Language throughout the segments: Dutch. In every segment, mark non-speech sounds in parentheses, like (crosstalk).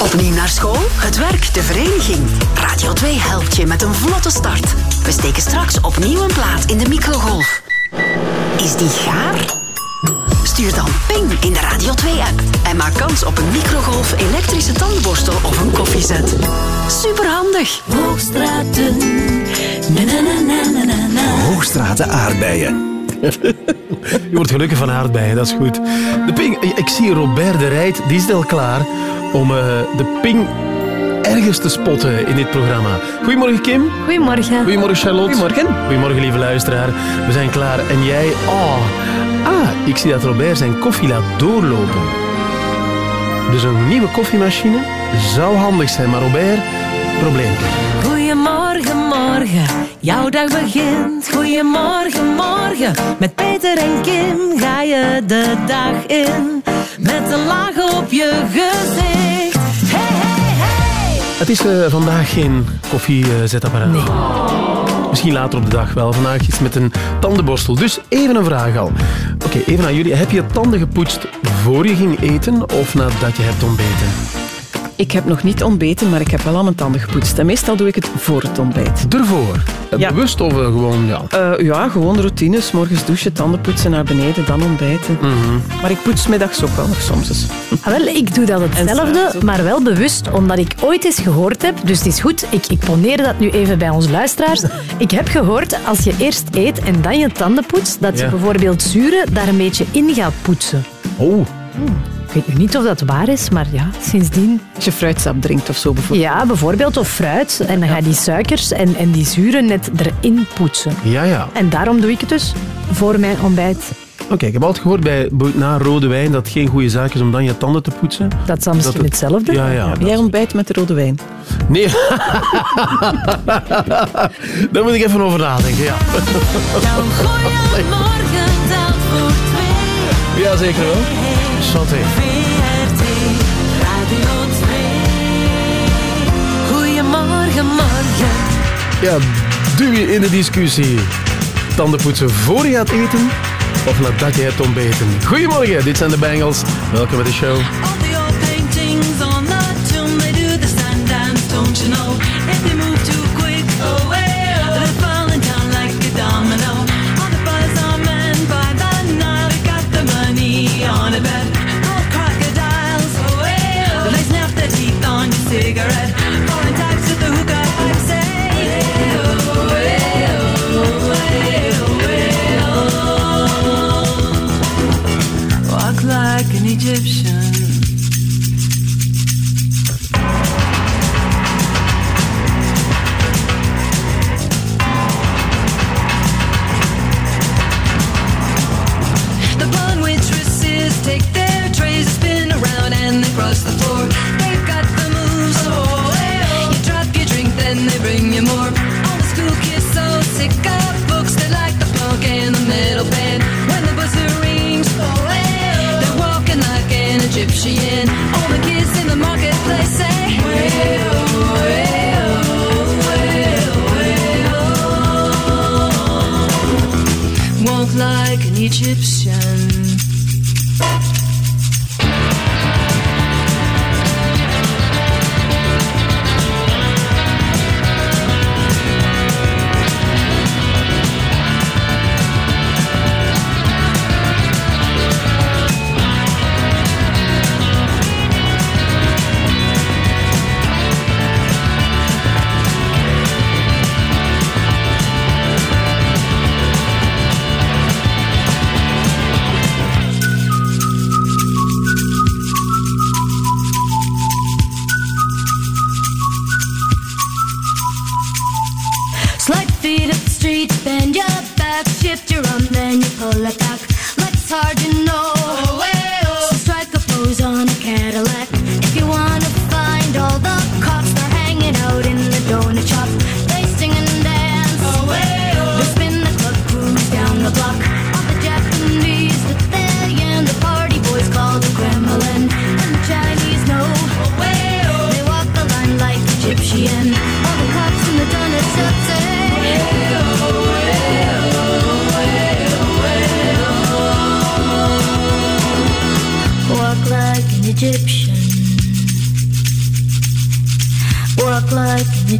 Opnieuw naar school, het werk, de vereniging. Radio 2 helpt je met een vlotte start. We steken straks opnieuw een plaat in de microgolf. Is die gaar? Stuur dan ping in de Radio 2-app en maak kans op een microgolf, elektrische tandenborstel of een koffiezet. Superhandig! Hoogstraten. Na, na, na, na, na, na. Hoogstraten aardbeien. (laughs) Je wordt gelukkig van aardbeien, dat is goed. De ping, ik zie Robert de Rijt, die is al klaar om eh, de ping ergens te spotten in dit programma. Goedemorgen Kim. Goedemorgen. Goedemorgen Charlotte. Goedemorgen. Goedemorgen lieve luisteraar. We zijn klaar. En jij, oh. Ah, ik zie dat Robert zijn koffie laat doorlopen. Dus een nieuwe koffiemachine zou handig zijn, maar Robert, probleem. Goedemorgen, morgen, jouw dag begint. Goedemorgen, morgen, met Peter en Kim ga je de dag in. Met een laag op je gezicht. Hey, hey, hey. Het is eh, vandaag geen koffiezetapparaat. Nee. Misschien later op de dag wel. Vandaag iets met een tandenborstel. Dus even een vraag al. Oké, even aan jullie. Heb je tanden gepoetst voor je ging eten of nadat je hebt ontbeten? Ik heb nog niet ontbeten, maar ik heb wel al mijn tanden gepoetst. En meestal doe ik het voor het ontbijt. Ervoor? Eh, Ja. Bewust of eh, gewoon, ja? Eh, ja, gewoon routines. Morgens douchen, tanden poetsen, naar beneden, dan ontbijten. Mhm. Maar ik poets middags ook wel nog soms eens. Ah, wel, ik doe dat hetzelfde, maar wel bewust, omdat ik ooit eens gehoord heb, dus het is goed, ik, ik poneer dat nu even bij onze luisteraars. (laughs) Ik heb gehoord, als je eerst eet en dan je tanden poetst, dat je Ja. bijvoorbeeld zuren daar een beetje in gaat poetsen. Oh, Ik weet nu niet of dat waar is, maar ja, sindsdien... Als je fruitsap drinkt of zo bijvoorbeeld. Ja, bijvoorbeeld, of fruit. En dan ga je die suikers en, en die zuren net erin poetsen. ja, ja. En daarom doe ik het dus voor mijn ontbijt. Oké, ik heb altijd gehoord bij na rode wijn dat het geen goede zaak is om dan je tanden te poetsen. Dat is dan misschien het- hetzelfde. Ja, ja. Jij ontbijt met de rode wijn. Nee. (laughs) Daar moet ik even over nadenken, ja. Jouw goeiemorgen telt voor twee. Ja, zeker wel. Santé. VRT Radio 2. Goedemorgen, morgen. Ja, duw je in de discussie. Tanden poetsen voor je gaat eten of nadat je hebt ontbeten. Goedemorgen, dit zijn de Bengals. Welkom bij de show. All the old paintings on the tomb, they do the stand dance, don't you know? An Egyptian. All the kids in the marketplace say, hey, oh, hey, oh, hey, oh, hey, oh. Walk like an Egyptian.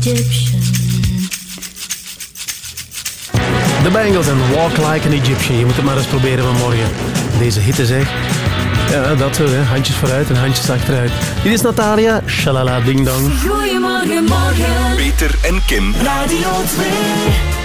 Egyptian. De Bengals en Walk Like an Egyptian. Je moet het maar eens proberen vanmorgen. Deze hitte zeg. Ja, dat zo, hè. Handjes vooruit en handjes achteruit. Dit is Natalia. Shalala ding dong. Goedemorgen, morgen. Peter en Kim. Radio 2.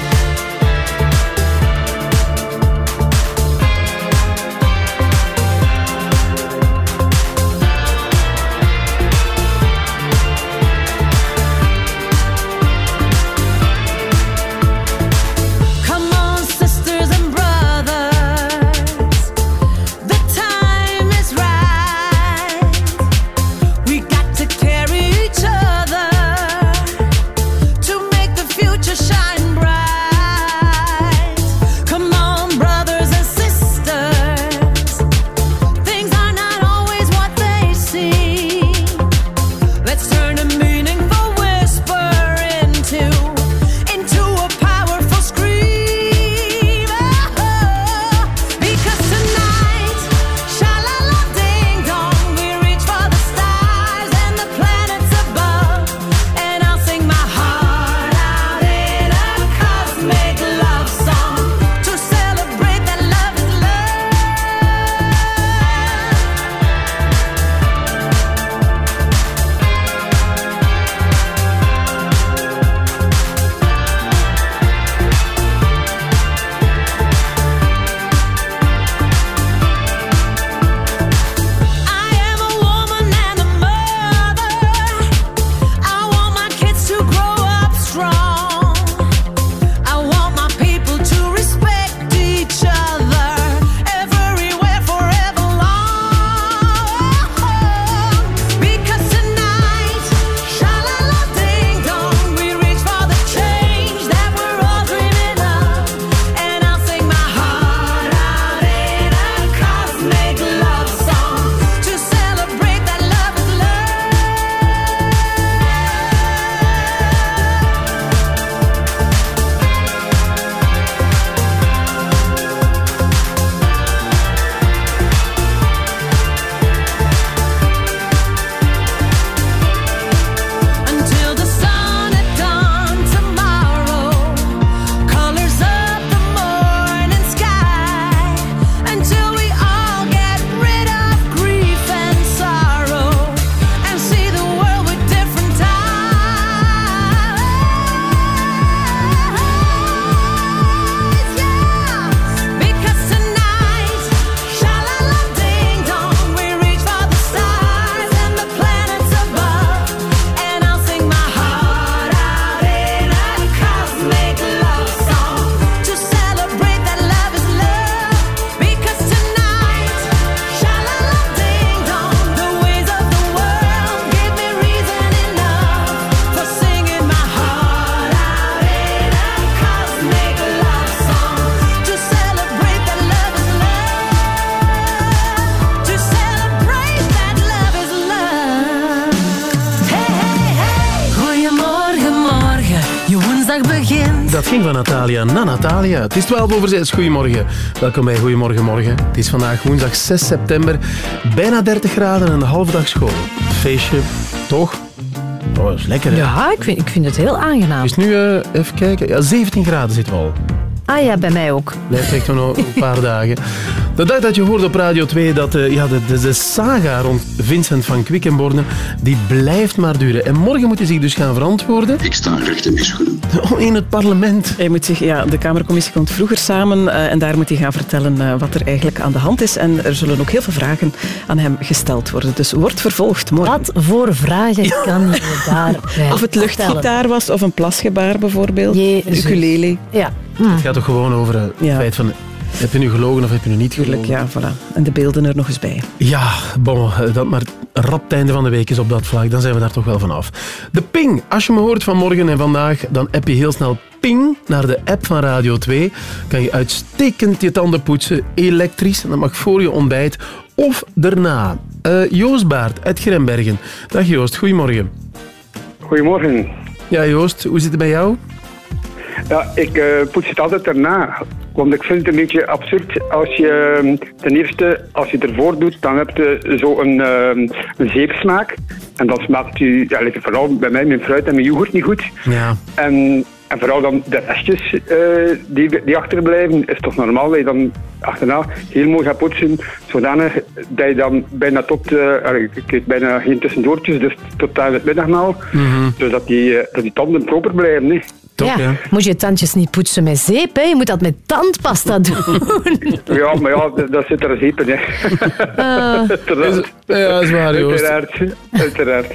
Natalia naar Natalia. Het is 12 over 6. Goedemorgen. Welkom bij Goedemorgen Morgen. Het is vandaag woensdag 6 september. Bijna 30 graden en een halve dag school. Feestje, toch? Oh, dat is lekker, hè? Ja, ik vind, ik vind het heel aangenaam. Dus nu, eh, even kijken. Ja, 17 graden zitten we al. Ah ja, bij mij ook. Blijft echt nog een paar dagen. De dag dat je hoorde op Radio 2 dat eh, ja, de, de, de saga rond Vincent van Quickenborne, die blijft maar duren. En morgen moet hij zich dus gaan verantwoorden Ik sta recht in mijn schoenen. in het parlement. Hij moet zich, ja, de Kamercommissie komt vroeger samen eh, en daar moet hij gaan vertellen eh, wat er eigenlijk aan de hand is. En er zullen ook heel veel vragen aan hem gesteld worden. Dus wordt vervolgd morgen. Wat voor vragen kan je daarbij (laughs) Of het luchtgitaar was, of een plasgebaar bijvoorbeeld. Jezus. Ukulele. Ja. Het gaat toch gewoon over eh, het Ja. feit van, heb je nu gelogen of heb je nu niet gelogen? Tuurlijk, ja, voilà. En de beelden er nog eens bij. Ja, bon, eh, dat maar rap het einde van de week is op dat vlak. Dan zijn we daar toch wel vanaf. De ping. Als je me hoort vanmorgen en vandaag, dan app je heel snel ping naar de app van Radio 2. Kan je uitstekend je tanden poetsen, elektrisch. En dat mag voor je ontbijt of daarna. Eh, Joost Baart uit Grembergen. Dag Joost, goedemorgen. Goedemorgen. Ja Joost, hoe zit het bij jou? Ja, ik eh, poets het altijd daarna. Want ik vind het een beetje absurd als je ehm, ten eerste, als je ervoor doet, dan heb je zo een, ehm, een zeepsmaak. En dan smaakt u, ja, vooral bij mij, mijn fruit en mijn yoghurt niet goed. Ja. En, en vooral dan de restjes eh, die, die achterblijven, is toch normaal dat je dan achterna heel mooi gaat poetsen, zodanig dat je dan bijna tot, eh, ik weet bijna geen tussendoortjes, dus tot aan het middagmaal, dus dat die, eh, dat die tanden proper blijven. Hè. Toch, ja. ja. Moet je tandjes niet poetsen met zeep, hè? je moet dat met tandpasta (laughs) doen. Ja, maar ja, dat, dat zit er zeep in. Hè. (laughs) Uiteraard. Ja, dat is waar, Joost. Uiteraard. Uiteraard.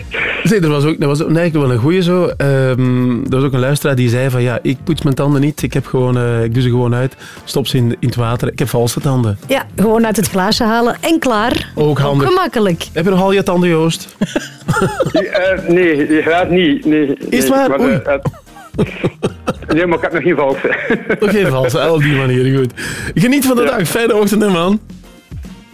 Er was ook, er was ook eigenlijk wel een goeie zo. Ehm, er was ook een luisteraar die zei van ja, ik poets mijn tanden niet. Ik, heb gewoon, eh, ik doe ze gewoon uit. Stop ze in, in het water. Ik heb valse tanden. Ja, gewoon uit het glaasje halen en klaar. Ook handig. gemakkelijk. Heb je nog al je tanden, Joost? (laughs) Eh, nee, graag niet. Nee, Is het nee, waar? maar, nee, maar ik heb nog geen valse. Nog geen valse, op die manier. Goed. Geniet van de Ja. dag. Fijne ochtend, hè, man.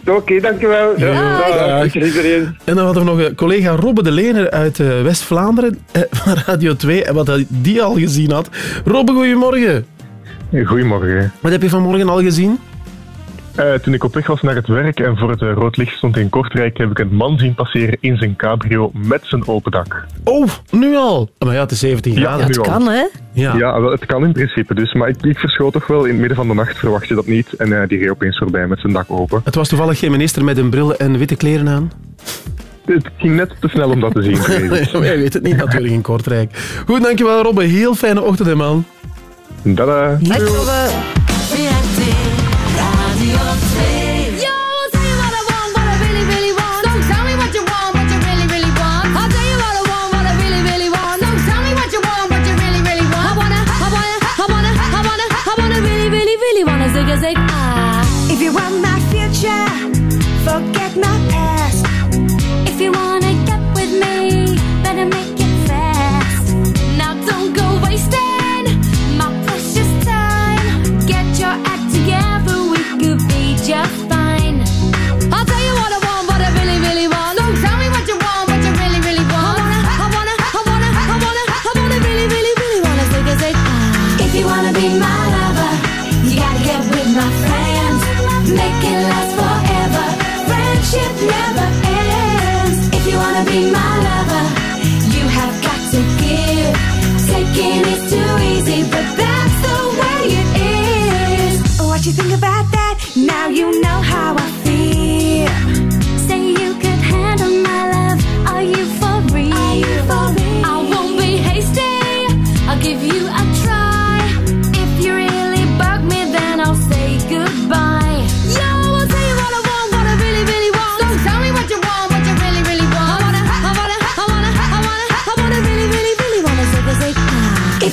Oké, dankjewel. Ja, Dag. dag. Groetjes iedereen. En dan hadden we nog eh, collega Robbe de Lener uit eh, West-Vlaanderen eh, (laughs) van Radio 2. En wat hij die al gezien had. Robbe, goedemorgen. Goedemorgen. Wat heb je vanmorgen al gezien? Eh, toen ik op weg was naar het werk en voor het eh, rood licht stond in Kortrijk, heb ik een man zien passeren in zijn cabrio met zijn open dak. Oh, nu al. Maar ja, het is 17 Ja, graden. Ja, het kan, hè? Ja. Ja, wel, het kan in principe dus, maar ik, ik verschoot toch wel in het midden van de nacht, verwacht je dat niet. En eh, die reed opeens voorbij met zijn dak open. Het was toevallig geen minister met een bril en witte kleren aan. Het ging net te snel om dat te zien. (laughs) Jij weet het niet natuurlijk in Kortrijk. Goed, dankjewel Robbe. Heel fijne ochtend, hè, man. Tada! Yo, forget my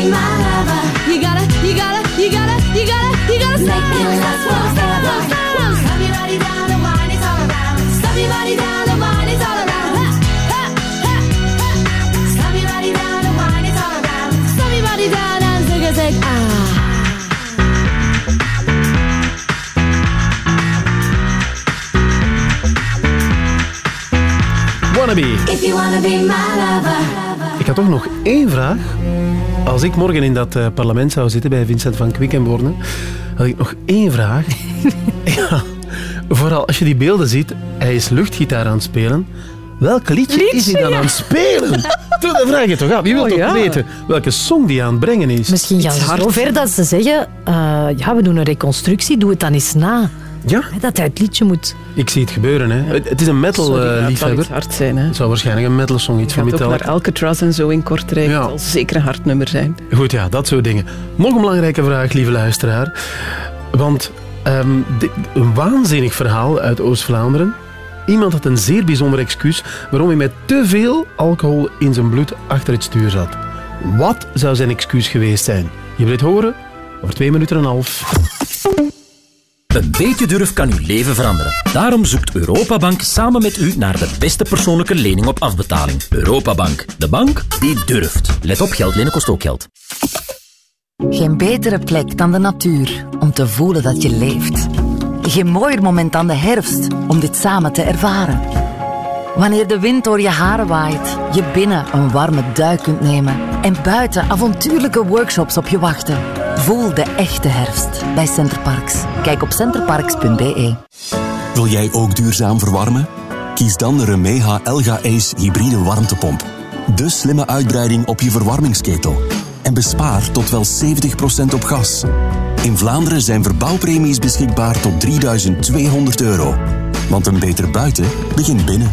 be my lover, You gotta, you gotta, you gotta, you gotta, you gotta make it last forever. Slam your body down and wine it all around. Slam your body down and wine it all around. Ha, ha, ha, ha. Your body down and wine it all around. Slam your body down and zig a zig ah. Wannabe. If you wanna be my lover. Ik had toch nog één vraag. Als ik morgen in dat eh, parlement zou zitten bij Vincent van Quickenborne, had ik nog één vraag. (laughs) ja, vooral als je die beelden ziet, hij is luchtgitaar aan het spelen. Welk liedje, is hij dan aan het spelen? (laughs) Toen dan vraag je toch af. Wie wil Oh, toch ja. weten welke song die aan het brengen is? Misschien gaan ze hard. zo ver dat ze zeggen, eh, ja, we doen een reconstructie, doe het dan eens na. Ja, Dat hij het liedje moet. ik zie het gebeuren. Hè. Het, het is een het metal-liefhebber. hard zijn. Hè. het zou waarschijnlijk een metal-song iets van Metallica. naar Alcatraz en zo in Kortrijk. Ja. Het zal zeker een hard nummer zijn. Goed, ja, dat soort dingen. Nog een belangrijke vraag, lieve luisteraar. Want ehm, een waanzinnig verhaal uit Oost-Vlaanderen. Iemand had een zeer bijzonder excuus waarom hij met te veel alcohol in zijn bloed achter het stuur zat. Wat zou zijn excuus geweest zijn? Je wilt het horen? Over twee minuten en een half. Een beetje durf kan uw leven veranderen. Daarom zoekt Europabank samen met u naar de beste persoonlijke lening op afbetaling. Europabank, de bank die durft. Let op, geld lenen kost ook geld. Geen betere plek dan de natuur om te voelen dat je leeft. Geen mooier moment dan de herfst om dit samen te ervaren. Wanneer de wind door je haren waait, je binnen een warme duik kunt nemen en buiten avontuurlijke workshops op je wachten. Voel de echte herfst bij Centerparks. Kijk op centerparks.be. Wil jij ook duurzaam verwarmen? Kies dan de Remeha Elga Ace hybride warmtepomp. De slimme uitbreiding op je verwarmingsketel. En bespaar tot wel 70% op gas. In Vlaanderen zijn verbouwpremies beschikbaar tot 3200 euro. Want een beter buiten begint binnen.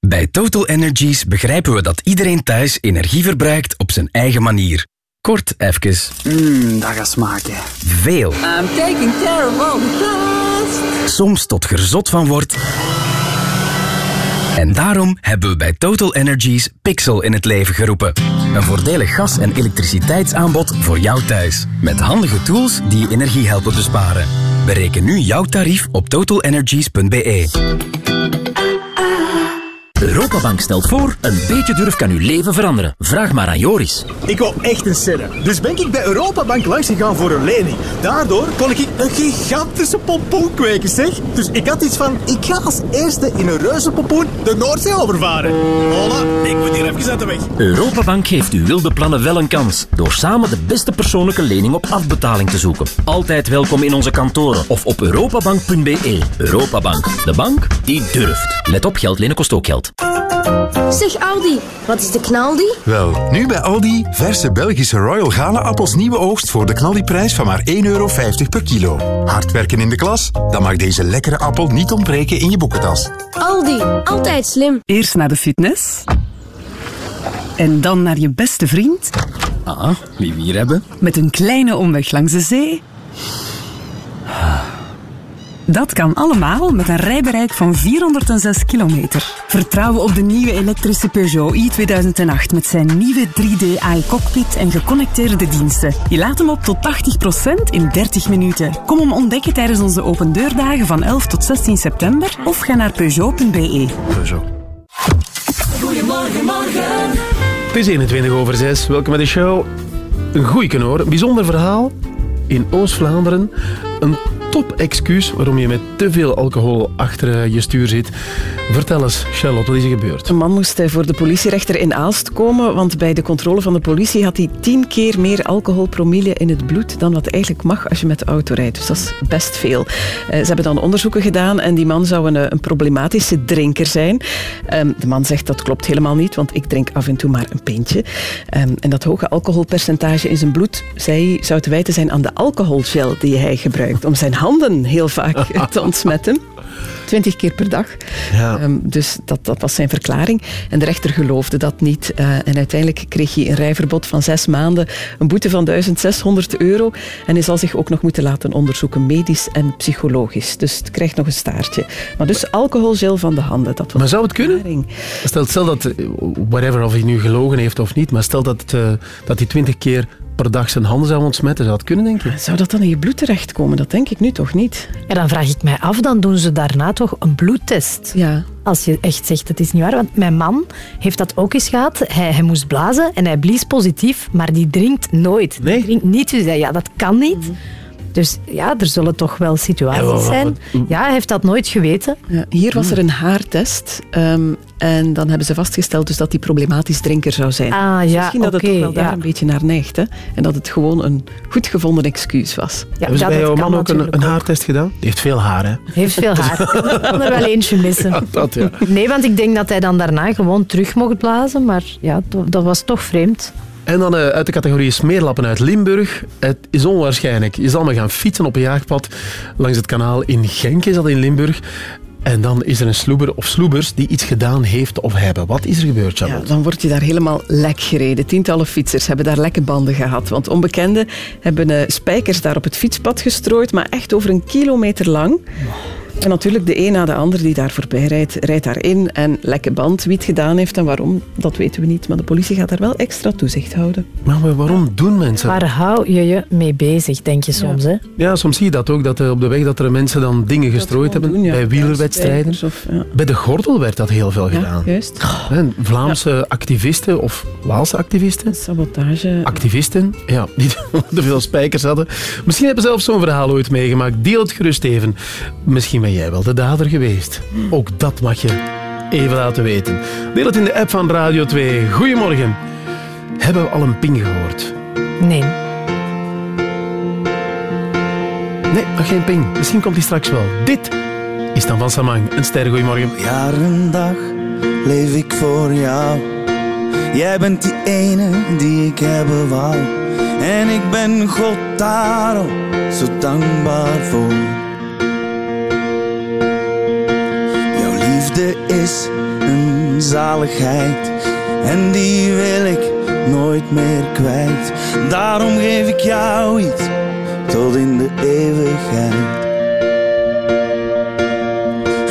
Bij Total Energies begrijpen we dat iedereen thuis energie verbruikt op zijn eigen manier. Kort even. Mmm, dat gaat smaken. Veel. I'm taking dust. Soms tot gerzot van wordt. En daarom hebben we bij Total Energies Pixel in het leven geroepen. Een voordelig gas- en elektriciteitsaanbod voor jou thuis. Met handige tools die je energie helpen besparen. Bereken nu jouw tarief op totalenergies.be. Europabank stelt voor, een beetje durf kan uw leven veranderen. Vraag maar aan Joris. Ik wou echt een serre. Dus ben ik bij Europabank langs gegaan voor een lening. Daardoor kon ik een gigantische pompoen kweken, zeg. Dus ik had iets van, ik ga als eerste in een reuze pompoen de Noordzee overvaren. Hola, ik moet hier even uit de weg. Europabank geeft uw wilde plannen wel een kans. Door samen de beste persoonlijke lening op afbetaling te zoeken. Altijd welkom in onze kantoren of op europabank.be. Europabank, de bank die durft. Let op, geld lenen kost ook geld. Zeg Aldi, wat is de knaldi? Wel, nu bij Aldi verse Belgische Royal Gala appels nieuwe oogst voor de knaldiprijs van maar 1,50 euro per kilo. Hard werken in de klas? Dan mag deze lekkere appel niet ontbreken in je boekentas. Aldi, altijd slim. Eerst naar de fitness. En dan naar je beste vriend. Ah, wie we hier hebben? Met een kleine omweg langs de zee. Dat kan allemaal met een rijbereik van 406 kilometer. Vertrouwen op de nieuwe elektrische Peugeot i2008 met zijn nieuwe 3D AI-cockpit en geconnecteerde diensten. Je laat hem op tot 80% in 30 minuten. Kom hem ontdekken tijdens onze open deurdagen van 11 tot 16 september of ga naar peugeot.be. Peugeot. Goedemorgen, morgen. Het is 21 over 6. Welkom bij de show. Een goeie kanoor. Een bijzonder verhaal. In Oost-Vlaanderen. Een top-excuus waarom je met te veel alcohol achter eh, je stuur zit. Vertel eens, Charlotte, wat is er gebeurd? Een man moest eh, voor de politierechter in Aalst komen, want bij de controle van de politie had hij tien keer meer alcoholpromille in het bloed dan wat eigenlijk mag als je met de auto rijdt. Dus dat is best veel. Eh, Ze hebben dan onderzoeken gedaan en die man zou een, een problematische drinker zijn. Ehm, De man zegt dat klopt helemaal niet, want ik drink af en toe maar een pintje. Ehm, En dat hoge alcoholpercentage in zijn bloed, zei hij, zou te wijten zijn aan de alcoholgel die hij gebruikt om zijn handen heel vaak (laughs) te ontsmetten. Twintig keer per dag. Ja. Ehm, dus dat, dat was zijn verklaring. En de rechter geloofde dat niet. Eh, en uiteindelijk kreeg hij een rijverbod van zes maanden, een boete van 1600 euro. En hij zal zich ook nog moeten laten onderzoeken, medisch en psychologisch. Dus het krijgt nog een staartje. Maar dus alcoholgel van de handen. Dat was Maar zou het kunnen? Stel, stel dat, eh, whatever, of hij nu gelogen heeft of niet, maar stel dat, eh, dat hij twintig keer per dag zijn handen zou ontsmetten, zou het kunnen, denk je? Zou dat dan in je bloed terechtkomen? Dat denk ik nu toch niet? Ja, dan vraag ik mij af, dan doen ze daarna toch een bloedtest. Ja. Als je echt zegt, het is niet waar. Want mijn man heeft dat ook eens gehad. Hij, hij moest blazen en hij blies positief, maar die drinkt nooit. Nee? Die drinkt niet. Dus hij zei, ja, dat kan niet. Dus ja, er zullen toch wel Ja, situaties wat- zijn. Ja, hij heeft dat nooit geweten. Ja, hier was er een haartest. ehm, en dan hebben ze vastgesteld dus dat hij problematisch drinker zou zijn. Ah, Dus ja, Misschien dat het oké, toch wel daar ja. een beetje naar neigt. Hè? En dat het gewoon een goed gevonden excuus was. Hebben ze bij jouw man ook een, een haartest gedaan? Die heeft veel haar, hè? Heeft veel haar. (laughs) Ik kan er wel eentje missen. Ja, dat (laughs) ja. Nee, want ik denk dat hij dan daarna gewoon terug mocht blazen. Maar ja, dat- dat was toch vreemd. En dan eh, uit de categorie smeerlappen uit Limburg. Het is onwaarschijnlijk. Je zal maar gaan fietsen op een jaagpad langs het kanaal in Genk, is dat in Limburg. En dan is er een sloeber of sloebers die iets gedaan heeft of hebben. Wat is er gebeurd, Ja, Charlotte? dan word je daar helemaal lek gereden. Tientallen fietsers hebben daar lekke banden gehad. Want onbekenden hebben eh, spijkers daar op het fietspad gestrooid, maar echt over een kilometer lang. En natuurlijk, de een na de ander die daar voorbij rijdt, rijdt daarin en lekke band. Wie het gedaan heeft en waarom, dat weten we niet. Maar de politie gaat daar wel extra toezicht houden. Maar waarom doen mensen Waar hou je je mee bezig, denk je soms, hè? Ja, soms zie je dat ook, dat eh, op de weg dat er mensen dan dingen gestrooid hebben. bij wielerwedstrijden. Of, ja. Bij de gordel werd dat heel veel gedaan. Juist. Vlaamse activisten of Waalse activisten. Sabotage. Activisten, ja, die (laughs) te veel spijkers hadden. Misschien hebben ze zelf zo'n verhaal ooit meegemaakt. Deel het gerust even. Misschien ben jij wel de dader geweest. Ook dat mag je even laten weten. Deel het in de app van Radio 2. Goedemorgen. Hebben we al een ping gehoord? Nee. Nee, nog geen ping. Misschien komt die straks wel. Dit is dan van Samang. Een ster, goedemorgen. Jaar en dag leef ik voor jou. Jij bent die ene die ik hebben wou. En ik ben God daarom zo dankbaar voor. Liefde is een zaligheid. En die wil ik nooit meer kwijt. Daarom geef ik jou iets tot in de eeuwigheid.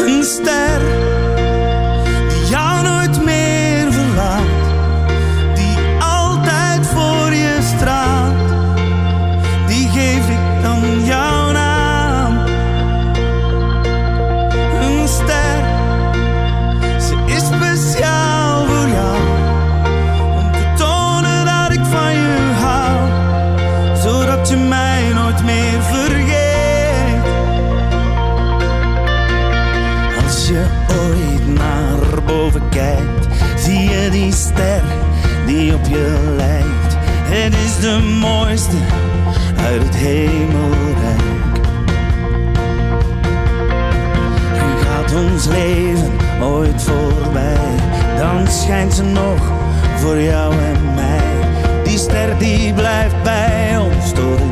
Een Het is de mooiste uit het hemelrijk. En gaat ons leven ooit voorbij, dan schijnt ze nog voor jou en mij. Die ster die blijft bij ons tot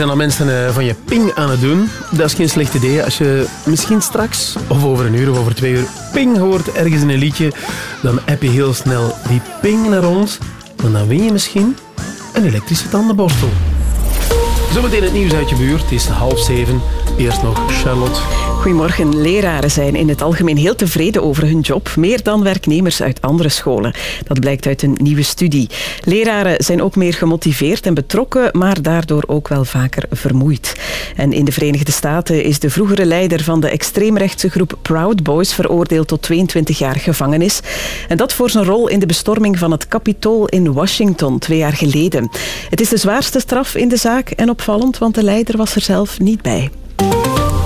zijn al mensen eh, van je ping aan het doen. Dat is geen slecht idee. Als je misschien straks, of over een uur of over twee uur, ping hoort ergens in een liedje, dan app je heel snel die ping naar ons. En dan win je misschien een elektrische tandenborstel. Zometeen het nieuws uit je buurt. Het is half zeven. Eerst nog Charlotte. Goedemorgen. Leraren zijn in het algemeen heel tevreden over hun job, meer dan werknemers uit andere scholen. Dat blijkt uit een nieuwe studie. Leraren zijn ook meer gemotiveerd en betrokken, maar daardoor ook wel vaker vermoeid. En in de Verenigde Staten is de vroegere leider van de extreemrechtse groep Proud Boys veroordeeld tot 22 jaar gevangenis. En dat voor zijn rol in de bestorming van het Capitool in Washington twee jaar geleden. Het is de zwaarste straf in de zaak en opvallend, want de leider was er zelf niet bij.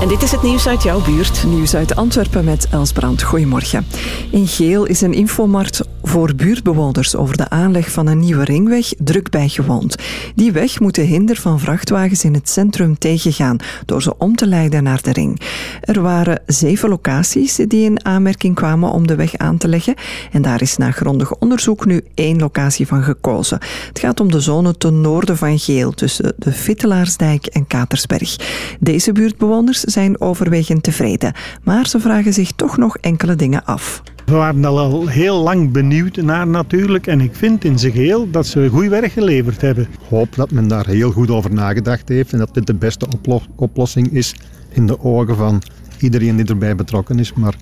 En dit is het nieuws uit jouw buurt. Nieuws uit Antwerpen met Els Brandt. Goedemorgen. In Geel is een infomarkt voor buurtbewoners over de aanleg van een nieuwe ringweg druk bijgewoond. Die weg moet de hinder van vrachtwagens in het centrum tegengaan door ze om te leiden naar de ring. Er waren zeven locaties die in aanmerking kwamen om de weg aan te leggen en daar is na grondig onderzoek nu één locatie van gekozen. Het gaat om de zone ten noorden van Geel tussen de Vittelaarsdijk en Katersberg. Deze buurtbewoners zijn overwegend tevreden, maar ze vragen zich toch nog enkele dingen af. We waren al, al heel lang benieuwd naar natuurlijk en ik vind in zijn geheel dat ze goed werk geleverd hebben. Ik hoop dat men daar heel goed over nagedacht heeft en dat dit de beste oplo- oplossing is in de ogen van iedereen die erbij betrokken is. Maar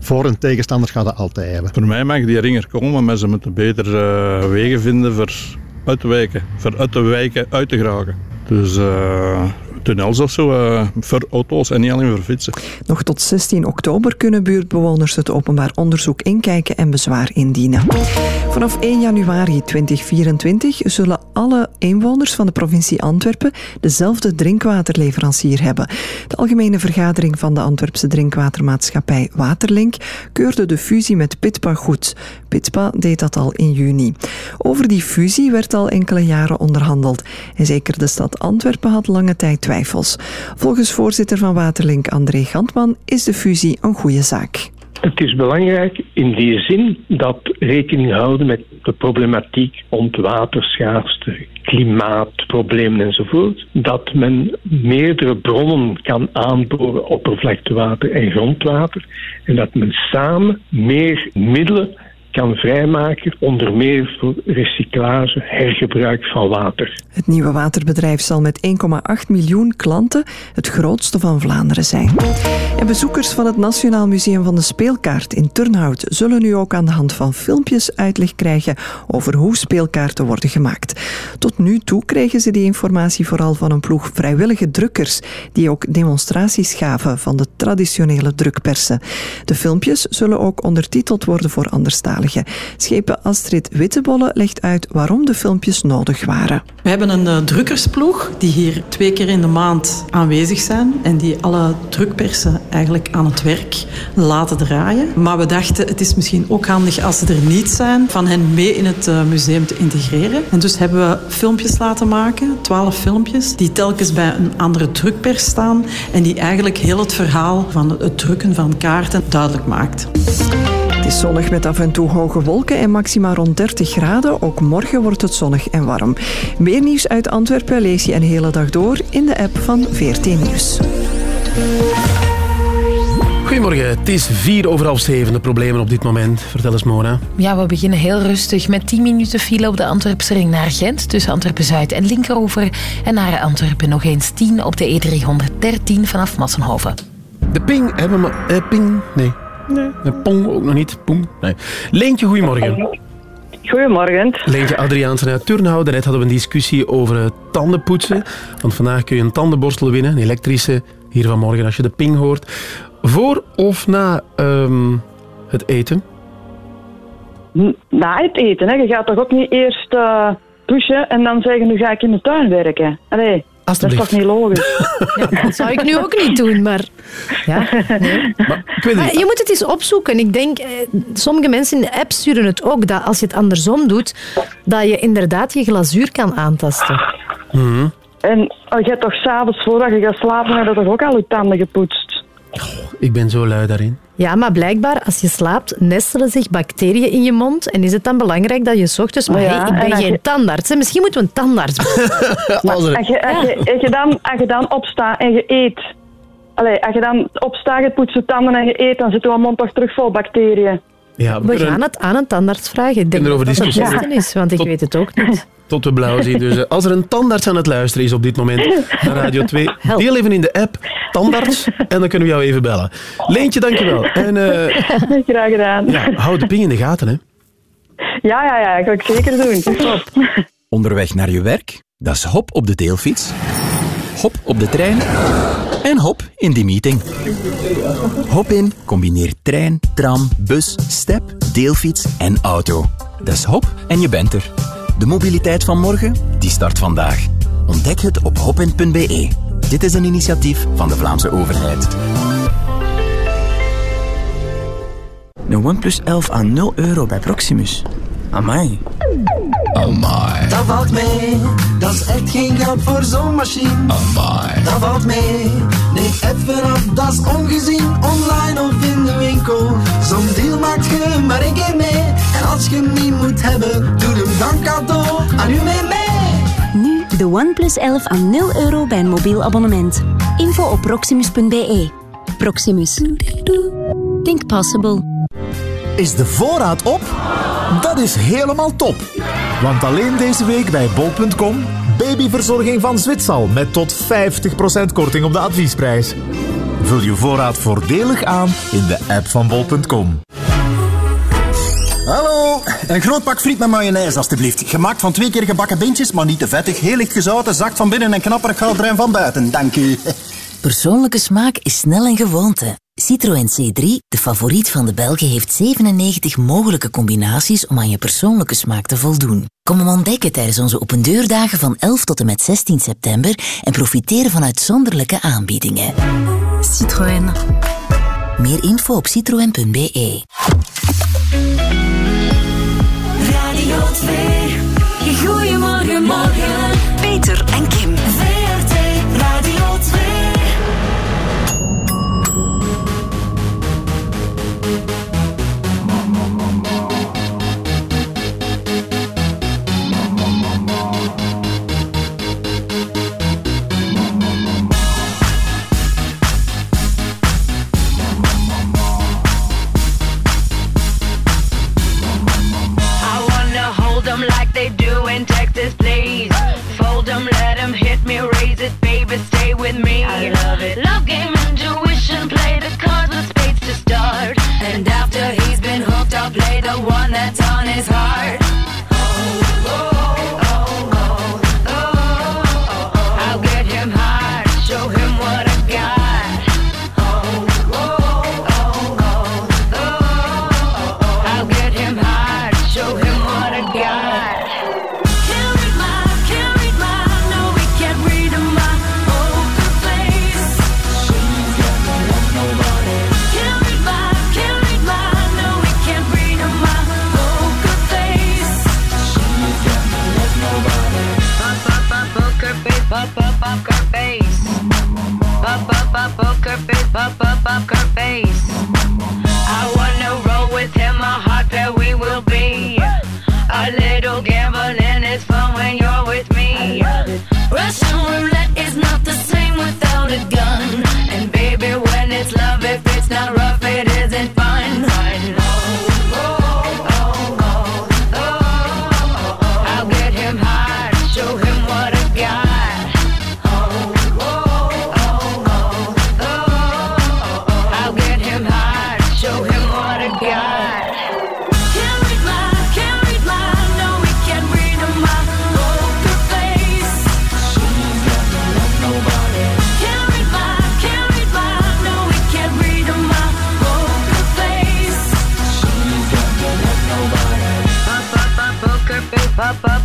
voor- en tegenstanders gaat het altijd hebben. Voor mij mag die ring er komen, maar ze moeten beter eh, wegen vinden voor uit te wijken. Voor uit te wijken, uit te geraken. Dus eh, tunnels of zo eh, voor auto's en niet alleen voor fietsen. Nog tot 16 oktober kunnen buurtbewoners het openbaar onderzoek inkijken en bezwaar indienen. Vanaf 1 januari 2024 zullen alle inwoners van de provincie Antwerpen dezelfde drinkwaterleverancier hebben. De algemene vergadering van de Antwerpse drinkwatermaatschappij Waterlink keurde de fusie met Pitpa goed. Pitpa deed dat al in juni. Over die fusie werd al enkele jaren onderhandeld en zeker de stad Antwerpen had lange tijd twijfels. Volgens voorzitter van Waterlink André Gantman is de fusie een goede zaak. Het is belangrijk in die zin dat rekening houden met de problematiek rond waterschaarste, klimaatproblemen enzovoort. Dat men meerdere bronnen kan aanboren, oppervlaktewater en grondwater. En dat men samen meer middelen kan vrijmaken, onder meer voor recyclage, hergebruik van water. Het nieuwe waterbedrijf zal met 1,8 miljoen klanten het grootste van Vlaanderen zijn. En bezoekers van het Nationaal Museum van de Speelkaart in Turnhout zullen nu ook aan de hand van filmpjes uitleg krijgen over hoe speelkaarten worden gemaakt. Tot nu toe kregen ze die informatie vooral van een ploeg vrijwillige drukkers die ook demonstraties gaven van de traditionele drukpersen. De filmpjes zullen ook ondertiteld worden voor Schepen Astrid Wittebolle legt uit waarom de filmpjes nodig waren. We hebben een eh, drukkersploeg die hier twee keer in de maand aanwezig zijn en die alle drukpersen eigenlijk aan het werk laten draaien. Maar we dachten het is misschien ook handig als ze er niet zijn van hen mee in het eh, museum te integreren. En dus hebben we filmpjes laten maken, twaalf filmpjes, die telkens bij een andere drukpers staan en die eigenlijk heel het verhaal van het drukken van kaarten duidelijk maakt. Het is zonnig met af en toe hoge wolken en maxima rond 30 graden. Ook morgen wordt het zonnig en warm. Meer nieuws uit Antwerpen lees je een hele dag door in de app van VRT Nieuws. Goedemorgen, het is vier over half zeven. De problemen op dit moment. Vertel eens, Mona. Ja, we beginnen heel rustig met 10 minuten file op de Antwerpse ring naar Gent. Tussen Antwerpen-Zuid en Linkeroever. En naar Antwerpen nog eens 10 op de E313 vanaf Massenhoven. De ping hebben we... Eh, ping? Nee. Nee. Pong ook nog niet. Pong? Nee. Leentje, goedemorgen. Goedemorgen. Leentje Adriaansen uit Turnhout. Net hadden we een discussie over het tandenpoetsen. Want vandaag kun je een tandenborstel winnen, een elektrische, hier vanmorgen als je de ping hoort. Voor of na ehm, het eten? Na het eten, hè. Je gaat toch ook niet eerst eh, douchen en dan zeggen, nu ga ik in de tuin werken. Allee, dat is toch niet logisch? Dat zou ik nu ook niet doen, maar... Ja, nee. Maar je moet het eens opzoeken. Ik denk, eh, sommige mensen in de app sturen het ook, dat als je het andersom doet, dat je inderdaad je glazuur kan aantasten. En oh, je hebt toch s'avonds voordat je gaat slapen, heb je toch ook al je tanden gepoetst? Ik ben zo lui daarin. Ja, maar blijkbaar, als je slaapt, nestelen zich bacteriën in je mond. En is het dan belangrijk dat je 's ochtends... Maar Ja, hey, ik en ben geen je- tandarts. hè. Misschien moeten we een tandarts... (laughs) Maar als, je, als, je, als, je dan, als je dan opstaat en je eet... Allee, als je dan opstaat, je poetst je tanden en je eet, dan zit je mond toch terug vol bacteriën. Ja, We kunnen gaan het aan een tandarts vragen. Ik denk erover dat dat het beste is, want ik Tot- weet het ook niet. Tot we blauw zien. Dus eh, als er een tandarts aan het luisteren is op dit moment naar Radio 2, (laughs) deel even in de app tandarts en dan kunnen we jou even bellen. Leentje, dankjewel. En eh, (laughs) Graag gedaan. ja, hou de ping in de gaten, hè. Ja, ja, ja, dat ga ik zeker doen. Top. (laughs) Onderweg naar je werk? Dat is hop op de deelfiets. Hop op de trein. En hop in die meeting. Hop in combineert trein, tram, bus, step, deelfiets en auto. Is hop en je bent er. De mobiliteit van morgen, die start vandaag. Ontdek het op hopin.be. Dit is een initiatief van de Vlaamse overheid. Een OnePlus 11 aan 0 euro bij Proximus. Amai. Amai. Dat valt mee, dat is echt geen geld voor zo'n machine. Amai. Dat valt mee, nee even af, dat is ongezien. Online of in de winkel, zo'n deal maakt je maar één keer mee. En als je hem niet moet hebben, doe hem dan cadeau aan u mee mee. Nu de OnePlus 11 aan 0 euro bij een mobiel abonnement. Info op proximus.be. Proximus. Think possible. Is de voorraad op? Dat is helemaal top. Want alleen deze week bij bol.com babyverzorging van Zwitsal met tot 50% korting op de adviesprijs. Vul je voorraad voordelig aan in de app van bol.com. Hallo, een groot pak friet met mayonaise alstublieft. Gemaakt van twee keer gebakken beentjes, maar niet te vettig. Heel licht gezouten, zacht van binnen en knapperig goudbruin van buiten. Dank u. Persoonlijke smaak is snel een gewoonte. Citroën C3, de favoriet van de Belgen, heeft 97 mogelijke combinaties om aan je persoonlijke smaak te voldoen. Kom hem ontdekken tijdens onze opendeurdagen van 11 tot en met 16 september en profiteer van uitzonderlijke aanbiedingen. Citroën. Meer info op citroën.be. Radio 2. Goedemorgen, morgen. With me. I love it. Love game, intuition, play the cards with spades to start. And after he's been hooked, I'll play the one that's on his heart. Pop, poker face, pop, pop, poker face. I wanna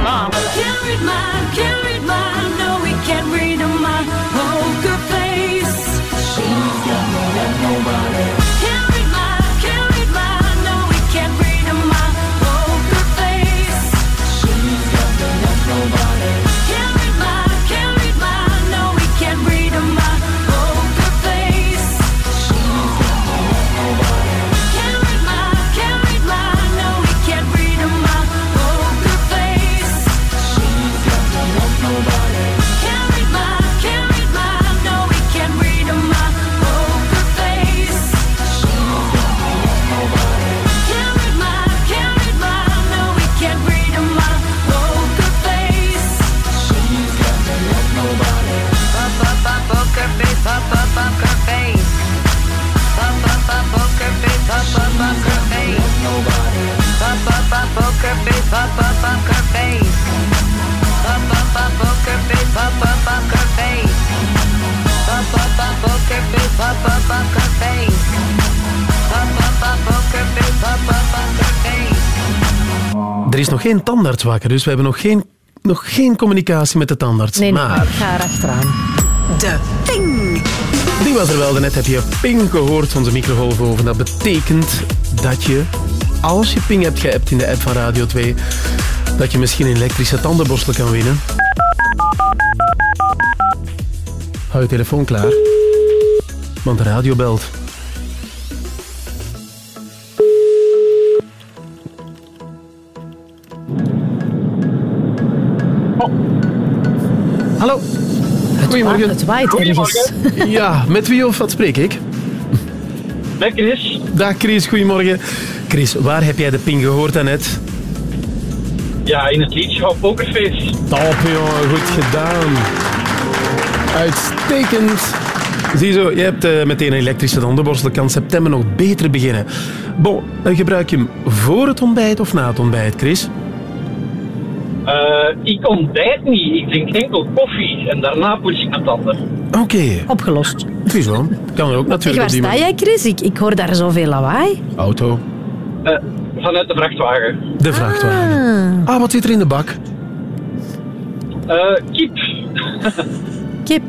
Check up, face. Up, face, up, poker face. Up, face, pop up, poker face. Up, face, pop up, poker face. Er is nog geen tandarts wakker, dus we hebben nog geen, nog geen communicatie met de tandarts. Nee, maar ik ga erachteraan. De ping. die was er wel. Daarnet heb je ping gehoord van zijn microgolfoven. Dat betekent dat je, als je ping hebt geappt in de app van Radio 2, dat je misschien een elektrische tandenborstel kan winnen. Hou je telefoon klaar, want de radio belt. Hallo. Goedemorgen. Het waait ergens. Ja, met wie of wat spreek ik? Met Chris. Dag Chris, goedemorgen. Chris, waar heb jij de ping gehoord daarnet? Ja, in het liedje van Pokerface. Top jongen, goed gedaan. Uitstekend. Ziezo, je hebt eh, meteen een elektrische tandenborstel. Kan september nog beter beginnen. Bon, eh, gebruik je hem voor het ontbijt of na het ontbijt, Chris? Eh, ik ontbijt niet. Ik drink enkel koffie en daarna poets ik mijn tanden. Oké. Opgelost. Ziezo, kan er ook Zeg, natuurlijk. waar op die sta jij, Chris? Ik, ik hoor daar zoveel lawaai. Auto. Eh, vanuit de vrachtwagen. De vrachtwagen. Ah, wat zit er in de bak? Eh, kip. (laughs) Kip.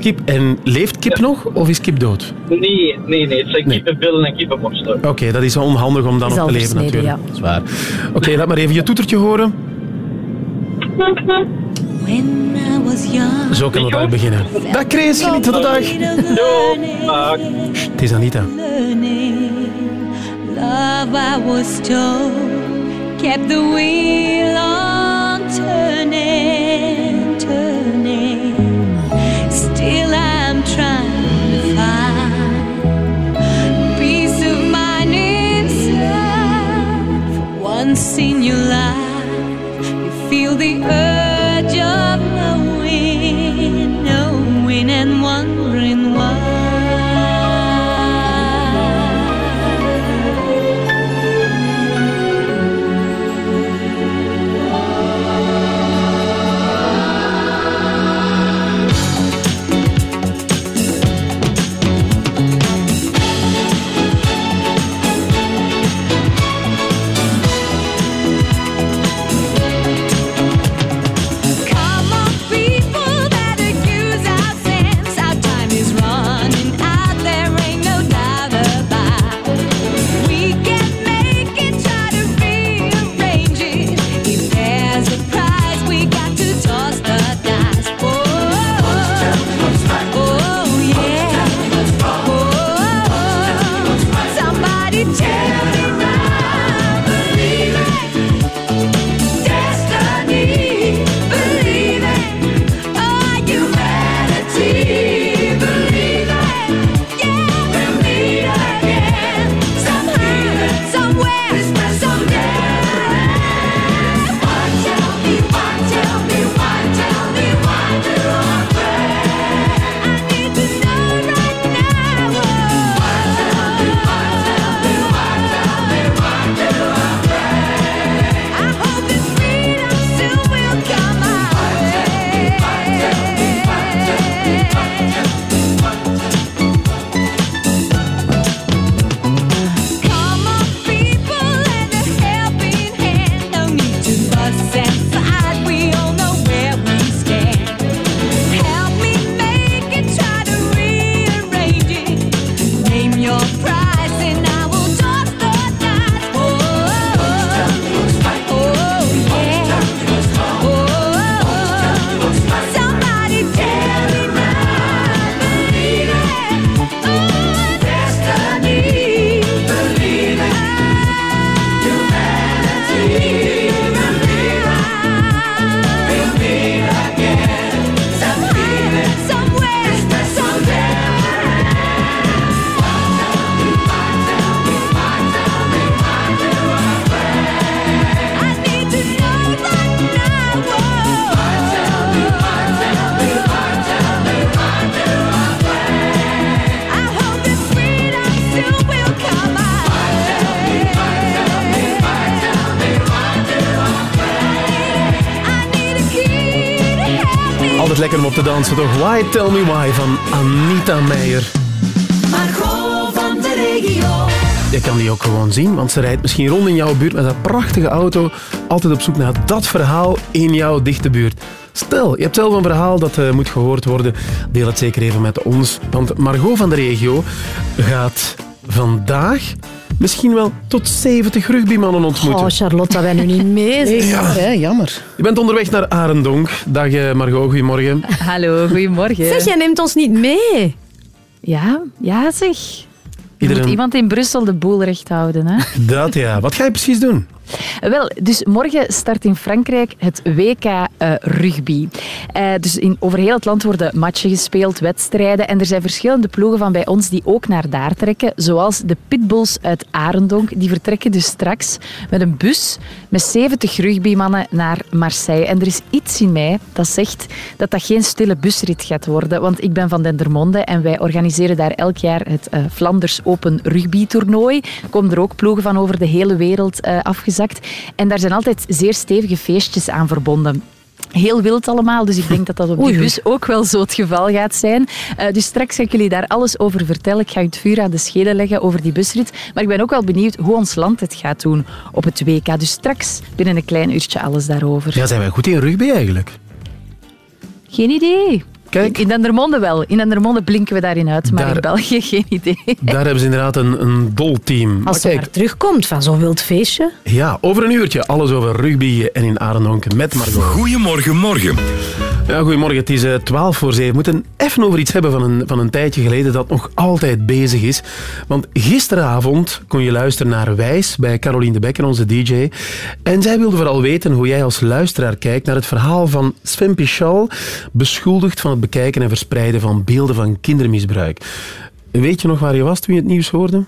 Kip. En leeft kip nog of is kip dood? Nee, nee, nee. Het zijn kippenbillen en kippenborsten. Oké, dat is wel onhandig om dan al te leven natuurlijk. Dat is waar. Oké, laat maar even je toetertje horen. When I was young. Zo kan de dag beginnen. Dag Chris, geniet van de dag. Sst, het is Anita. Love, I was told, kept the wheel on turning, turning. Still, I'm trying to find peace of mind inside. Once in your life, you feel the urge dansen, toch? Why Tell Me Why van Anita Meijer. Margot van de regio. Je kan die ook gewoon zien, want ze rijdt misschien rond in jouw buurt met dat prachtige auto. Altijd op zoek naar dat verhaal in jouw dichte buurt. Stel, je hebt zelf een verhaal dat eh, moet gehoord worden. Deel het zeker even met ons. Want Margot van de regio gaat vandaag misschien wel tot 70 rugbymannen ontmoeten. Oh, Charlotte, dat wij nu niet mee zijn. Ja, jammer. Je bent onderweg naar Arendonk. Dag eh, Margot, goedemorgen. (laughs) Hallo, goedemorgen. Zeg, jij neemt ons niet mee. Ja, ja zeg. Er Iedereen- moet iemand in Brussel de boel recht houden. Hè? (laughs) Dat ja. Wat ga je precies doen? Wel, dus morgen start in Frankrijk het WK eh, rugby. Eh, dus in, over heel het land worden matchen gespeeld, wedstrijden. En er zijn verschillende ploegen van bij ons die ook naar daar trekken. Zoals de Pitbulls uit Arendonk. Die vertrekken dus straks met een bus met 70 rugbymannen naar Marseille. En er is iets in mij dat zegt dat dat geen stille busrit gaat worden. Want ik ben van Dendermonde en wij organiseren daar elk jaar het Flanders Open Rugby Toernooi. Er komen er ook ploegen van over de hele wereld eh, En daar zijn altijd zeer stevige feestjes aan verbonden. Heel wild allemaal, dus ik denk dat dat op (laughs) die bus ook wel zo het geval gaat zijn. Eh, dus straks ga ik jullie daar alles over vertellen. Ik ga het vuur aan de schenen leggen over die busrit. Maar ik ben ook wel benieuwd hoe ons land het gaat doen op het WK. Dus straks binnen een klein uurtje alles daarover. Ja, zijn wij goed in rugby eigenlijk? Geen idee. Kijk. In Dendermonde wel. In Dendermonde blinken we daarin uit, maar Daar- in België (laughs) geen idee. Daar hebben ze inderdaad een, een dol team. Als ze maar terugkomt van zo'n wild feestje. Ja, over een uurtje alles over rugby en in Arendonk met Margot. Goedemorgen, morgen. Ja, goedemorgen. Het is eh, 12 voor 7. We moeten even over iets hebben van een, van een tijdje geleden dat nog altijd bezig is. Want gisteravond kon je luisteren naar Wijs bij Caroline de Bekker, onze DJ. En zij wilde vooral weten hoe jij als luisteraar kijkt naar het verhaal van Sven Pichal, beschuldigd van het bekijken en verspreiden van beelden van kindermisbruik. Weet je nog waar je was toen je het nieuws hoorde?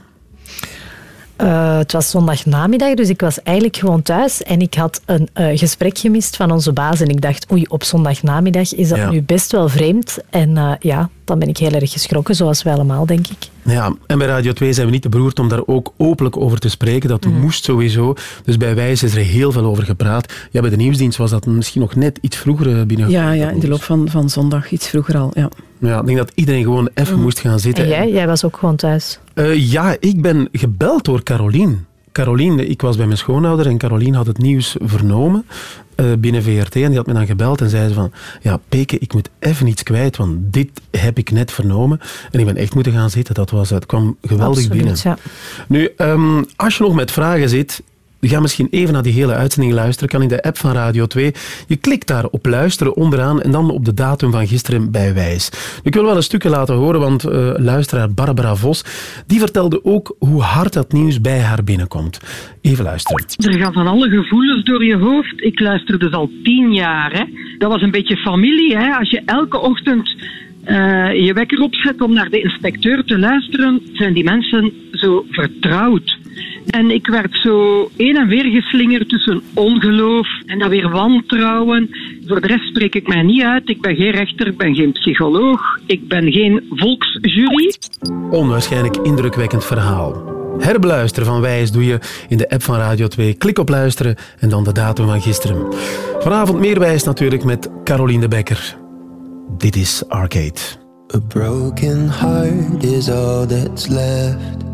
Eh, het was zondagnamiddag, dus ik was eigenlijk gewoon thuis en ik had een eh, gesprek gemist van onze baas. En ik dacht, oei, op zondagnamiddag is dat Ja. nu best wel vreemd. En eh, ja, dan ben ik heel erg geschrokken, zoals wij allemaal, denk ik. Ja, en bij Radio 2 zijn we niet te beroerd om daar ook openlijk over te spreken. Dat Mhm. moest sowieso. Dus bij Wijs is er heel veel over gepraat. Ja, bij de nieuwsdienst was dat misschien nog net iets vroeger eh, binnen. Ja, ja, in de loop van, van zondag, iets vroeger al. Ja. Ja, ik denk dat iedereen gewoon even moest gaan zitten. En jij? Jij was ook gewoon thuis. Eh, ja, ik ben gebeld door Carolien. Carolien, ik was bij mijn schoonouder en Carolien had het nieuws vernomen eh, binnen VRT. En die had me dan gebeld en zei ze van... Ja, Peke, ik moet even iets kwijt, want dit heb ik net vernomen. En ik ben echt moeten gaan zitten. Dat was, het kwam geweldig Absoluut, binnen. ja. Nu, ehm, als je nog met vragen zit, ga misschien even naar die hele uitzending luisteren. Kan in de app van Radio 2. Je klikt daar op luisteren onderaan en dan op de datum van gisteren bij Wijs. Ik wil wel een stukje laten horen, want eh, luisteraar Barbara Vos, die vertelde ook hoe hard dat nieuws bij haar binnenkomt. Even luisteren. Er gaan van alle gevoelens door je hoofd. Ik luister dus al tien jaar. Hè. Dat was een beetje familie. Hè. Als je elke ochtend eh, je wekker opzet om naar de inspecteur te luisteren, zijn die mensen zo vertrouwd. En ik werd zo een en weer geslingerd tussen ongeloof en dan weer wantrouwen. Voor de rest spreek ik mij niet uit. Ik ben geen rechter, ik ben geen psycholoog, ik ben geen volksjury. Onwaarschijnlijk indrukwekkend verhaal. Herbeluisteren van Wijs doe je in de app van Radio 2. Klik op luisteren en dan de datum van gisteren. Vanavond meer Wijs natuurlijk met Caroline de Bekker. Dit is Arcade. A broken heart is all that's left.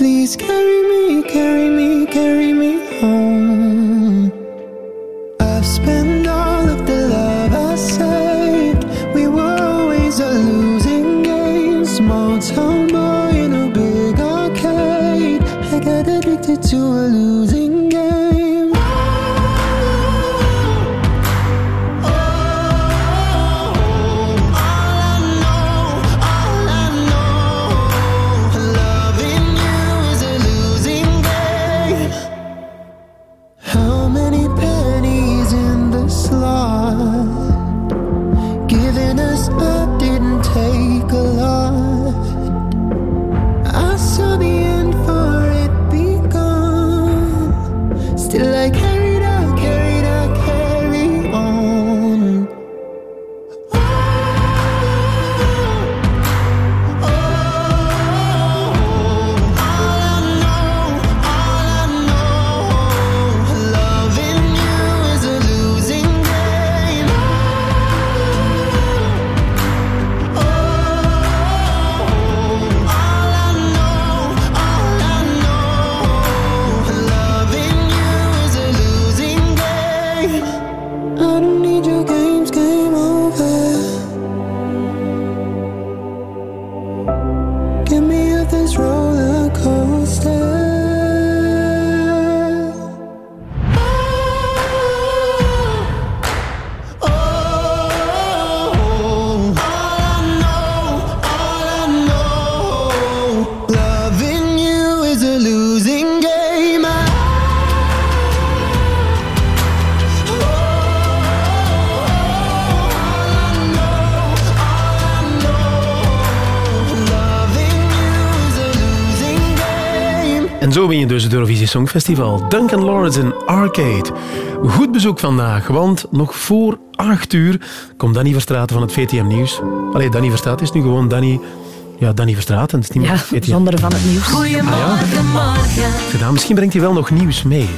Please carry me, carry me, Eurovisie Songfestival. Duncan Lawrence in Arcade. Goed bezoek vandaag, want nog voor 8 uur komt Danny Verstraeten van het VTM Nieuws. Allee, Danny Verstraeten is nu gewoon Danny... Ja, Danny Verstraeten. Het is niet Ja, meer VTM. zonder van het nieuws. Goedemorgen, morgen. Gedaan. Misschien brengt hij wel nog nieuws mee.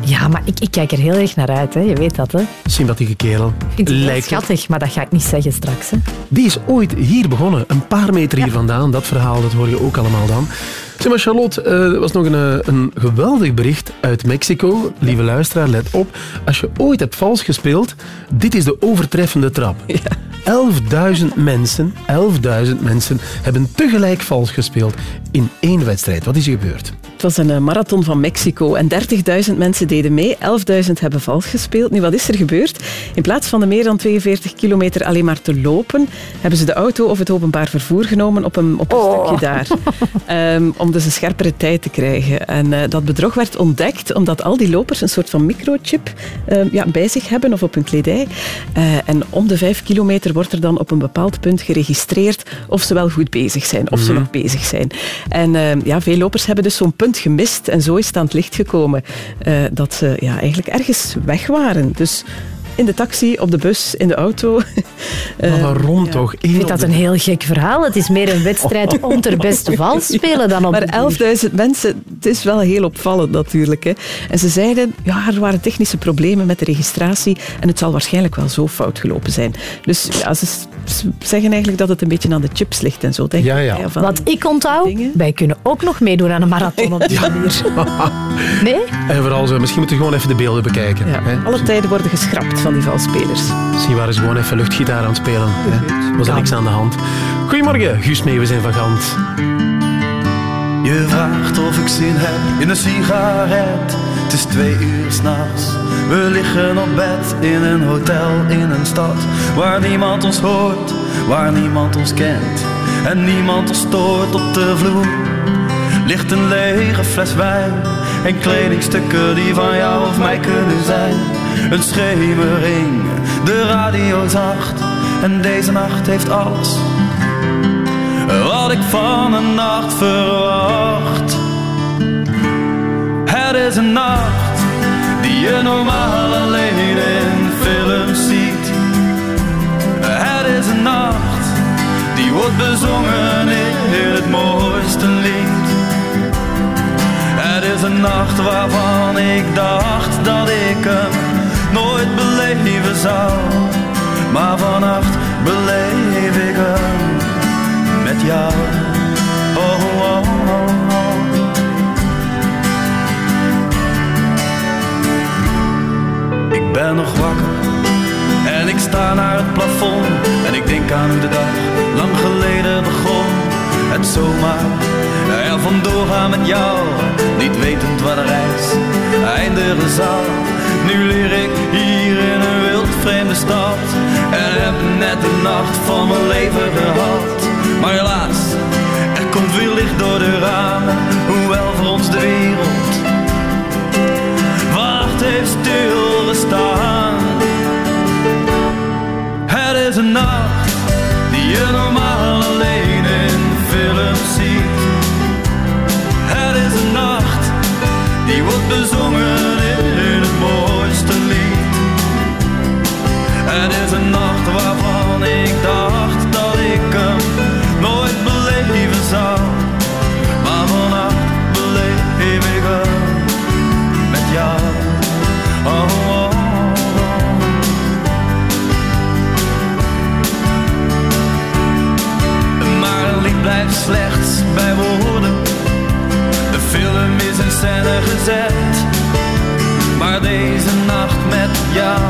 Ja, maar ik, ik kijk er heel erg naar uit, hè. je weet dat. Hè. Sympathieke kerel. het Lijkt het. schattig, maar dat ga ik niet zeggen straks. Hè. Die is ooit hier begonnen, een paar meter hier vandaan. Dat verhaal dat hoor je ook allemaal dan. Zeg maar, Charlotte, eh, er was nog een, eh, een geweldig bericht uit Mexico. Lieve luisteraar, let op. Als je ooit hebt vals gespeeld, dit is de overtreffende trap. (laughs) 11.000 mensen, 11.000 mensen hebben tegelijk vals gespeeld in één wedstrijd. Wat is er gebeurd? Het was een eh, marathon van Mexico en 30.000 mensen deden mee. 11.000 hebben vals gespeeld. Nu, wat is er gebeurd? In plaats van de meer dan 42 kilometer alleen maar te lopen, hebben ze de auto of het openbaar vervoer genomen op een, op een stukje daar. (laughs) Ehm, om dus een scherpere tijd te krijgen. En eh, dat bedrog werd ontdekt omdat al die lopers een soort van microchip eh, ja, bij zich hebben of op hun kledij. Eh, en om de vijf kilometer wordt er dan op een bepaald punt geregistreerd of ze wel goed bezig zijn, of ze Mhm. nog bezig zijn. En eh, ja, veel lopers hebben dus zo'n punt gemist en zo is het aan het licht gekomen eh, dat ze ja, eigenlijk ergens weg waren. Dus in de taxi, op de bus, in de auto. (laughs) Maar waarom toch? Ik vind dat een heel gek verhaal. Het is meer een wedstrijd (laughs) om ter beste vals spelen dan op Maar 11.000 mensen, het is wel heel opvallend natuurlijk. Hè. En ze zeiden, ja, er waren technische problemen met de registratie en het zal waarschijnlijk wel zo fout gelopen zijn. Dus ja, ze, ze zeggen eigenlijk dat het een beetje aan de chips ligt en zo. Denk Ja, ik. ja. van- Wat ik onthoud, wij kunnen ook nog meedoen aan een marathon op die manier. (laughs) Nee? En vooral zo, misschien moeten we gewoon even de beelden bekijken. hè? Alle tijden worden geschrapt van die valspelers. Misschien waren ze gewoon even luchtgitaar aan het spelen. Hè? Was er niks aan de hand. Goedemorgen, Guus Meeuwis in Van Gant. Je vraagt of ik zin heb in een sigaret. Het is twee uur s'nachts. We liggen op bed in een hotel in een stad waar niemand ons hoort, waar niemand ons kent en niemand ons stoort op de vloer. Ligt een lege fles wijn en kledingstukken die van jou of mij kunnen zijn. Een schemering, de radio zacht en deze nacht heeft alles wat ik van een nacht verwacht. Het is een nacht die je normaal alleen in films ziet. Het is een nacht die wordt bezongen in het mooiste lied. Het is een nacht waarvan ik dacht dat ik hem nooit beleven zou. Maar vannacht beleef ik hem met jou. Oh, oh, oh, oh. Ik ben nog wakker en ik sta naar het plafond en ik denk aan de dag lang geleden begon. Het zomaar er vandoor gaan met jou, niet wetend waar de reis eindigen zal. Nu leer ik hier in een wild vreemde stad en heb net de nacht van mijn leven gehad. Maar helaas, er komt weer licht door de ramen, hoewel voor ons de wereld wacht heeft stilgestaan. Het is een nacht die je normaal alleen scène gezet. Maar deze nacht met jou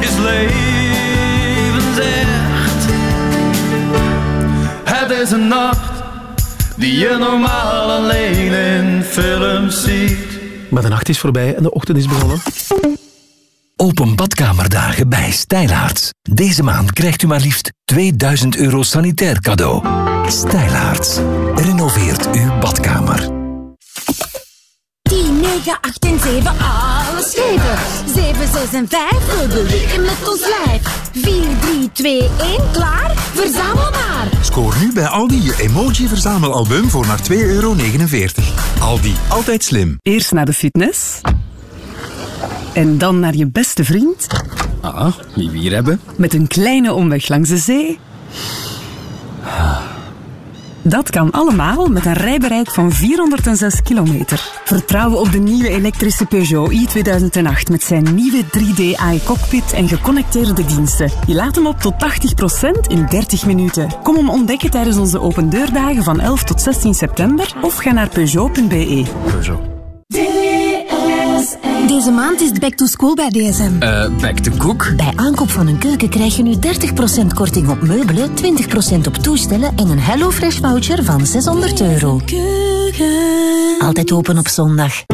is levensecht. Het is een nacht die je normaal alleen in films ziet. Maar de nacht is voorbij en de ochtend is begonnen. Open badkamerdagen bij Stijlaarts. Deze maand krijgt u maar liefst 2000 euro sanitair cadeau. Stijlaarts. Renoveert uw badkamer. 10, 9, 8 en 7, alles geven. 7, 6 en 5, we bewegen met ons lijf. 4, 3, 2, 1, klaar? Verzamel maar. Scoor nu bij Aldi je emoji-verzamelalbum voor maar 2,49 euro. Aldi, altijd slim. Eerst naar de fitness. En dan naar je beste vriend. Ah, wie we hier hebben? Met een kleine omweg langs de zee. Dat kan allemaal met een rijbereik van 406 kilometer. Vertrouwen op de nieuwe elektrische Peugeot i2008 met zijn nieuwe 3D AI cockpit en geconnecteerde diensten. Je laat hem op tot 80% in 30 minuten. Kom hem ontdekken tijdens onze open deurdagen van 11 tot 16 september of ga naar peugeot.be. Peugeot. Deze maand is het back to school bij DSM. Eh, back to cook? Bij aankoop van een keuken krijg je nu 30% korting op meubelen, 20% op toestellen en een HelloFresh voucher van 600 euro. Altijd open op zondag.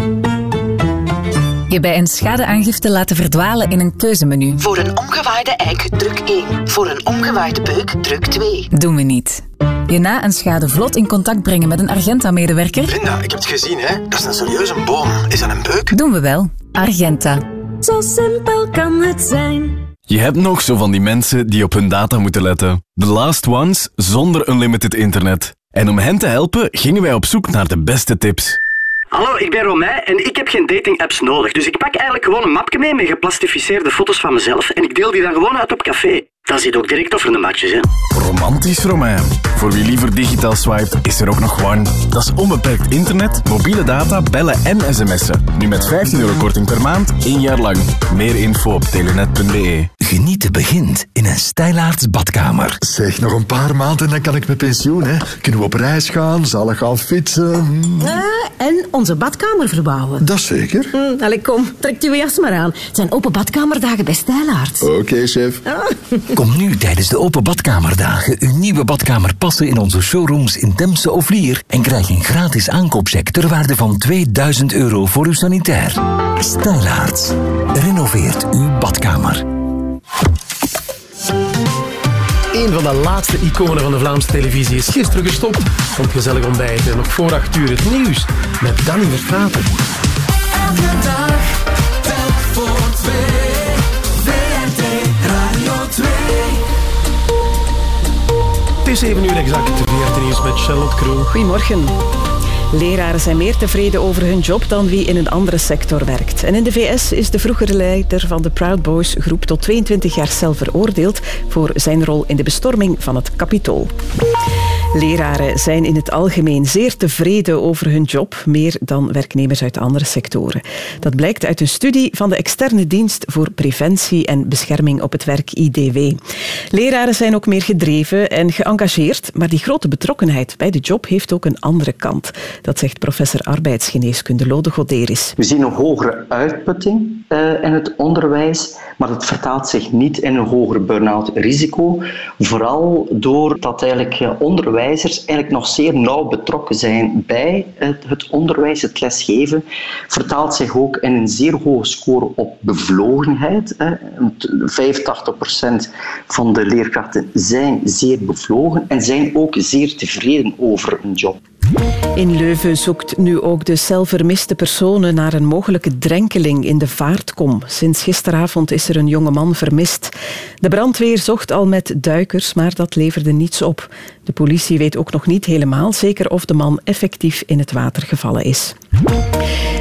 Je bij een schadeaangifte laten verdwalen in een keuzemenu. Voor een omgewaaide eik, druk 1. Voor een omgewaaide beuk, druk 2. Doen we niet. Je na een schade vlot in contact brengen met een Argenta-medewerker. Linda, ik heb het gezien, hè? Dat is een serieuze boom. Is dat een beuk? Doen we wel. Argenta. Zo simpel kan het zijn. Je hebt nog zo van die mensen die op hun data moeten letten. The last ones zonder unlimited internet. En om hen te helpen gingen wij op zoek naar de beste tips. Hallo, ik ben Romain en ik heb geen dating-apps nodig. Dus ik pak eigenlijk gewoon een mapje mee met geplastificeerde foto's van mezelf en ik deel die dan gewoon uit op café. Dan zit ook direct of er een match is, hè. Romantisch Romein. Voor wie liever digitaal swipe, is er ook nog One. Dat is onbeperkt internet, mobiele data, bellen en sms'en. Nu met 15 euro korting per maand, één jaar lang. Meer info op telenet.be. Genieten begint in een Stijlaarts badkamer. Zeg, nog een paar maanden en dan kan ik met pensioen, hè. Kunnen we op reis gaan, zalig gaan fietsen. Ah, en onze badkamer verbouwen. Dat zeker. Hm, allee, kom, trek uw jas maar aan. Het zijn open badkamerdagen bij Stijlaarts. Oké, chef. Kom nu tijdens de open badkamerdagen uw nieuwe badkamer passen in onze showrooms in Temse of Lier en krijg een gratis aankoopcheck ter waarde van 2000 euro voor uw sanitair. Stijlaarts. Renoveert uw badkamer. Een van de laatste iconen van de Vlaamse televisie is gisteren gestopt. Komt gezellig ontbijten. Nog voor acht uur het nieuws met Danny Verstraeten. Elke dag, telk voor twee. VRT Radio 2. Het is 7 uur exact. VRT nieuws met Charlotte Kroon. Goedemorgen. Leraren zijn meer tevreden over hun job dan wie in een andere sector werkt. En in de VS is de vroegere leider van de Proud Boys groep tot 22 jaar cel veroordeeld voor zijn rol in de bestorming van het Capitool. Leraren zijn in het algemeen zeer tevreden over hun job, meer dan werknemers uit andere sectoren. Dat blijkt uit een studie van de externe dienst voor preventie en bescherming op het werk IDW. Leraren zijn ook meer gedreven en geëngageerd, maar die grote betrokkenheid bij de job heeft ook een andere kant. Dat zegt professor arbeidsgeneeskunde Lode Goderis. We zien een hogere uitputting eh, in het onderwijs, maar dat vertaalt zich niet in een hoger burn-out risico. Vooral doordat eigenlijk eh, onderwijzers eigenlijk nog zeer nauw betrokken zijn bij het, het onderwijs, het lesgeven, vertaalt zich ook in een zeer hoge score op bevlogenheid. hè. Want 85% van de leerkrachten zijn zeer bevlogen en zijn ook zeer tevreden over hun job. In Leuven zoekt nu ook de celvermiste personen naar een mogelijke drenkeling in de Sinds gisteravond is er een jonge man vermist. De brandweer zocht al met duikers, maar dat leverde niets op. De politie weet ook nog niet helemaal zeker of de man effectief in het water gevallen is.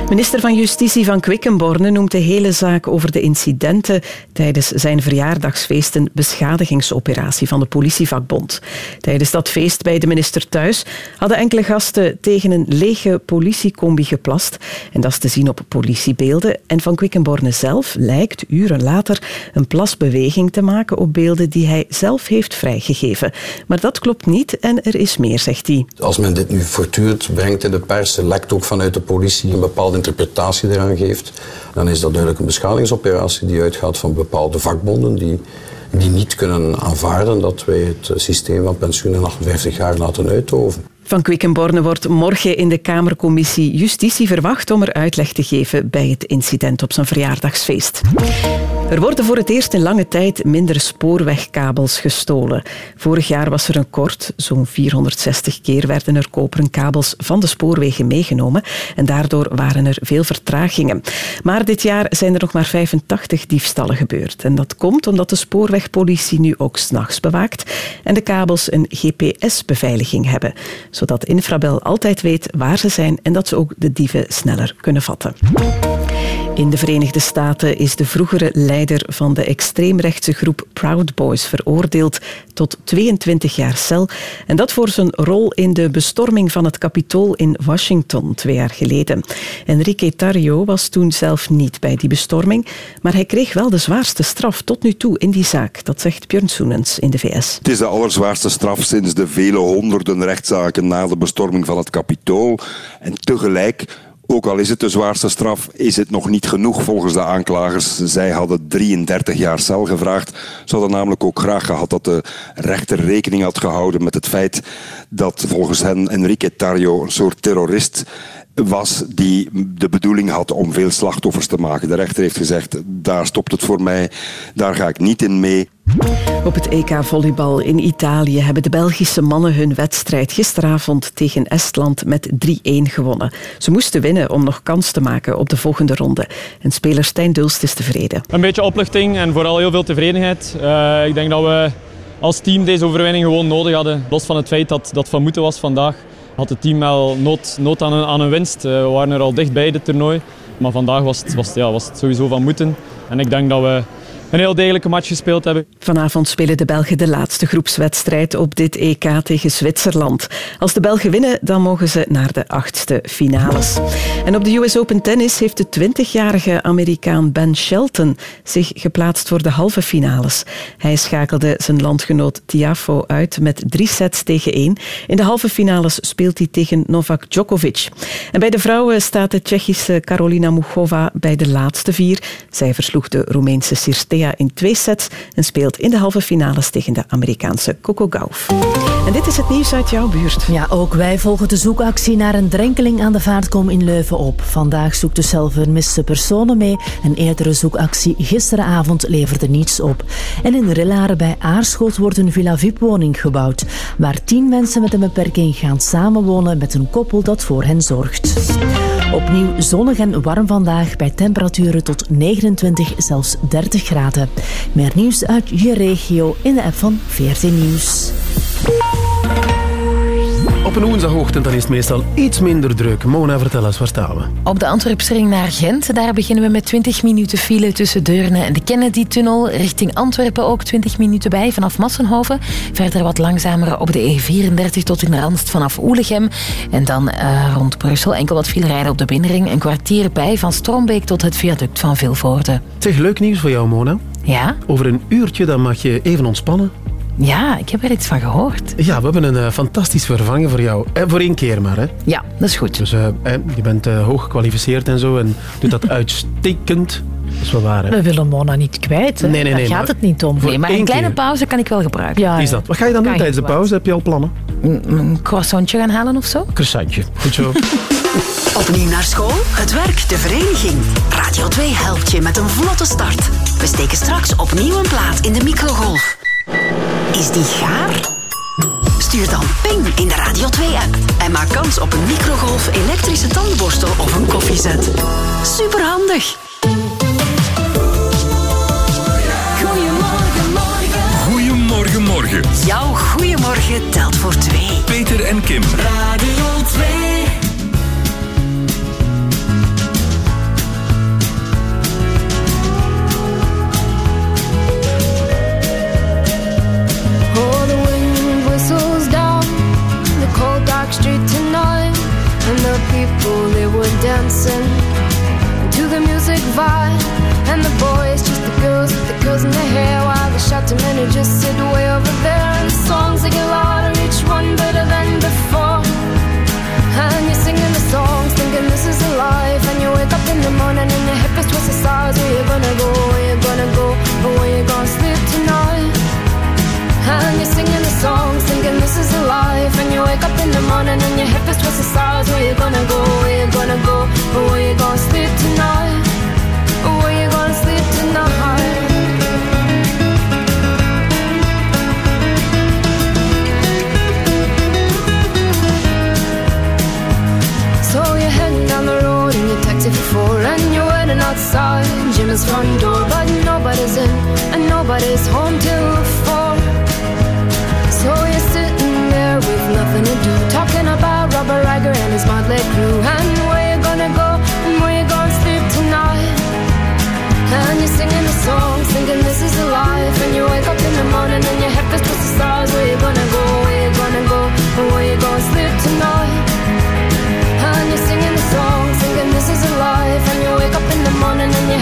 Minister van Justitie van Quickenborne noemt de hele zaak over de incidenten tijdens zijn verjaardagsfeest een beschadigingsoperatie van de politievakbond. Tijdens dat feest bij de minister thuis hadden enkele gasten tegen een lege politiecombi geplast. En dat is te zien op politiebeelden. En van Quickenborne Borne zelf lijkt uren later een plasbeweging te maken op beelden die hij zelf heeft vrijgegeven. Maar dat klopt niet en er is meer, zegt hij. Als men dit nu voortdurend brengt in de pers, lekt ook vanuit de politie een bepaalde interpretatie eraan geeft, dan is dat duidelijk een beschadigingsoperatie die uitgaat van bepaalde vakbonden die, die niet kunnen aanvaarden dat wij het systeem van pensioen in 58 jaar laten uitoven. Van Quickenborne wordt morgen in de Kamercommissie Justitie verwacht om er uitleg te geven bij het incident op zijn verjaardagsfeest. Er worden voor het eerst in lange tijd minder spoorwegkabels gestolen. Vorig jaar was er een kort, zo'n 460 keer werden er koperen kabels van de spoorwegen meegenomen en daardoor waren er veel vertragingen. Maar dit jaar zijn er nog maar 85 diefstallen gebeurd. En dat komt omdat de spoorwegpolitie nu ook s'nachts bewaakt en de kabels een GPS-beveiliging hebben, zodat Infrabel altijd weet waar ze zijn en dat ze ook de dieven sneller kunnen vatten. In de Verenigde Staten is de vroegere leider van de extreemrechtse groep Proud Boys veroordeeld tot 22 jaar cel. En dat voor zijn rol in de bestorming van het Capitool in Washington twee jaar geleden. Enrique Tarrio was toen zelf niet bij die bestorming, maar hij kreeg wel de zwaarste straf tot nu toe in die zaak. Dat zegt Björn Soenens in de VS. Het is de allerzwaarste straf sinds de vele honderden rechtszaken na de bestorming van het Capitool. En tegelijk ook al is het de zwaarste straf, is het nog niet genoeg volgens de aanklagers. Zij hadden 33 jaar cel gevraagd. Ze hadden namelijk ook graag gehad dat de rechter rekening had gehouden met het feit dat volgens hen Enrique Tarrio een soort terrorist was die de bedoeling had om veel slachtoffers te maken. De rechter heeft gezegd, daar stopt het voor mij, daar ga ik niet in mee. Op het EK volleybal in Italië hebben de Belgische mannen hun wedstrijd gisteravond tegen Estland met 3-1 gewonnen. Ze moesten winnen om nog kans te maken op de volgende ronde. En speler Stijn Dulst is tevreden. Een beetje opluchting en vooral heel veel tevredenheid. Uh, ik denk dat we als team deze overwinning gewoon nodig hadden. Los van het feit dat dat van moeten was vandaag, had het team wel nood, nood aan, een, aan een winst. Uh, we waren er al dichtbij dit toernooi. Maar vandaag was het, was, ja, was het sowieso van moeten. En ik denk dat we een heel degelijke match gespeeld hebben. Vanavond spelen de Belgen de laatste groepswedstrijd op dit EK tegen Zwitserland. Als de Belgen winnen, dan mogen ze naar de achtste finales. En op de US Open Tennis heeft de 20-jarige Amerikaan Ben Shelton zich geplaatst voor de halve finales. Hij schakelde zijn landgenoot Tiafo uit met drie sets tegen één. In de halve finales speelt hij tegen Novak Djokovic. En bij de vrouwen staat de Tsjechische Karolina Muchova bij de laatste vier. Zij versloeg de Roemeense In twee sets en speelt in de halve finales tegen de Amerikaanse Coco Gauff. En dit is het nieuws uit jouw buurt. Ja, ook wij volgen de zoekactie naar een drenkeling aan de vaartkom in Leuven op. Vandaag zoekt de zelf vermiste personen mee. Een eerdere zoekactie gisteravond leverde niets op. En in Rillaren bij Aarschot wordt een Villa VIP-woning gebouwd, waar tien mensen met een beperking gaan samenwonen met een koppel dat voor hen zorgt. Opnieuw zonnig en warm vandaag bij temperaturen tot 29, zelfs 30 graden. Meer nieuws uit je regio in de app van 14 Nieuws. Op een woensdagochtend dan is het meestal iets minder druk. Mona, vertel eens, waar staan we? Op de Antwerpsring naar Gent, daar beginnen we met 20 minuten file tussen Deurne en de Kennedy-tunnel. Richting Antwerpen ook 20 minuten bij vanaf Massenhoven. Verder wat langzamer op de E34 tot in Randst vanaf Oelegem. En dan uh, rond Brussel enkel wat file rijden op de binnenring. Een kwartier bij van Strombeek tot het viaduct van Vilvoorde. Zeg, leuk nieuws voor jou, Mona. Ja? Over een uurtje dan mag je even ontspannen. Ja, ik heb er iets van gehoord. Ja, we hebben een uh, fantastisch vervangen voor jou. Eh, voor één keer maar, hè? Ja, dat is goed. Dus uh, je bent hoog gekwalificeerd en zo en doet dat (laughs) uitstekend. Dat is wel waar, hè? We willen Mona niet kwijt, hè? Nee, nee, nee. Daar gaat het niet om. Nee, maar een kleine keer. pauze kan ik wel gebruiken. Ja, is dat. Wat ga je dan doen tijdens de pauze? Heb je al plannen? Een, een croissantje gaan halen of zo? Croissantje. Goed zo. (laughs) Opnieuw naar school, het werk, de vereniging. Radio 2 helpt je met een vlotte start. We steken straks opnieuw een plaat in de microgolf. Is die gaar? Stuur dan ping in de Radio 2-app en maak kans op een microgolf, elektrische tandenborstel of een koffiezet. Superhandig! Goedemorgen, morgen. Goedemorgen, morgen. Jouw goeiemorgen telt voor twee. Peter en Kim. Radio dark street tonight, and the people they were dancing to the music vibe. And the boys, just the girls with the girls in their hair. While the shouting men just sit way over there. And the songs they get louder, each one better than before. And you're singing the songs, thinking this is a life. And you wake up in the morning and your hip is twisted sides. Where you gonna go? And you're singing the songs, thinking this is a life. And you wake up in the morning and your hip is twisted sides. Where you gonna go? Where you gonna go? Or where you gonna sleep tonight? Where you gonna sleep tonight? So you're heading down the road in your taxi for four And you're waiting outside Jim's front door But nobody's in and nobody's home till four about Robert Riger and his motley crew. And where you gonna go? And where you gonna sleep tonight? And you're singing the song, thinking this is a life. And you wake up in the morning and your head feels twisted stars. Where you gonna go, where you gonna go? And where you gonna sleep tonight? And you're singing the song, thinking this is a life. And you wake up in the morning and your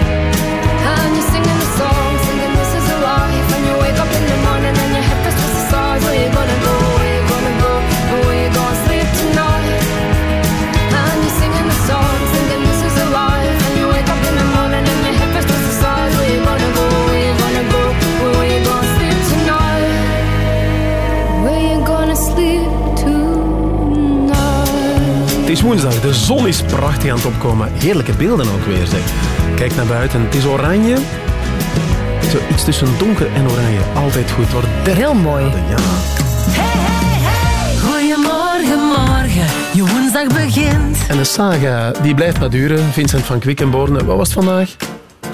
Is woensdag, de zon is prachtig aan het opkomen. Heerlijke beelden ook weer, zeg. Kijk naar buiten, het is oranje. Zo iets tussen donker en oranje. Altijd goed. Het wordt 30 Heel mooi. graden, Ja. Goedemorgen, morgen, je woensdag begint. En de saga, die blijft maar duren. Vincent van Quickenborne, wat was het vandaag?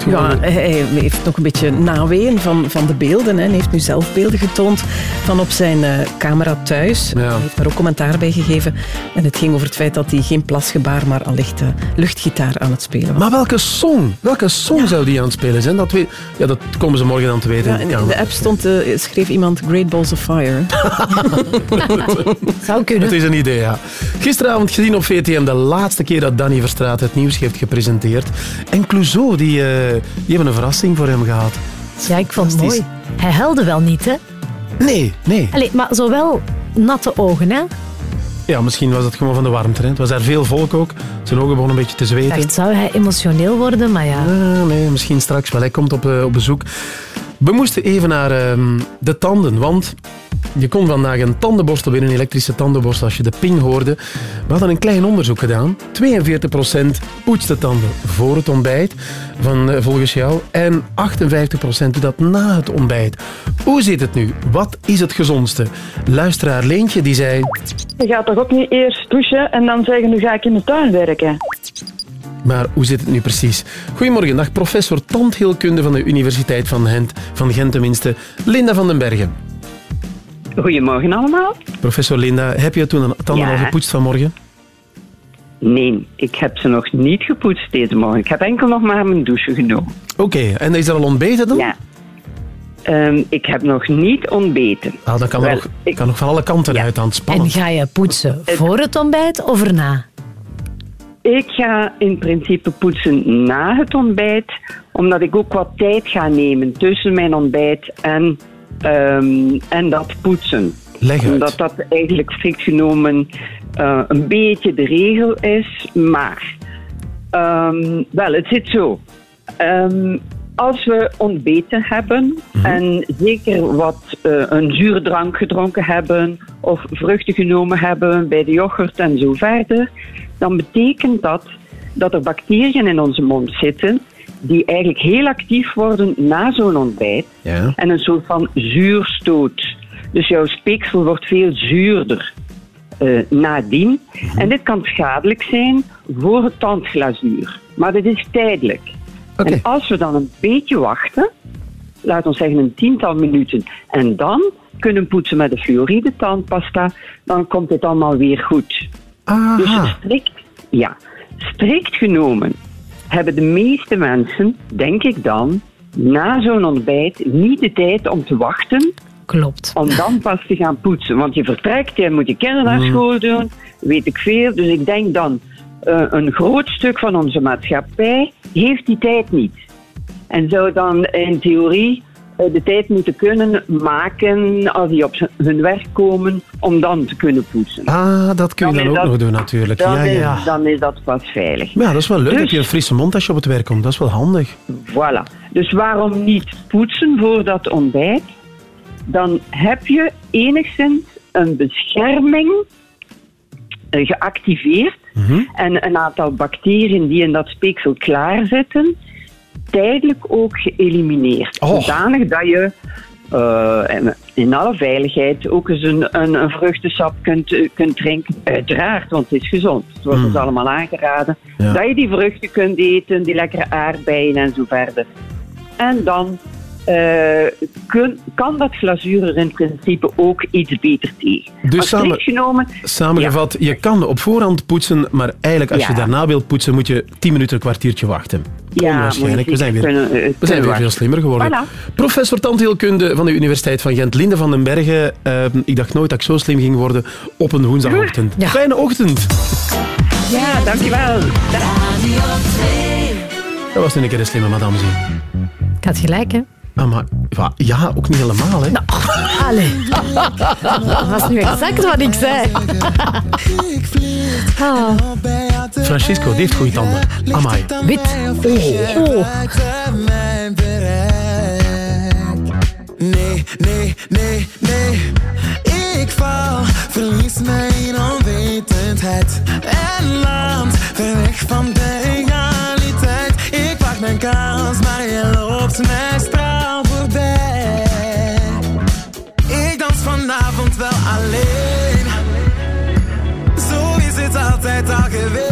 Ja, hij hij heeft nog een beetje naweeën van, van de beelden. Hè. Hij heeft nu zelf beelden getoond van op zijn eh, camera thuis. Hij heeft daar ook commentaar bij gegeven. En het ging over het feit dat hij geen plasgebaar, maar allicht uh, luchtgitaar aan het spelen was. Maar welke song? Welke song zou die aan het spelen zijn? Dat, weet, ja, dat komen ze morgen dan te weten. Ja, in de app stond, eh, schreef iemand Great Balls of Fire. (laughs) (laughs) Zou kunnen. Het is een idee, ja. Gisteravond gezien op VTM de laatste keer dat Danny Verstraat het nieuws heeft gepresenteerd. En Clouseau, die, eh, die hebben een verrassing voor hem gehad. Ja, ik vond het mooi. Hij huilde wel niet, hè? Nee, nee. Allee, maar zowel natte ogen, hè? Ja, misschien was het gewoon van de warmte. Hè. Het was daar veel volk ook. Zijn ogen begonnen een beetje te zweten. Echt, zou hij emotioneel worden, maar ja. Ah, nee, misschien straks wel. Hij komt op, eh, op bezoek. We moesten even naar ehm, de tanden, want je kon vandaag een tandenborstel winnen, een elektrische tandenborstel, als je de ping hoorde. We hadden een klein onderzoek gedaan. 42% poetst de tanden voor het ontbijt, van, eh, volgens jou, en 58% doet dat na het ontbijt. Hoe zit het nu? Wat is het gezondste? Luisteraar Leentje die zei... Je gaat toch ook niet eerst douchen en dan zeggen, nu ga ik in de tuin werken. Maar hoe zit het nu precies? Goedemorgen, dag professor tandheelkunde van de Universiteit van Gent, van Gent tenminste, Linda van den Bergen. Goedemorgen allemaal. Professor Linda, heb je toen een tanden Ja. al gepoetst vanmorgen? Nee, ik heb ze nog niet gepoetst deze morgen. Ik heb enkel nog maar mijn douche genomen. Oké, en is er al ontbeten dan? Ja. Ehm, ik heb nog niet ontbeten. Ah, dan kan, Wel, nog, kan nog van alle kanten uit aan het spannen. En ga je poetsen voor het ontbijt of erna? Ik ga in principe poetsen na het ontbijt, omdat ik ook wat tijd ga nemen tussen mijn ontbijt en, ehm, en dat poetsen. Omdat dat eigenlijk strikt genomen eh, een beetje de regel is. Maar, ehm, wel, het zit zo. Ehm, als we ontbeten hebben en zeker wat eh, een zure drank gedronken hebben of vruchten genomen hebben bij de yoghurt en zo verder, dan betekent dat dat er bacteriën in onze mond zitten die eigenlijk heel actief worden na zo'n ontbijt. Ja. En een soort van zuurstoot. Dus jouw speeksel wordt veel zuurder uh, nadien. En dit kan schadelijk zijn voor het tandglazuur. Maar dit is tijdelijk. En als we dan een beetje wachten, laat ons zeggen een tiental minuten, en dan kunnen poetsen met de fluoride tandpasta, dan komt het allemaal weer goed. Dus strikt, ja, strikt genomen hebben de meeste mensen, denk ik dan, na zo'n ontbijt niet de tijd om te wachten. Klopt. Om dan (laughs) pas te gaan poetsen. Want je vertrekt, je moet je kinderen naar Mm. school doen, weet ik veel. Dus ik denk dan, eh, een groot stuk van onze maatschappij heeft die tijd niet. En zou dan in theorie de tijd moeten kunnen maken als die op hun werk komen, om dan te kunnen poetsen. Ah, dat kun je Dan ook dat- nog doen natuurlijk. Dan, Ja, is, ja. dan is dat pas veilig. Ja, dat is wel leuk Dus- dat je een frisse mond als je op het werk komt. Dat is wel handig. Voilà. Dus waarom niet poetsen voor dat ontbijt? Dan heb je enigszins een bescherming eh, geactiveerd en een aantal bacteriën die in dat speeksel klaarzitten, tijdelijk ook geëlimineerd. Oh. Zodanig dat je eh, in alle veiligheid ook eens een, een, een vruchtensap kunt, eh, kunt drinken. Uiteraard, want het is gezond. Het wordt Mm. ons allemaal aangeraden. Ja. Dat je die vruchten kunt eten, die lekkere aardbeien en zo verder. En dan eh, kun- kan dat glazuur er in principe ook iets beter tegen. Dus samen- genomen, Samengevat, je kan op voorhand poetsen, maar eigenlijk als je daarna wilt poetsen, moet je 10 minuten, een kwartiertje wachten. Ja, Onwaarschijnlijk. We moet je zijn weer, kunnen, eh, we zijn weer veel slimmer geworden. Voilà. Professor tandheelkunde van de Universiteit van Gent, Linde van den Bergen. Eh, ik dacht nooit dat ik zo slim ging worden op een woensdagochtend. Fijne ochtend. Ja, dankjewel. Dat was een keer een slimme madame zien. Ik had gelijk, hè? Ah, maar, ja, ja, ook niet helemaal, hè. (laughs) Allee. Dat was nu exact wat ik zei. Ah. Francisco, die heeft goede tanden. Amai. Wit. Oh. Oh. Nee, nee, nee, nee. Ik val, verlies mij in onwetendheid. En land, ver weg van de realiteit. Ik pak mijn kans, maar je loopt mij straal vanavond wel alleen. Zo is het altijd al geweest.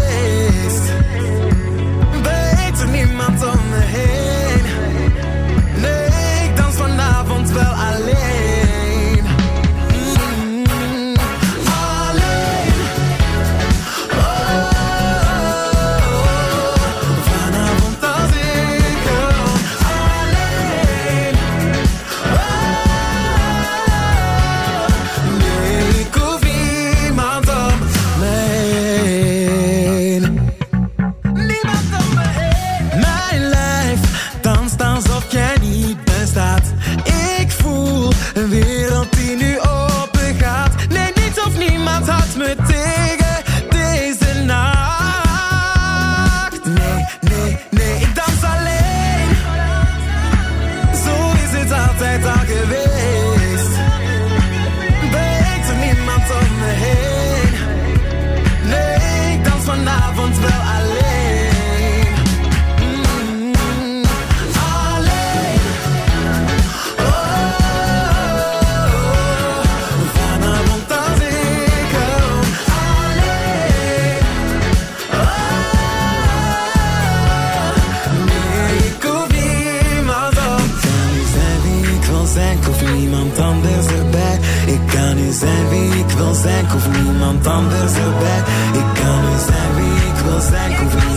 Zijn, ik hoef niemand anders erbij. Ik kan nu zijn wie ik wil zijn, ik hoef niemand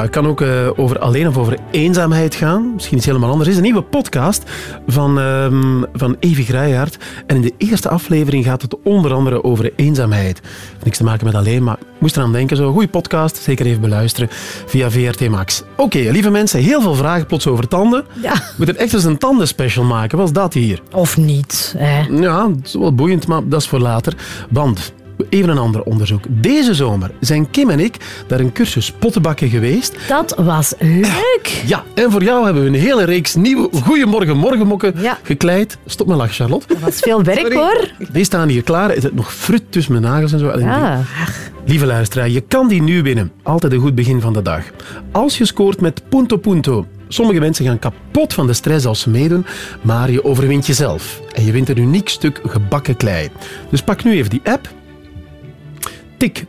ja, het kan ook eh, over alleen of over eenzaamheid gaan. Misschien iets helemaal anders. Er is een nieuwe podcast van, ehm van Evie Grijhaard. En in de eerste aflevering gaat het onder andere over eenzaamheid. Niks te maken met alleen, maar moest eraan denken. Zo'n goede podcast, zeker even beluisteren via VRT Max. Oké, lieve mensen, heel veel vragen plots over tanden. Ja. We moeten echt eens een tandenspecial maken. Wat is dat hier? Of niet. Hè? Ja, dat is wel boeiend, maar dat is voor later. Want, even een ander onderzoek. Deze zomer zijn Kim en ik naar een cursus pottenbakken geweest. Dat was leuk. Ja, en voor jou hebben we een hele reeks nieuwe Goeiemorgen Morgenmokken gekleid. Stop maar lachen, Charlotte. Dat was veel werk Sorry. hoor. Die staan hier klaar. Er zit nog fruit tussen mijn nagels en zo. Ja. Lieve luisteraar, je kan die nu winnen. Altijd een goed begin van de dag. Als je scoort met Punto Punto. Sommige mensen gaan kapot van de stress als ze meedoen, maar je overwint jezelf. En je wint een uniek stuk gebakken klei. Dus pak nu even die app. Tik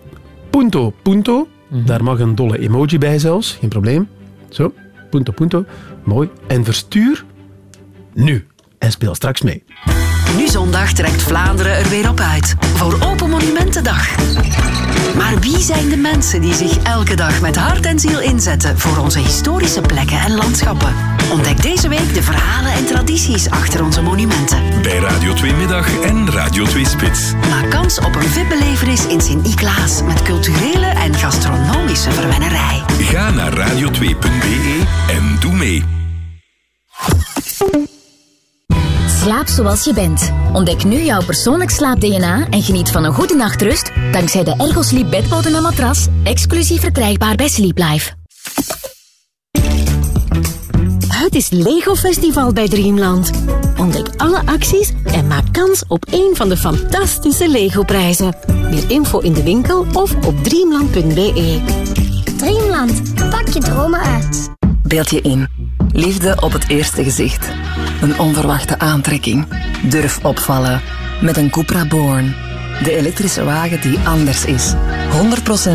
Punto Punto. Daar mag een dolle emoji bij zelfs, geen probleem. Zo, Punto Punto. Mooi. En verstuur nu. En speel straks mee. Nu zondag trekt Vlaanderen er weer op uit voor Open Monumentendag. Maar wie zijn de mensen die zich elke dag met hart en ziel inzetten voor onze historische plekken en landschappen? Ontdek deze week de verhalen en tradities achter onze monumenten. Bij Radio 2 Middag en Radio 2 Spits. Maak kans op een VIP-belevenis in Sint-Niklaas met culturele en gastronomische verwennerij. Ga naar radio2.be en doe mee. Slaap zoals je bent. Ontdek nu jouw persoonlijk slaap-DNA en geniet van een goede nachtrust dankzij de Ergo Sleep bedbodem en matras, exclusief verkrijgbaar bij Sleep Life. Het is Lego Festival bij Dreamland. Ontdek alle acties en maak kans op een van de fantastische Lego-prijzen. Meer info in de winkel of op dreamland.be. Dreamland, pak je dromen uit. Beeld je in. Liefde op het eerste gezicht. Een onverwachte aantrekking. Durf opvallen. Met een Cupra Born. De elektrische wagen die anders is.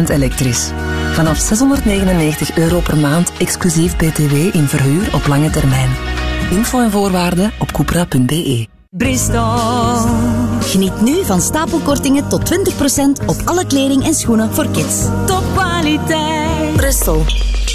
100% elektrisch. Vanaf 699 euro per maand exclusief BTW in verhuur op lange termijn. Info en voorwaarden op cupra.be. Bristol. Geniet nu van stapelkortingen tot 20% op alle kleding en schoenen voor kids. Topkwaliteit. Bristol.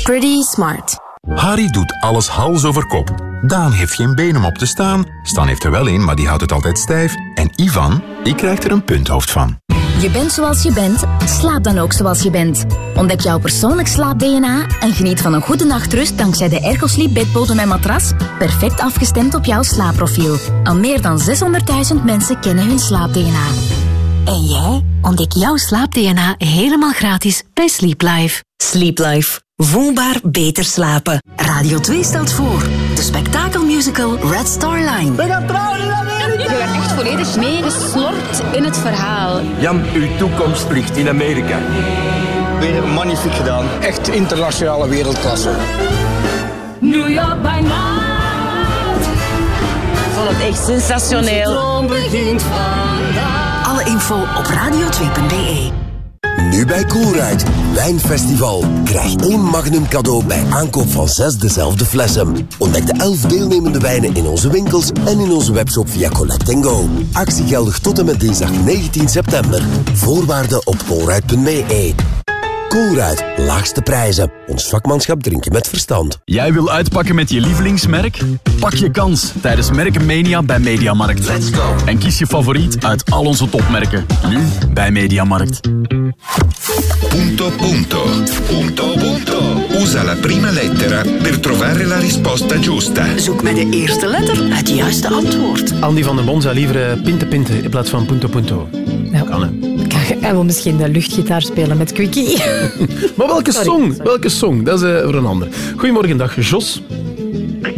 Pretty smart. Harry doet alles hals over kop. Daan heeft geen been om op te staan. Stan heeft er wel een, maar die houdt het altijd stijf. En Ivan, die krijgt er een punthoofd van. Je bent zoals je bent, slaap dan ook zoals je bent. Ontdek jouw persoonlijk slaap-DNA en geniet van een goede nachtrust dankzij de Ergosleep bedbodem en matras, perfect afgestemd op jouw slaapprofiel. Al meer dan 600.000 mensen kennen hun slaap-DNA. En jij? Ontdek jouw slaap-DNA helemaal gratis bij Sleep Life. Voelbaar beter slapen. Radio 2 stelt voor de spektakelmusical Red Star Line. We gaan trouwen in Amerika! Je bent echt volledig meegeslorpt in het verhaal. Jan, uw toekomst ligt in Amerika. Weer magnifiek gedaan. Echt internationale wereldklasse. New York by night. Ik vond het echt sensationeel. Droom begint vandaag. Alle info op radio2.be. Nu bij Coolride, Wijnfestival. Krijg één magnum cadeau bij aankoop van zes dezelfde flessen. Ontdek de elf deelnemende wijnen in onze winkels en in onze webshop via Collect Go. Actie geldig tot en met dinsdag 19 september. Voorwaarden op coolride.be. Coolride, laagste prijzen. Ons vakmanschap drinken met verstand. Jij wil uitpakken met je lievelingsmerk? Pak je kans tijdens Merkenmania bij Mediamarkt. Let's go. En kies je favoriet uit al onze topmerken. Nu bij Mediamarkt. Punto punto. Punto punto. Usa la prima lettera per trovare la risposta giusta. Zoek met de eerste letter het juiste antwoord. Andy van den Bon zou liever eh, pinte pinte in plaats van punto punto. Ja. Kan, hè? Hij wil misschien de luchtgitaar spelen met Quickie. (laughs) (laughs) Maar welke Sorry, song? sorry. Welke song? Dat is eh, voor een ander. Goedemorgen, dag Jos.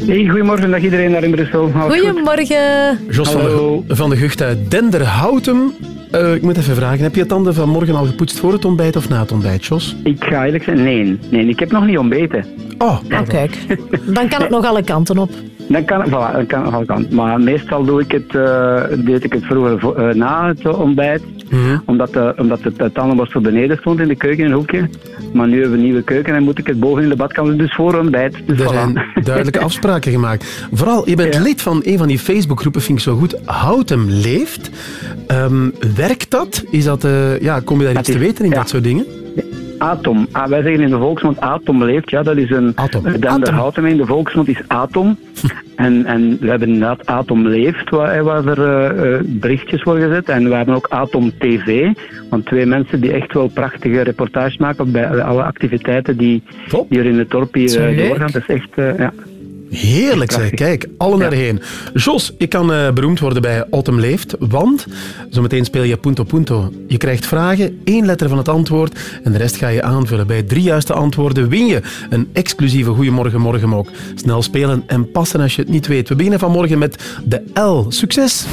Hey, goedemorgen, dag iedereen daar in Brussel. Goed? Goedemorgen. Jos van de, van de Gucht uit Denderhouten. Eh, ik moet even vragen, heb je je tanden vanmorgen al gepoetst voor het ontbijt of na het ontbijt, Jos? Ik ga eerlijk zijn, nee. Nee, ik heb nog niet ontbeten. Oh, Nou, kijk. Dan kan het nog alle kanten op. Dan kan, het- voilà, dan kan het alle kanten. Maar meestal doe ik het, eh, deed ik het vroeger na het ontbijt. Omdat, de, omdat het, het tandenborstel beneden stond in de keuken in een hoekje. Maar nu hebben we een nieuwe keuken en moet ik het boven in de badkamer. Dus voor ontbijt. Dus Er voilà. zijn duidelijke (laughs) afspraken gemaakt. Vooral, je bent lid van een van die Facebookgroepen, vind ik zo goed. Houtem leeft. Ehm, werkt dat? Is dat eh, ja, kom je daar iets te weten in dat soort dingen? Atom. Ah, wij zeggen in de volksmond Atom leeft. Ja, dat is een... Atom. De Denderhouten in de volksmond is Atom. (laughs) en, en we hebben inderdaad Atom leeft, waar, waar er eh, eh, berichtjes worden gezet. En we hebben ook Atom TV. Want twee mensen die echt wel prachtige reportages maken bij alle activiteiten die, die er in het dorp hier eh, doorgaan. Dat is echt... eh, ja. Heerlijk zeg, kijk, alle naar heen. Jos, je kan eh, beroemd worden bij Autumn Leeft, want zometeen speel je Punto Punto. Je krijgt vragen, één letter van het antwoord en de rest ga je aanvullen. Bij drie juiste antwoorden win je een exclusieve Goeiemorgen Morgenmok. Snel spelen en passen als je het niet weet. We beginnen vanmorgen met de L. Succes!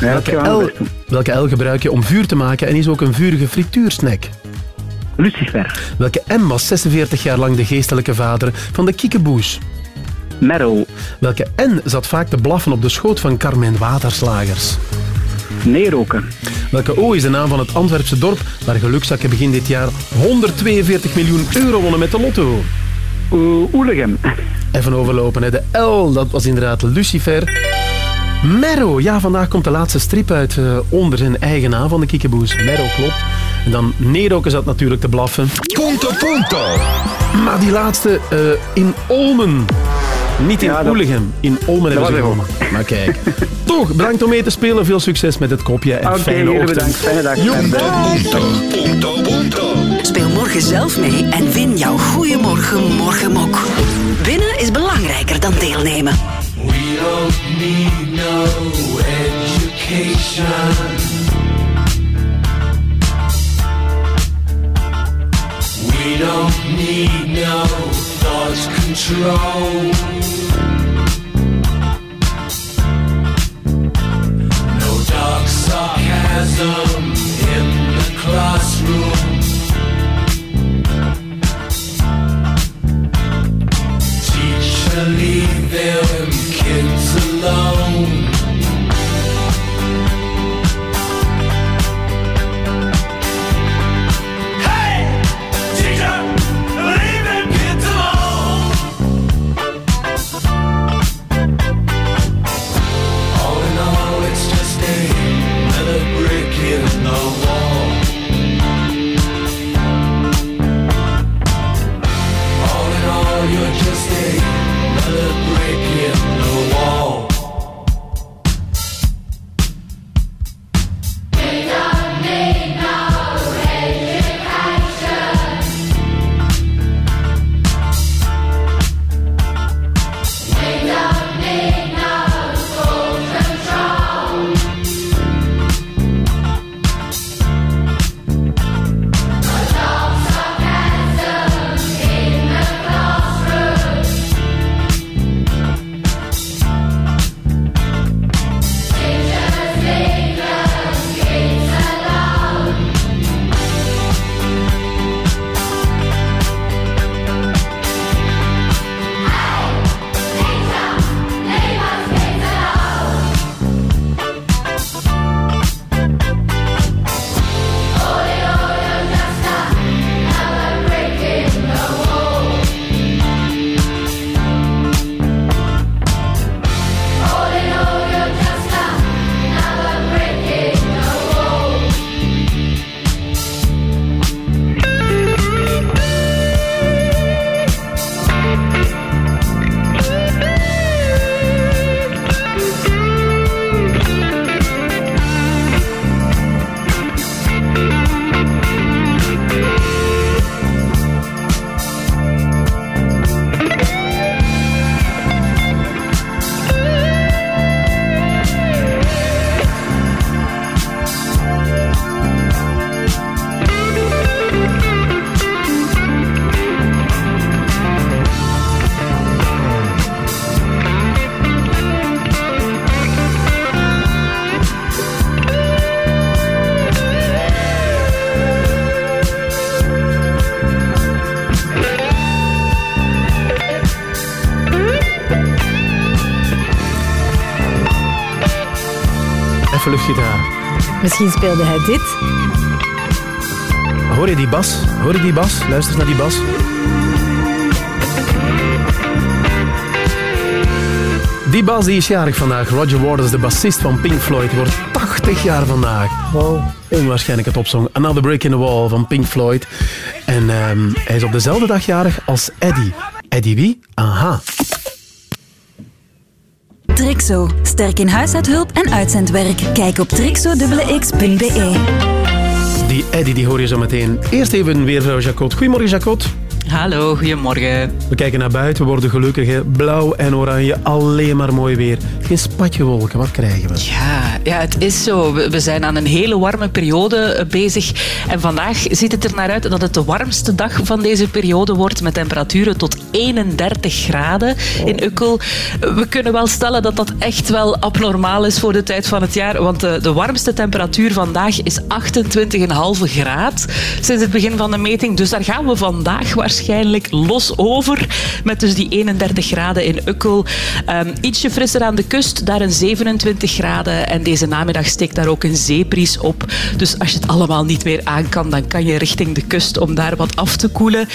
welke, L, welke L gebruik je om vuur te maken en is ook een vurige frituursnack? Lucifer. Welke M was 46 jaar lang de geestelijke vader van de kiekeboes? Merrow. Welke N zat vaak te blaffen op de schoot van Carmen Waterslagers? Neeroken. Welke O is de naam van het Antwerpse dorp waar gelukzakken begin dit jaar 142 miljoen euro wonnen met de lotto? Oelegem. Even overlopen, hè. de L, dat was inderdaad Lucifer. Merro, ja, vandaag komt de laatste strip uit eh, onder zijn eigen naam van de kiekeboes. Merro, klopt. En dan Neroken zat natuurlijk te blaffen. Punto, punto. Maar die laatste eh, in Olmen. Niet in Ja, dat- Oelegem, in Olmen hebben ze gewonnen. Maar kijk, (laughs) toch, bedankt om mee te spelen. Veel succes met het kopje en Oké, fijne ochtend. bedankt. Fijne dag. Punto. Speel morgen zelf mee en win jouw Goeiemorgen Morgenmok. Winnen is belangrijker dan deelnemen. We don't need no education. We don't need no thought control. No dark sarcasm in the classroom. Teacher, leave them kids alone. Misschien speelde hij dit. Hoor je die bas? Hoor je die bas? Luister eens naar die bas. Die bas die is jarig vandaag. Roger Waters, de bassist van Pink Floyd, wordt 80 jaar vandaag. Wow. Onwaarschijnlijk het opzong. Another Break in the Wall van Pink Floyd. En ehm, hij is op dezelfde dag jarig als Eddie. Eddie wie? Aha. Trixo. Sterk in huishoudhulp en uitzendwerk. Kijk op trixo.x.be. Die Eddie die hoor je zo meteen. Eerst even weer Jacot. Goedemorgen Jacot. Hallo, goedemorgen. We kijken naar buiten, we worden gelukkig. hè. Blauw en oranje, alleen maar mooi weer. Geen spatje wolken, wat krijgen we? Ja, ja, het is zo. We zijn aan een hele warme periode eh, bezig. En vandaag ziet het er naar uit dat het de warmste dag van deze periode wordt. Met temperaturen tot 31 graden in Ukkel. We kunnen wel stellen dat dat echt wel abnormaal is voor de tijd van het jaar. Want de, de warmste temperatuur vandaag is 28,5 graad sinds het begin van de meting. Dus daar gaan we vandaag waarschijnlijk los over. Met dus die 31 graden in Ukkel. Ehm, ietsje frisser aan de kust, daar een 27 graden. En deze namiddag steekt daar ook een zeebries op. Dus als je het allemaal niet meer aan kan, dan kan je richting de kust om daar wat af te koelen.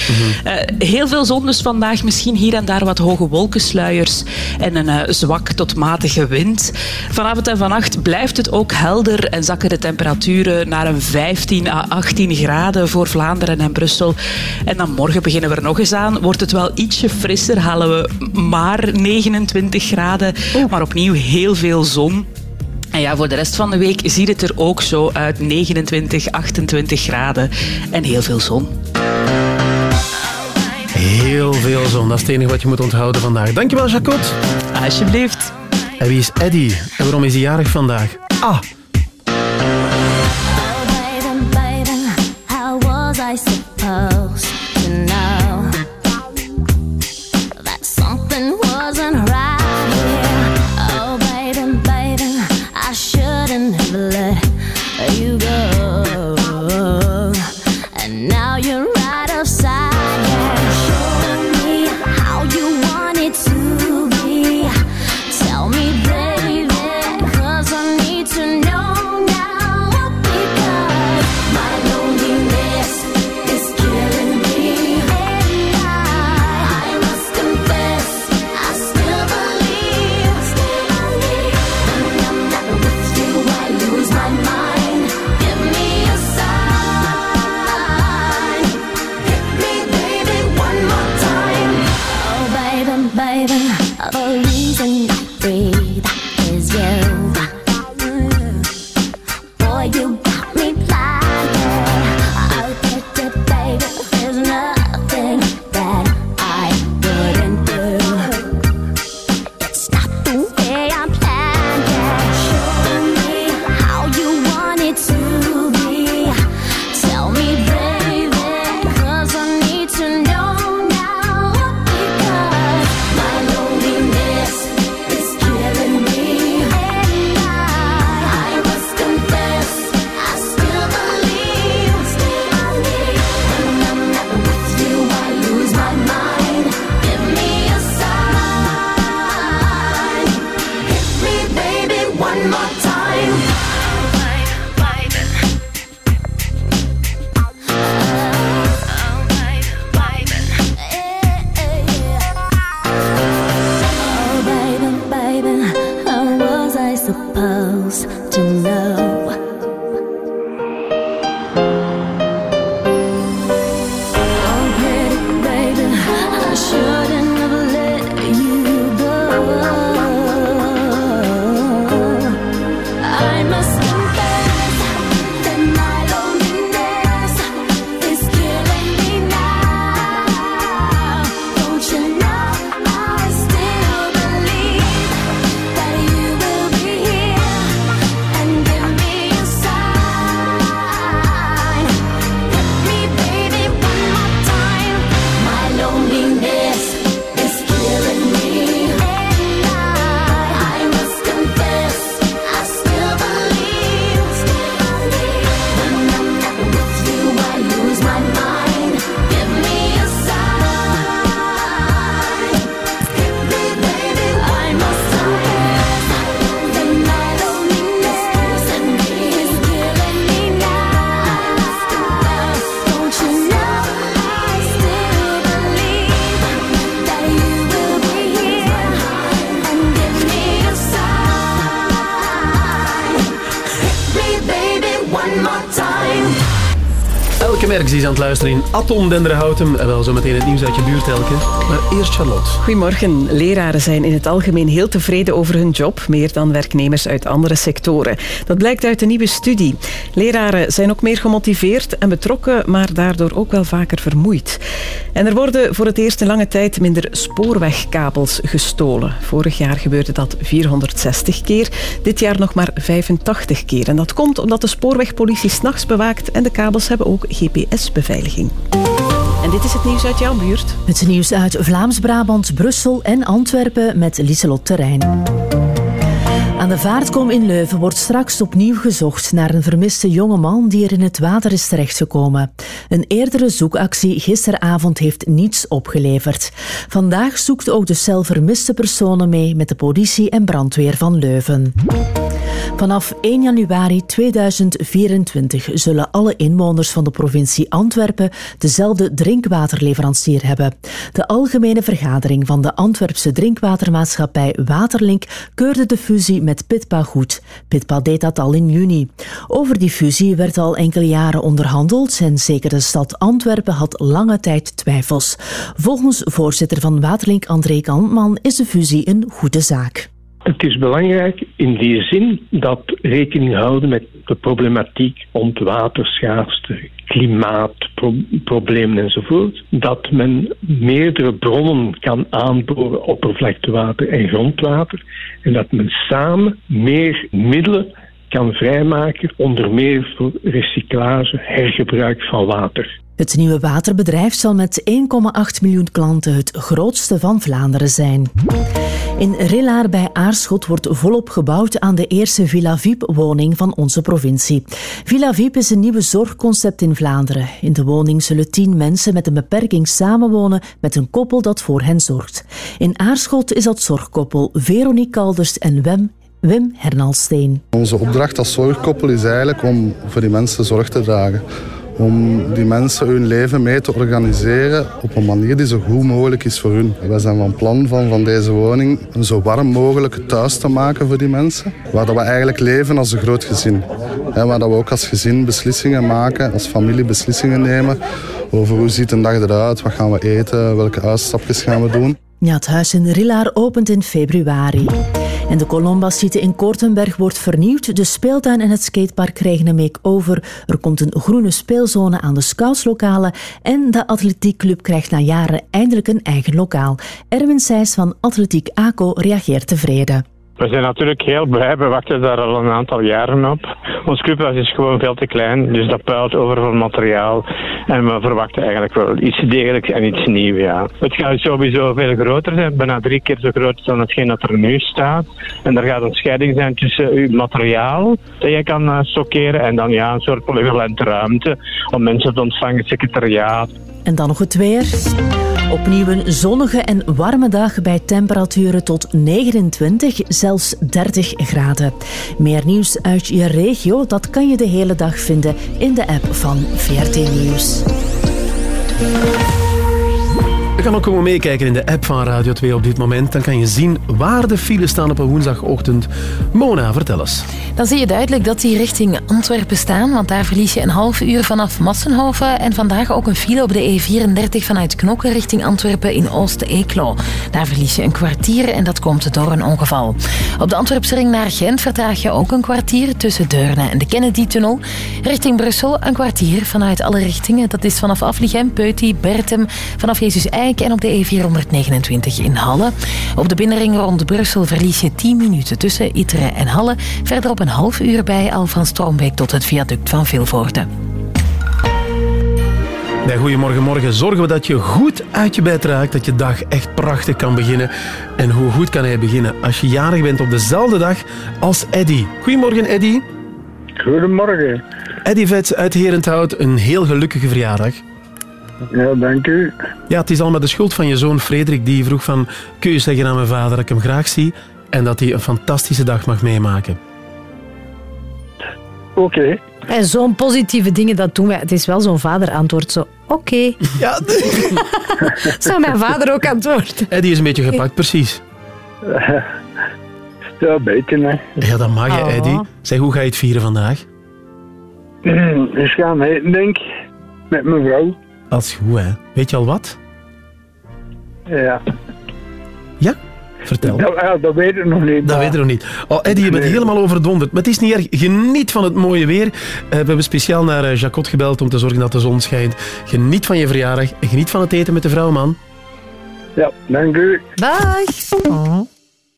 Eh, heel veel zon dus vandaag. Misschien hier en daar wat hoge wolkensluiers. En een eh, zwak tot matige wind. Vanavond en vannacht blijft het ook helder en zakken de temperaturen naar een 15 à 18 graden voor Vlaanderen en Brussel. En dan morgen beginnen we er nog eens aan. Wordt het wel ietsje frisser, halen we maar 29 graden. Maar opnieuw heel veel zon. En ja, voor de rest van de week ziet het er ook zo uit. 29, 28 graden en heel veel zon. Heel veel zon, dat is het enige wat je moet onthouden vandaag. Dankjewel, Jacot. Alsjeblieft. En wie is Eddie? En waarom is hij jarig vandaag? Ah, Baby, Merks is aan het luisteren in Atom Denderhouten. En wel zometeen het nieuws uit je buurt, Elke. Maar eerst Charlotte. Goedemorgen. Leraren zijn in het algemeen heel tevreden over hun job, meer dan werknemers uit andere sectoren. Dat blijkt uit een nieuwe studie. Leraren zijn ook meer gemotiveerd en betrokken, maar daardoor ook wel vaker vermoeid. En er worden voor het eerst in lange tijd minder spoorwegkabels gestolen. Vorig jaar gebeurde dat 460 keer, dit jaar nog maar 85 keer. En dat komt omdat de spoorwegpolitie s'nachts bewaakt en de kabels hebben ook GPS-beveiliging. En dit is het nieuws uit jouw buurt. Het nieuws uit Vlaams-Brabant, Brussel en Antwerpen met Lieselot Terrein. De vaartkom in Leuven wordt straks opnieuw gezocht naar een vermiste jongeman die er in het water is terechtgekomen. Een eerdere zoekactie gisteravond heeft niets opgeleverd. Vandaag zoekt ook de cel vermiste personen mee met de politie en brandweer van Leuven. Vanaf 1 januari 2024 zullen alle inwoners van de provincie Antwerpen dezelfde drinkwaterleverancier hebben. De algemene vergadering van de Antwerpse drinkwatermaatschappij Waterlink keurde de fusie met Pitpa goed. Pitpa deed dat al in juni. Over die fusie werd al enkele jaren onderhandeld en zeker de stad Antwerpen had lange tijd twijfels. Volgens voorzitter van Waterlink André Kantman is de fusie een goede zaak. Het is belangrijk in die zin dat rekening houden met de problematiek rond waterschaarste, klimaatproblemen enzovoort. Dat men meerdere bronnen kan aanboren, oppervlaktewater en grondwater. En dat men samen meer middelen kan vrijmaken, onder meer voor recyclage, hergebruik van water. Het nieuwe waterbedrijf zal met 1,8 miljoen klanten het grootste van Vlaanderen zijn. In Rillaar bij Aarschot wordt volop gebouwd aan de eerste Villa VIP-woning van onze provincie. Villa VIP is een nieuwe zorgconcept in Vlaanderen. In de woning zullen tien mensen met een beperking samenwonen met een koppel dat voor hen zorgt. In Aarschot is dat zorgkoppel Veronique Kalders en Wem Wim Hernalsteen. Onze opdracht als zorgkoppel is eigenlijk om voor die mensen zorg te dragen om die mensen hun leven mee te organiseren op een manier die zo goed mogelijk is voor hun. Wij zijn van plan van, van deze woning een zo warm mogelijk thuis te maken voor die mensen, waar dat we eigenlijk leven als een groot gezin. En waar dat we ook als gezin beslissingen maken, als familie beslissingen nemen over hoe ziet een dag eruit, wat gaan we eten, welke uitstapjes gaan we doen. Ja, het huis in Rillaar opent in februari. En de Columbus-site in Kortenberg wordt vernieuwd. De speeltuin en het skatepark krijgen een make-over. Er komt een groene speelzone aan de scoutslokalen. En de atletiekclub krijgt na jaren eindelijk een eigen lokaal. Erwin Seys van Atletiek ACO reageert tevreden. We zijn natuurlijk heel blij. We wachten daar al een aantal jaren op. Ons clubhuis is gewoon veel te klein, dus dat puilt over van materiaal. En we verwachten eigenlijk wel iets degelijks en iets nieuws. Ja. Het gaat sowieso veel groter zijn, bijna drie keer zo groot dan hetgeen dat er nu staat. En er gaat een scheiding zijn tussen uw materiaal dat je kan uh, stockeren en dan ja, een soort polyvalente ruimte om mensen te ontvangen, secretariaat. En dan nog het weer. Opnieuw een zonnige en warme dag bij temperaturen tot 29, zelfs 30 graden. Meer nieuws uit je regio, dat kan je de hele dag vinden in de app van VRT Nieuws. Je kan ook gewoon meekijken in de app van Radio 2 op dit moment. Dan kan je zien waar de files staan op een woensdagochtend. Mona, vertel eens. Dan zie je duidelijk dat die richting Antwerpen staan, want daar verlies je een half uur vanaf Massenhoven. En vandaag ook een file op de E34 vanuit Knokken richting Antwerpen in Oost-Eeklo. Daar verlies je een kwartier en dat komt door een ongeval. Op de Antwerpse ring naar Gent vertraag je ook een kwartier tussen Deurne en de Kennedy-tunnel. Richting Brussel een kwartier vanuit alle richtingen. Dat is vanaf Afligem, Peuty, Bertem, vanaf Jezus En op de E429 in Halle. Op de binnenring rond Brussel verlies je 10 minuten tussen Itere en Halle. Verder op een half uur bij al van Strombeek tot het viaduct van Vilvoorde. Bij Goedemorgen Morgen zorgen we dat je goed uit je bed raakt, dat je dag echt prachtig kan beginnen. En hoe goed kan hij beginnen als je jarig bent op dezelfde dag als Eddy? Goedemorgen Eddy. Goedemorgen. Eddy Vets uit Herenthout, een heel gelukkige verjaardag. Ja, dank u. Ja, het is allemaal de schuld van je zoon Frederik die vroeg van kun je zeggen aan mijn vader dat ik hem graag zie en dat hij een fantastische dag mag meemaken. Oké. En zo'n positieve dingen, dat doen wij. Het is wel zo'n vaderantwoord, zo oké. (laughs) Ja. (laughs) Zou mijn vader ook antwoorden. Eddie is een beetje gepakt, precies. (laughs) Ja, een beetje, hè. Ja, dat mag je, Oh. Eddie. Zeg, hoe ga je het vieren vandaag? Dus gaan we eten, denk ik. Met mijn vrouw. Dat is goed, hè. Weet je al wat? Ja. Ja? Vertel. Dat, ja, dat weet ik nog niet. Dat weet je nog niet. Oh, Eddie, je bent Nee. helemaal overdonderd. Maar het is niet erg. Geniet van het mooie weer. Eh, we hebben speciaal naar eh, Jacot gebeld om te zorgen dat de zon schijnt. Geniet van je verjaardag. En geniet van het eten met de vrouw, man. Ja, dank u. Dag.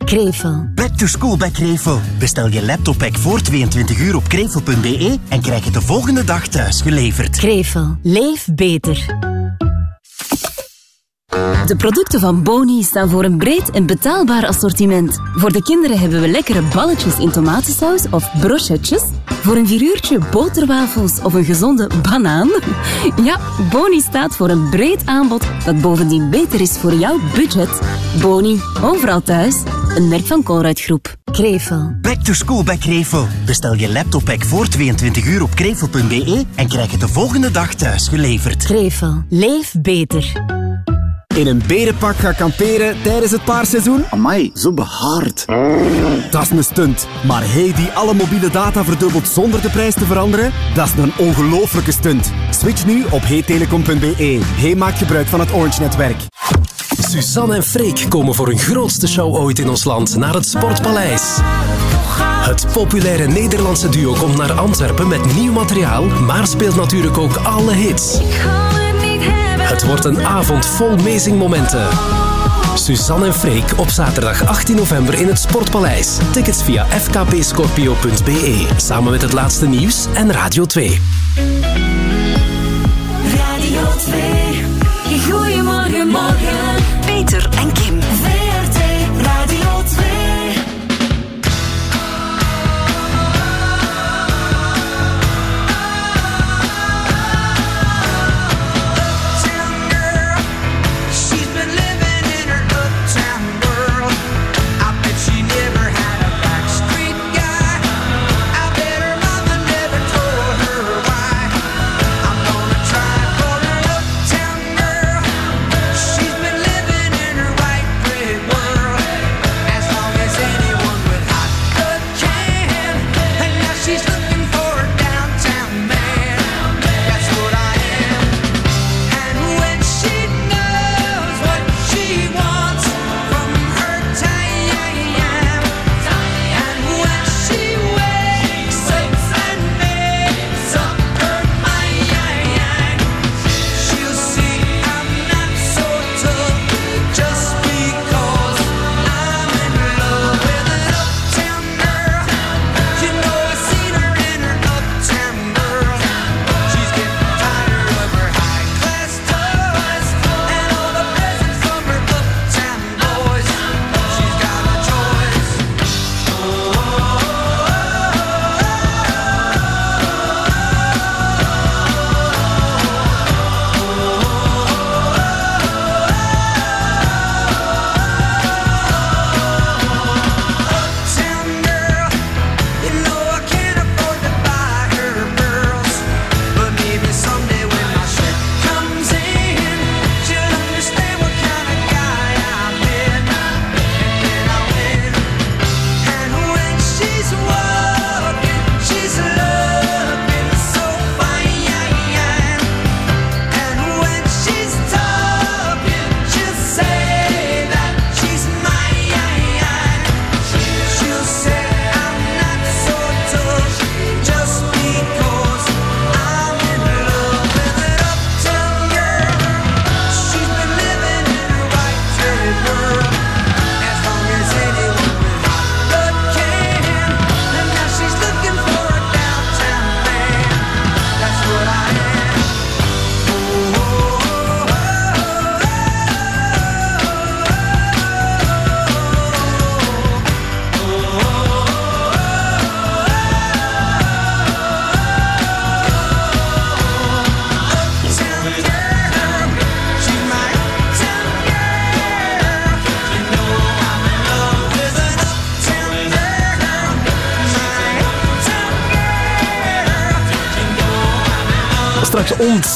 Krevel. Back to school bij Krevel. Bestel je laptoppack voor 22 uur op krevel.be en krijg het de volgende dag thuis geleverd. Krevel. Leef beter. De producten van Boni staan voor een breed en betaalbaar assortiment. Voor de kinderen hebben we lekkere balletjes in tomatensaus of brochetjes. Voor een vieruurtje boterwafels of een gezonde banaan. Ja, Boni staat voor een breed aanbod dat bovendien beter is voor jouw budget. Boni, overal thuis. Een merk van Colruyt Groep. Krevel. Back to school bij Krevel. Bestel je laptoppack voor 22 uur op krevel.be en krijg het de volgende dag thuis geleverd. Krevel. Leef beter. In een berenpak gaan kamperen tijdens het paarseizoen? Amai, zo behaard. Dat is een stunt. Maar hey, die alle mobiele data verdubbelt zonder de prijs te veranderen? Dat is een ongelofelijke stunt. Switch nu op heytelecom.be. Hey maakt gebruik van het Orange-netwerk. Suzanne en Freek komen voor hun grootste show ooit in ons land naar het Sportpaleis. Het populaire Nederlandse duo komt naar Antwerpen met nieuw materiaal, maar speelt natuurlijk ook alle hits. Het wordt een avond vol amazing momenten. Suzanne en Freek op zaterdag 18 november in het Sportpaleis. Tickets via fkpscorpio.be. Samen met het laatste nieuws en Radio 2. Radio 2. Goedemorgen, morgen.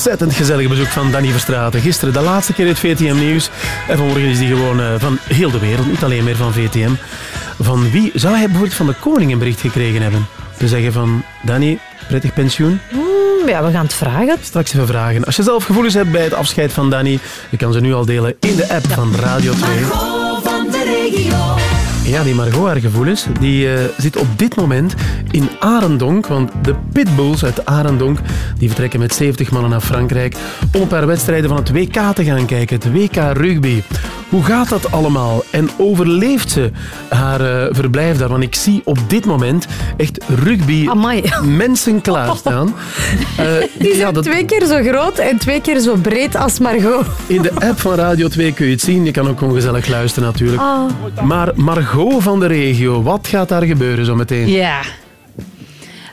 Ontzettend gezellig bezoek van Danny Verstraeten. Gisteren de laatste keer in het VTM Nieuws. En vanmorgen is die gewoon eh, van heel de wereld, niet alleen meer van VTM. Van wie zou hij bijvoorbeeld van de koning een bericht gekregen hebben? Te zeggen van, Danny, prettig pensioen? Oeh, Ja, we gaan het vragen. Straks even vragen. Als je zelf gevoelens hebt bij het afscheid van Danny, je kan ze nu al delen in de app van Radio 2. Margot van de regio. Ja, die Margot, haar gevoelens, die eh, zit op dit moment in Arendonk. Want de Pitbulls uit Arendonk die vertrekken met 70 mannen naar Frankrijk om op haar wedstrijden van het WK te gaan kijken, het WK Rugby. Hoe gaat dat allemaal? En overleeft ze haar eh, verblijf daar? Want ik zie op dit moment echt rugby mensen klaarstaan. (laughs) Eh, Die zijn ja, dat- twee keer zo groot en twee keer zo breed als Margot. in de app van Radio 2 kun je het zien. Je kan ook gewoon gezellig luisteren natuurlijk. Ah. Maar Margot van de regio, wat gaat daar gebeuren zo meteen? Ja.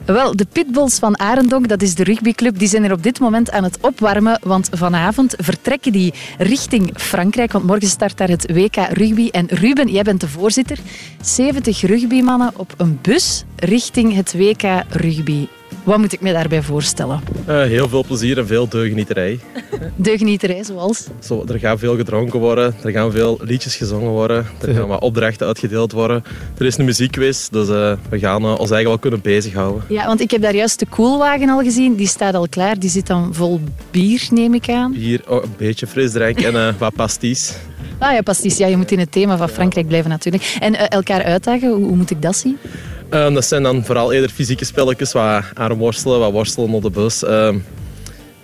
Wel, de Pitbulls van Arendonk, dat is de rugbyclub, die zijn er op dit moment aan het opwarmen. Want vanavond vertrekken die richting Frankrijk. Want morgen start daar het WK Rugby. En Ruben, jij bent de voorzitter. 70 rugbymannen op een bus richting het WK Rugby. Wat moet ik me daarbij voorstellen? Eh, heel veel plezier en veel deugnieterij. Deugnieterij, zoals? Zo, er gaat veel gedronken worden, er gaan veel liedjes gezongen worden, er gaan wat opdrachten uitgedeeld worden. Er is een muziekquiz, dus eh, we gaan eh, ons eigenlijk wel kunnen bezighouden. Ja, want ik heb daar juist de koelwagen al gezien. Die staat al klaar. Die zit dan vol bier, neem ik aan. Hier oh, een beetje frisdrank en eh, wat pasties. Ah ja, pasties. Ja, je moet in het thema van Frankrijk blijven natuurlijk. En elkaar uitdagen, hoe, hoe moet ik dat zien? Eh, dat zijn dan vooral eerder fysieke spelletjes, wat armworstelen, wat worstelen op de bus. Eh,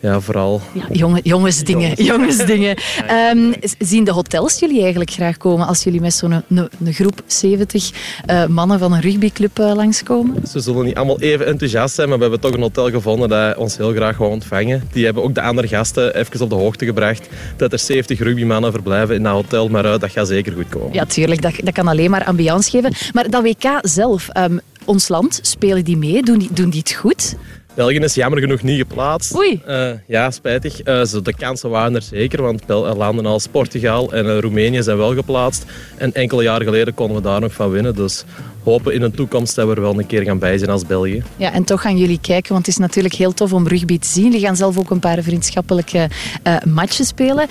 ja, vooral. Ja, jongen, jongensdingen. (laughs) jongensdingen. Ehm, zien de hotels jullie eigenlijk graag komen als jullie met zo'n een, groep 70 eh, mannen van een rugbyclub eh, langskomen? Ze zullen niet allemaal even enthousiast zijn, maar we hebben toch een hotel gevonden dat ons heel graag wil ontvangen. Die hebben ook de andere gasten even op de hoogte gebracht dat er 70 rugbymannen verblijven in dat hotel, maar eh, dat gaat zeker goed komen. Ja, tuurlijk. Dat, dat kan alleen maar ambiance geven. Maar dat WK zelf, ehm, ons land, spelen die mee? Doen die, doen die het goed? België is jammer genoeg niet geplaatst. Oei. Eh, ja, spijtig. Eh, de kansen waren er zeker, want Bel- eh, landen als Portugal en Roemenië zijn wel geplaatst. En enkele jaren geleden konden we daar nog van winnen. Dus hopen in de toekomst dat we er wel een keer gaan bij zijn als België. Ja, en toch gaan jullie kijken, want het is natuurlijk heel tof om rugby te zien. Jullie gaan zelf ook een paar vriendschappelijke matchen spelen.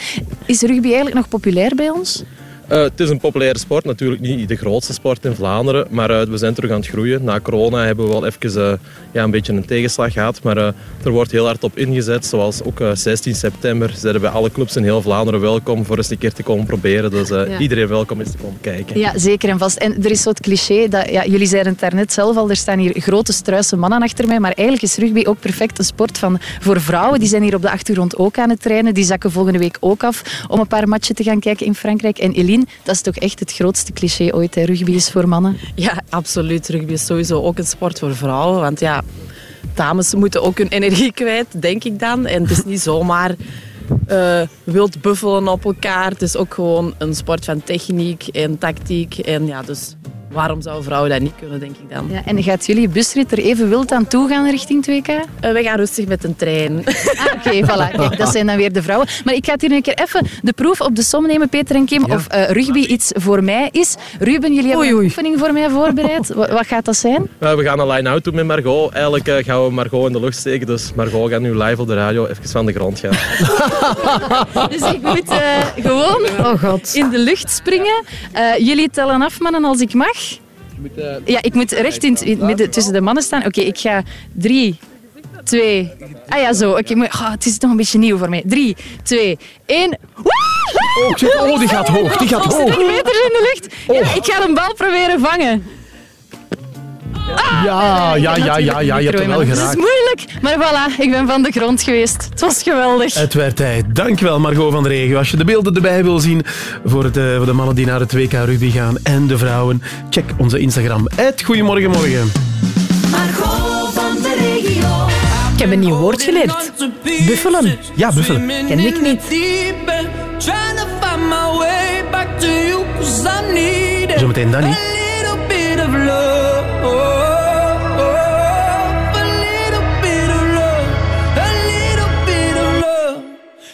Is rugby eigenlijk nog populair bij ons? Eh, het is een populaire sport, natuurlijk niet de grootste sport in Vlaanderen, maar eh, we zijn terug aan het groeien. Na corona hebben we wel even eh, ja, een beetje een tegenslag gehad, maar er wordt heel hard op ingezet. Zoals ook eh, 16 september zijn bij alle clubs in heel Vlaanderen welkom voor eens een keer te komen proberen. Dus Ja. iedereen welkom is te komen kijken. Ja, zeker en vast. En er is zo het cliché, dat, ja, jullie zeiden het daarnet zelf al, er staan hier grote struise mannen achter mij, maar eigenlijk is rugby ook perfect een sport van, voor vrouwen. Die zijn hier op de achtergrond ook aan het trainen. Die zakken volgende week ook af om een paar matchen te gaan kijken in Frankrijk. En Eline, dat is toch echt het grootste cliché ooit, hè? rugby is voor mannen. Ja, absoluut. Rugby is sowieso ook een sport voor vrouwen. Want ja, dames moeten ook hun energie kwijt, denk ik dan. En het is niet zomaar eh, wild buffelen op elkaar. Het is ook gewoon een sport van techniek en tactiek. En ja, dus waarom zouden vrouwen dat niet kunnen, denk ik dan. Ja, en gaat jullie busrit er even wild aan toe gaan richting 2K? Eh, wij gaan rustig met een trein. Ah, Oké, voilà. Kijk, (laughs) dat zijn dan weer de vrouwen. Maar ik ga het hier een keer even de proef op de som nemen, Peter en Kim, of eh, rugby iets voor mij is. Ruben, jullie hebben een oefening voor mij voorbereid. (laughs) Wa- Wat gaat dat zijn? We gaan een line-out doen met Margot. Eigenlijk eh, gaan we Margot in de lucht steken, dus Margot gaat nu live op de radio even van de grond gaan. (laughs) Dus ik moet eh, gewoon in de lucht springen. Eh, jullie tellen af, mannen, als ik mag. Ja, ik moet recht in het, midden tussen de mannen staan. Oké, ik ga drie, twee... Ah ja, zo. Oké, ah, het is nog een beetje nieuw voor mij. Drie, twee, één... Oh, oh, die gaat hoog, die gaat 20 hoog. meters in de lucht. Ja, ik ga een bal proberen vangen. Ja, ja, ja, ja, ja, je hebt hem wel Het is geraakt. moeilijk, maar voilà, ik ben van de grond geweest. Het was geweldig. Het werd tijd. Dankjewel Margot van de Regio. Als je de beelden erbij wil zien voor, het, eh, voor de mannen die naar het WK rugby gaan en de vrouwen, check onze Instagram. Goedemorgen, morgen. Margot van de regio. Ik heb een nieuw woord geleerd. Buffelen. Ja, buffelen. Kende ik niet. Trying to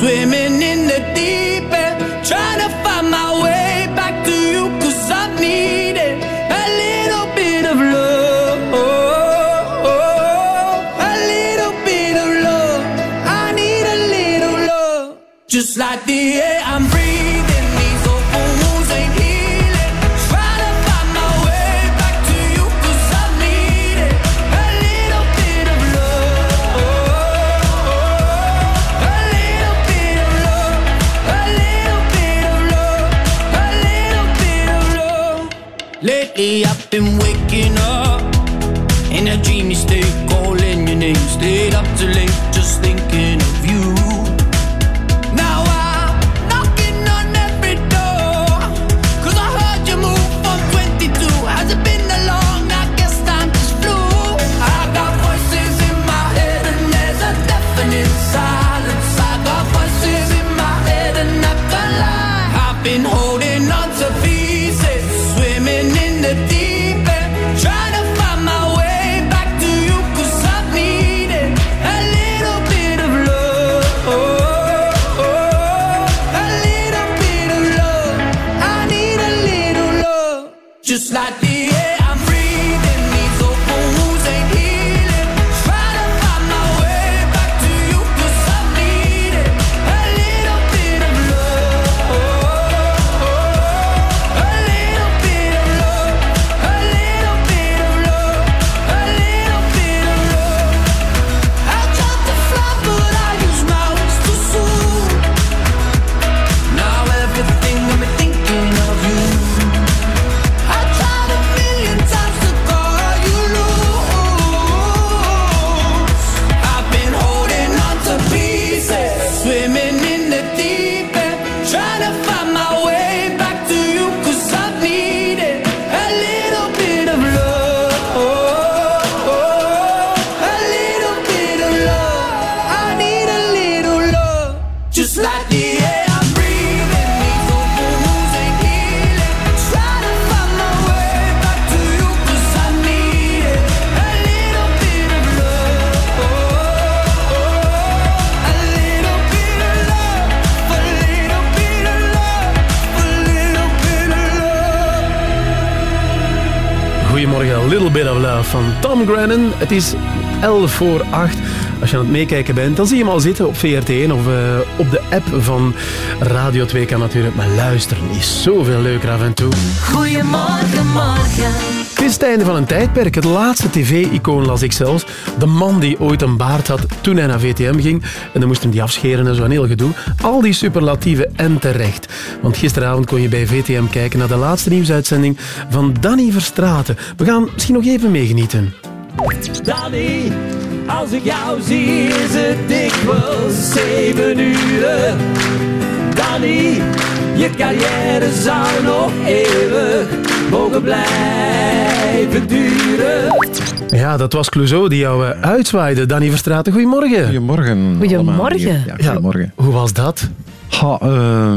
Swimming in the deep end, trying to find my way back to you, cause I need it. A little bit of love. A little bit of love. I need a little love. Just like the air Tom Grennan. Het is 11 voor 8. Als je aan het meekijken bent, dan zie je hem al zitten op VRT1 of eh, op de app van Radio 2 kan natuurlijk. Maar luisteren is zoveel leuker af en toe. Goedemorgen, morgen. Het is het einde van een tijdperk. Het laatste tv-icoon las ik zelfs. De man die ooit een baard had toen hij naar VTM ging. En dan moest hem die afscheren en zo, een heel gedoe. Al die superlatieven en terecht. Want gisteravond kon je bij VTM kijken naar de laatste nieuwsuitzending van Danny Verstraeten. We gaan misschien nog even meegenieten. Danny, als ik jou zie is het dikwijls zeven uur. Danny, je carrière zou nog eeuwig mogen blijven duren. Ja, dat was Clouseau die jou eh, uitzwaaide. Danny Verstraeten, goedemorgen. Goedemorgen. Goedemorgen. Ja, goedemorgen. hoe was dat? Ha, eh,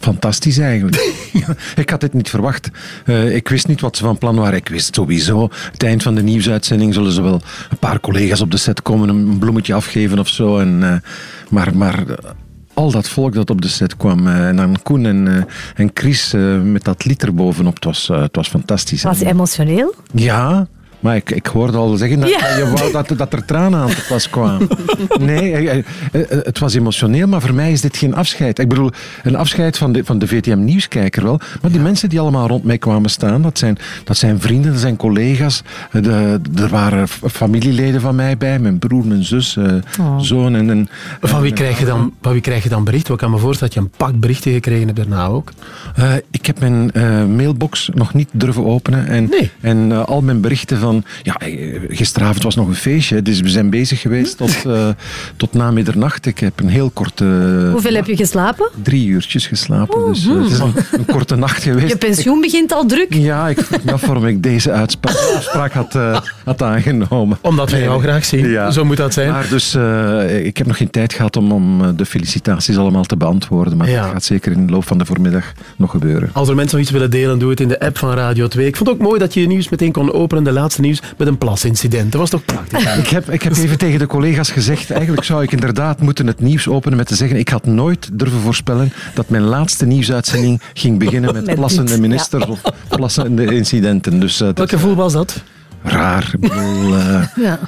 fantastisch eigenlijk. (laughs) ik had het niet verwacht. Eh, ik wist niet wat ze van plan waren. Ik wist sowieso, het eind van de nieuwsuitzending zullen ze wel een paar collega's op de set komen, een bloemetje afgeven of zo. En, eh, maar maar eh, al dat volk dat op de set kwam, en dan Koen en, en Chris met dat lied erbovenop, het was, het was fantastisch. Was het emotioneel? Ja, maar ik, ik hoorde al zeggen dat, Ja. je wou dat, dat er tranen aan te pas kwamen. (laughs) Nee, eh, eh, eh, het was emotioneel, maar voor mij is dit geen afscheid. Ik bedoel, een afscheid van de, van de VTM-nieuwskijker wel. Maar die mensen die allemaal rond mij kwamen staan, dat zijn, dat zijn vrienden, dat zijn collega's. De, er waren familieleden van mij bij, mijn broer, mijn zus, Oh. zoon en... en Van wie, en- krijg je dan, van wie krijg je dan bericht? Ik kan me voorstellen dat je een pak berichten gekregen hebt daarna ook. Eh, ik heb mijn eh, mailbox nog niet durven openen. En, en eh, al mijn berichten van... Ja, eh, gisteravond was nog een feestje, dus we zijn bezig geweest tot, (laughs) eh, tot na middernacht. Ik heb een heel korte... Hoeveel heb je geslapen? Drie uurtjes geslapen, dus eh, het is een, een korte nacht (laughs) geweest. Je pensioen begint al druk. Ja, ik vroeg me af waarom ik deze uitspraak, (laughs) afspraak had, eh, had aangenomen. Omdat wij jou graag zien. Ja. Zo moet dat zijn. Maar dus, eh, ik heb nog geen tijd gehad om, om eh, de felicitaties allemaal te beantwoorden. Maar Ja. dat gaat zeker in de loop van de voormiddag nog gebeuren. Als er mensen nog iets willen delen, doe het in de app van Radio 2. Ik vond het ook mooi dat je je nieuws meteen kon openen. De laatste laatste nieuws met een plasincident. Dat was toch prachtig? ik, heb, ik heb even tegen de collega's gezegd, eigenlijk zou ik inderdaad moeten het nieuws openen met te zeggen, ik had nooit durven voorspellen dat mijn laatste nieuwsuitzending ging beginnen met, Met plassende dit, ministers of plassende incidenten. Dus, uh, Welk gevoel was dat? Raar. Ik, bedoel, uh, (laughs) ja.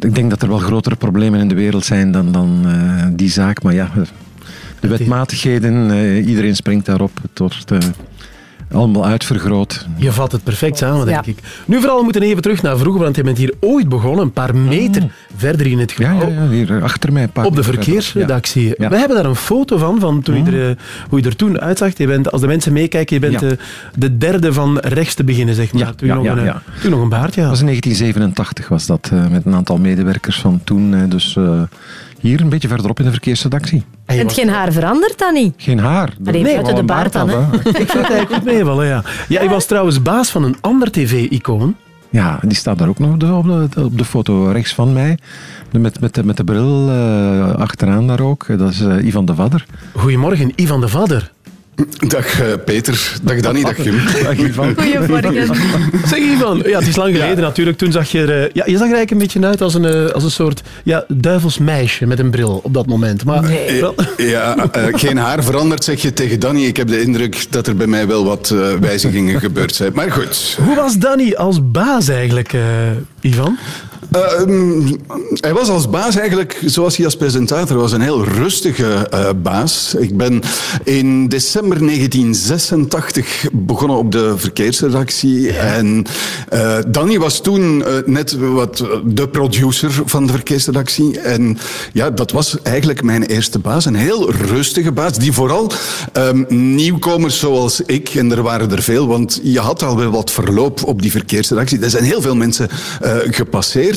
ik denk dat er wel grotere problemen in de wereld zijn dan, dan uh, die zaak. Maar ja, de wetmatigheden, iedereen springt daarop. Het wordt allemaal uitvergroot. Je vat het perfect samen, denk ja. ik. Nu vooral, we moeten even terug naar vroeger, want je bent hier ooit begonnen, een paar meter mm. verder in het gebouw. Ja, ja, hier achter mij. op de verkeersredactie. Ja. We hebben daar een foto van, van toen mm. je er, hoe je er toen uitzag. Je bent, als de mensen meekijken, je bent de, de, derde van rechts te beginnen, zeg maar. toen, nog een, toen nog een baardje had. Dat was in 1987, was dat, met een aantal medewerkers van toen. Dus... Uh, hier een beetje verderop in de verkeersredactie. En het geen haar veranderd dan niet? Geen haar. Allee, nee, buiten de baard dan, hè? Ik vind het eigenlijk goed meevallen, ja. Ja, je was trouwens baas van een ander tv-icoon. Ja, die staat daar ook nog op de, op de foto rechts van mij. Met, met, de, met de bril uh, achteraan daar ook. Dat is uh, Ivan de Vadder. Goedemorgen, Ivan de Vadder. Dag uh, Peter, dag Danny, dag Jim. (laughs) Dag Ivan. Goedemorgen. Zeg Ivan, ja, het is lang geleden ja. natuurlijk. Toen zag je er, ja, je zag er eigenlijk een beetje uit als een, als een soort ja, duivelsmeisje met een bril op dat moment. Maar, nee. wel... Ja, uh, geen haar veranderd, zeg je tegen Danny. Ik heb de indruk dat er bij mij wel wat uh, wijzigingen gebeurd zijn. Maar goed. Hoe was Danny als baas eigenlijk, Ivan? Uh, um, hij was als baas eigenlijk, zoals hij als presentator was, een heel rustige uh, baas. Ik ben in december 1986 begonnen op de verkeersredactie. Ja. En uh, Danny was toen net wat de producer van de verkeersredactie. En ja, dat was eigenlijk mijn eerste baas. Een heel rustige baas, die vooral um, nieuwkomers zoals ik, en er waren er veel, want je had al wel wat verloop op die verkeersredactie. Er zijn heel veel mensen gepasseerd.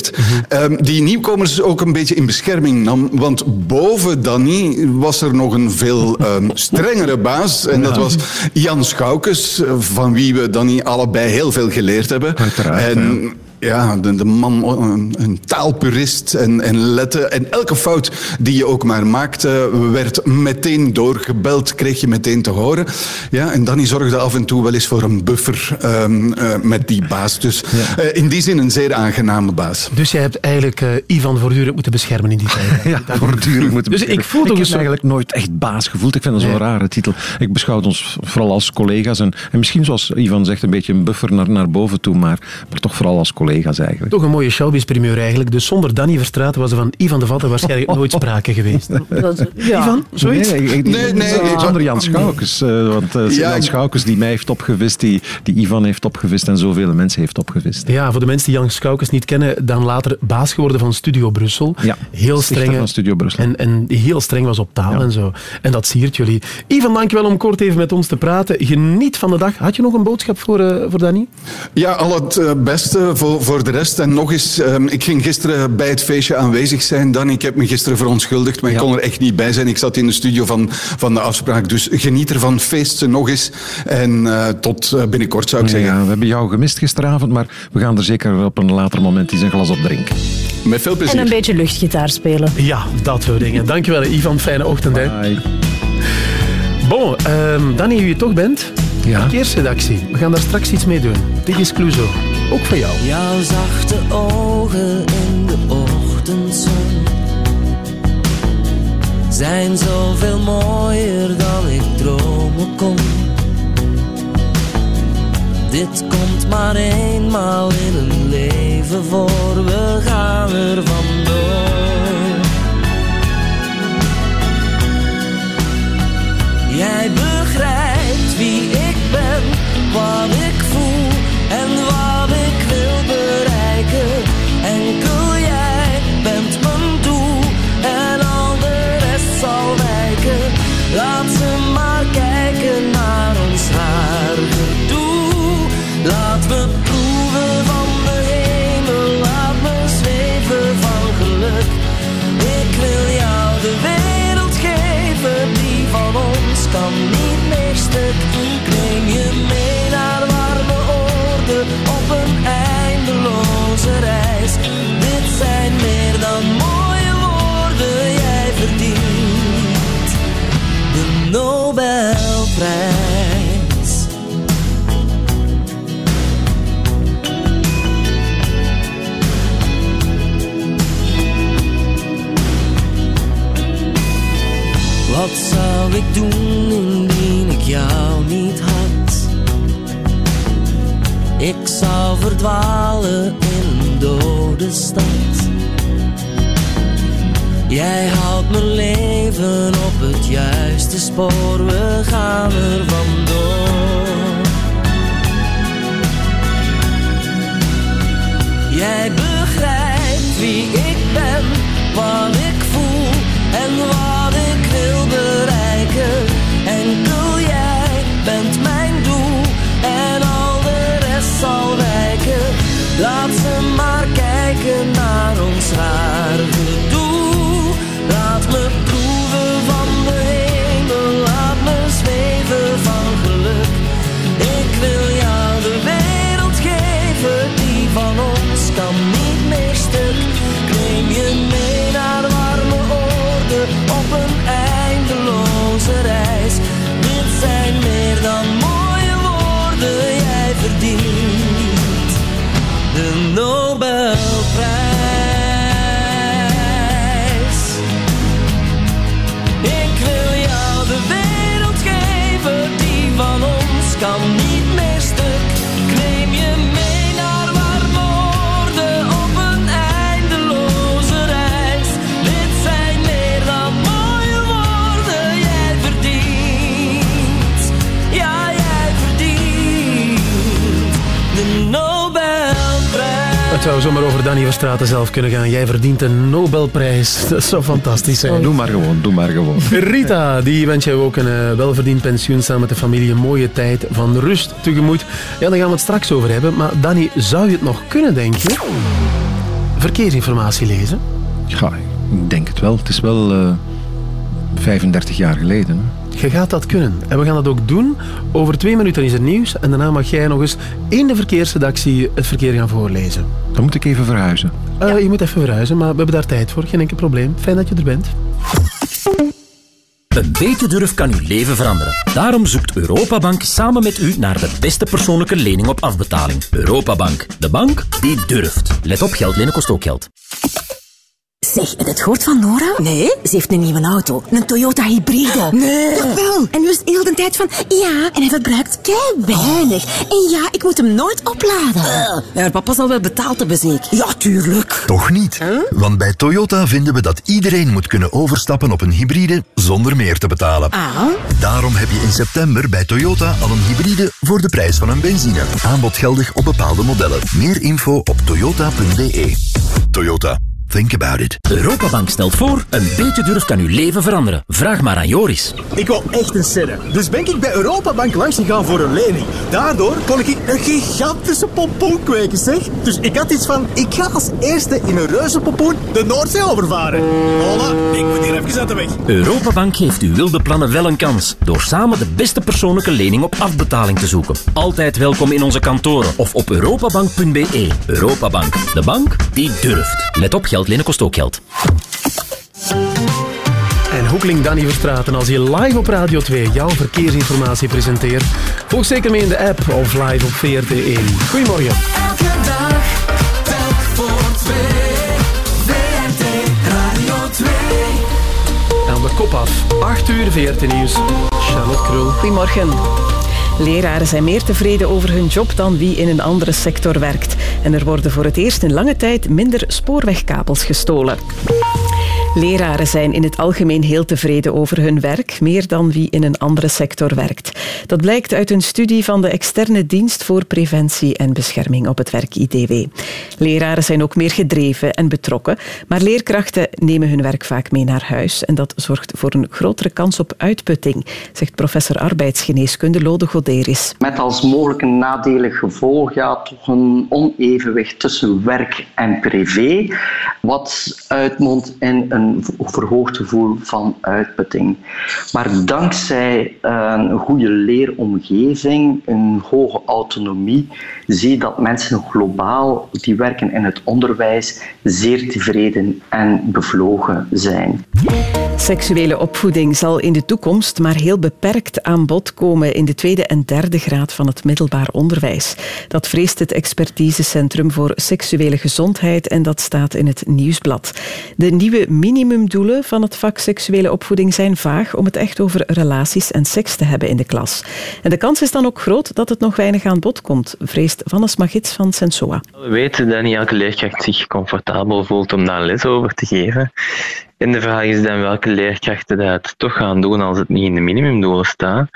Um, die nieuwkomers ook een beetje in bescherming nam. Want boven Danny was er nog een veel um, strengere baas. En dat was Jan Schoukes, van wie we Danny allebei heel veel geleerd hebben. Uiteraard, en, ja. Ja, de, de man, een, een taalpurist en, en lette. En elke fout die je ook maar maakte, werd meteen doorgebeld, kreeg je meteen te horen. Ja, en Danny zorgde af en toe wel eens voor een buffer um, uh, met die baas. Dus ja. uh, in die zin een zeer aangename baas. Dus jij hebt eigenlijk uh, Ivan voortdurend moeten beschermen in die tijd. (laughs) ja, voortdurend moeten dus ik voel ik eigenlijk nooit echt baas gevoeld. Ik vind dat zo'n nee. rare titel. Ik beschouw ons vooral als collega's. En, en misschien zoals Ivan zegt, een beetje een buffer naar, naar boven toe. Maar, maar toch vooral als collega's eigenlijk. Toch een mooie showbiz-primeur eigenlijk. Dus zonder Danny Verstraeten was er van Ivan de Vatten waarschijnlijk (laughs) nooit sprake geweest. Dat, ja. Ivan, zoiets? Nee, ik, nee, nee, nee zonder Jan Schoukes. Uh, want uh, ja, Jan Schoukes die mij heeft opgevist, die, die Ivan heeft opgevist en zoveel mensen heeft opgevist. Ja, voor de mensen die Jan Schoukes niet kennen, dan later baas geworden van Studio Brussel. Ja, heel streng. van Studio Brussel. En, en heel streng was op taal ja. en zo. En dat siert jullie. Ivan, dankjewel om kort even met ons te praten. Geniet van de dag. Had je nog een boodschap voor, uh, voor Danny? Ja, al het beste voor, voor de rest. En nog eens, um, ik ging gisteren bij het feestje aanwezig zijn. Dan, ik heb me gisteren verontschuldigd, maar ja. ik kon er echt niet bij zijn. Ik zat in de studio van, van de afspraak. Dus geniet ervan, feest ze nog eens. En uh, tot binnenkort zou ik ja, zeggen. we hebben jou gemist gisteravond, maar we gaan er zeker op een later moment eens een glas op drinken. Met veel plezier. En een beetje luchtgitaar spelen. Ja, dat soort dingen. Dankjewel, Ivan. Fijne ochtend. Bye. Hè. Bon, um, Danny, wie je toch bent. Ja. Verkeersredactie. We gaan daar straks iets mee doen. Dit is Cluzo. Ook van jou. Jouw zachte ogen in de ochtendzon zijn zoveel mooier dan ik dromen kon. Dit komt maar eenmaal in een leven voor, we gaan er vandoor. Jij begrijpt wie ik ben, wat ik voel en Wat zou ik doen indien ik jou niet had? Ik zou verdwalen in een dode stad. Jij houdt mijn leven op het juiste spoor, we gaan er vandoor. Jij begrijpt wie ik ben, wat ik voel en waar bereiken. Enkel jij bent mijn doel en al de rest zal wijken. Laat ze maar kijken naar ons raar zou zomaar over Danny Verstraeten zelf kunnen gaan. Jij verdient een Nobelprijs. (laughs) Dat zou fantastisch zijn. Doe maar gewoon, doe maar gewoon. Rita, die wens jou ook een eh, welverdiend pensioen samen met de familie. Een mooie tijd van rust tegemoet. Ja, daar gaan we het straks over hebben. Maar Danny, zou je het nog kunnen, denk je? Verkeersinformatie lezen? Ja, ik denk het wel. Het is wel eh, 35 jaar geleden. Hè. Je gaat dat kunnen. En we gaan dat ook doen. Over twee minuten is het nieuws. En daarna mag jij nog eens in de verkeersredactie het verkeer gaan voorlezen. Dan moet ik even verhuizen. Eh, Je moet even verhuizen, maar we hebben daar tijd voor. Geen enkel probleem. Fijn dat je er bent. Een beetje durf kan uw leven veranderen. Daarom zoekt Europabank samen met u naar de beste persoonlijke lening op afbetaling. Europabank, de bank die durft. Let op, geld lenen kost ook geld. Zeg, heb je het gehoord van Nora? Nee. Ze heeft een nieuwe auto. Een Toyota hybride. Nee. Jawel. En nu is het heel de tijd van, ja, en hij verbruikt kei weinig. En ja, ik moet hem nooit opladen. Ja, papa zal wel betaald hebben, zeker? Ja, tuurlijk. Toch niet. Want bij Toyota vinden we dat iedereen moet kunnen overstappen op een hybride zonder meer te betalen. Ah. Daarom heb je in september bij Toyota al een hybride voor de prijs van een benzine. Aanbod geldig op bepaalde modellen. Meer info op toyota.be. Toyota. Think about it. Europabank stelt voor, een beetje durf kan uw leven veranderen. Vraag maar aan Joris. Ik wou echt een serre. Dus ben ik bij Europabank langs gegaan voor een lening. Daardoor kon ik een gigantische pompoen kweken, zeg. Dus ik had iets van, ik ga als eerste in een reuze pompoen de Noordzee overvaren. Hola, ik moet hier even uit de weg. Europabank geeft uw wilde plannen wel een kans. Door samen de beste persoonlijke lening op afbetaling te zoeken. Altijd welkom in onze kantoren of op europabank.be. Europabank, de bank die durft. Let op, geld lenen kost ook geld. En hoe klinkt Danny Verstraeten als hij live op Radio 2 jouw verkeersinformatie presenteert? Volg zeker mee in de app of live op VRT1. Goedemorgen. Elke dag, telk voor twee. VRT Radio 2. Aan de kop af. 8 uur VRT Nieuws. Charlotte Krul. Goedemorgen. Leraren zijn meer tevreden over hun job dan wie in een andere sector werkt. En er worden voor het eerst in lange tijd minder spoorwegkabels gestolen. Leraren zijn in het algemeen heel tevreden over hun werk, meer dan wie in een andere sector werkt. Dat blijkt uit een studie van de externe dienst voor preventie en bescherming op het werk IDW. Leraren zijn ook meer gedreven en betrokken, maar leerkrachten nemen hun werk vaak mee naar huis en dat zorgt voor een grotere kans op uitputting, zegt professor arbeidsgeneeskunde Lode Goderis. Met als mogelijk een nadelig gevolg ja, toch een onevenwicht tussen werk en privé, wat uitmondt in een verhoogd gevoel van uitputting. Maar dankzij een goede leeromgeving, een hoge autonomie, zie je dat mensen globaal die werken in het onderwijs zeer tevreden en bevlogen zijn. Seksuele opvoeding zal in de toekomst maar heel beperkt aan bod komen in de tweede en derde graad van het middelbaar onderwijs. Dat vreest het expertisecentrum voor seksuele gezondheid en dat staat in het nieuwsblad. De nieuwe minimumdoelen van het vak seksuele opvoeding zijn vaag om het echt over relaties en seks te hebben in de klas. En de kans is dan ook groot dat het nog weinig aan bod komt, vreest Vannes Magits van Sensoa. We weten dat niet elke leerkracht zich comfortabel voelt om daar les over te geven. En de vraag is dan welke leerkrachten dat toch gaan doen als het niet in de minimumdoelen staat.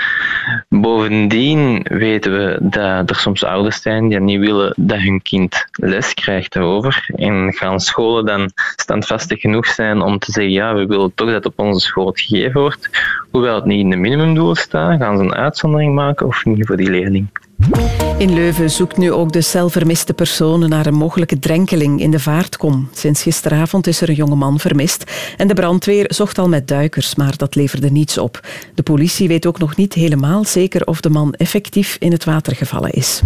Bovendien weten we dat er soms ouders zijn die niet willen dat hun kind les krijgt daarover. En gaan scholen dan standvastig genoeg zijn om te zeggen ja, we willen toch dat het op onze school gegeven wordt. Hoewel het niet in de minimumdoelen staat, gaan ze een uitzondering maken of niet voor die leerling. In Leuven zoekt nu ook de celvermiste personen naar een mogelijke drenkeling in de vaartkom. Sinds gisteravond is er een jonge man vermist en de brandweer zocht al met duikers, maar dat leverde niets op. De politie weet ook nog niet helemaal zeker of de man effectief in het water gevallen is.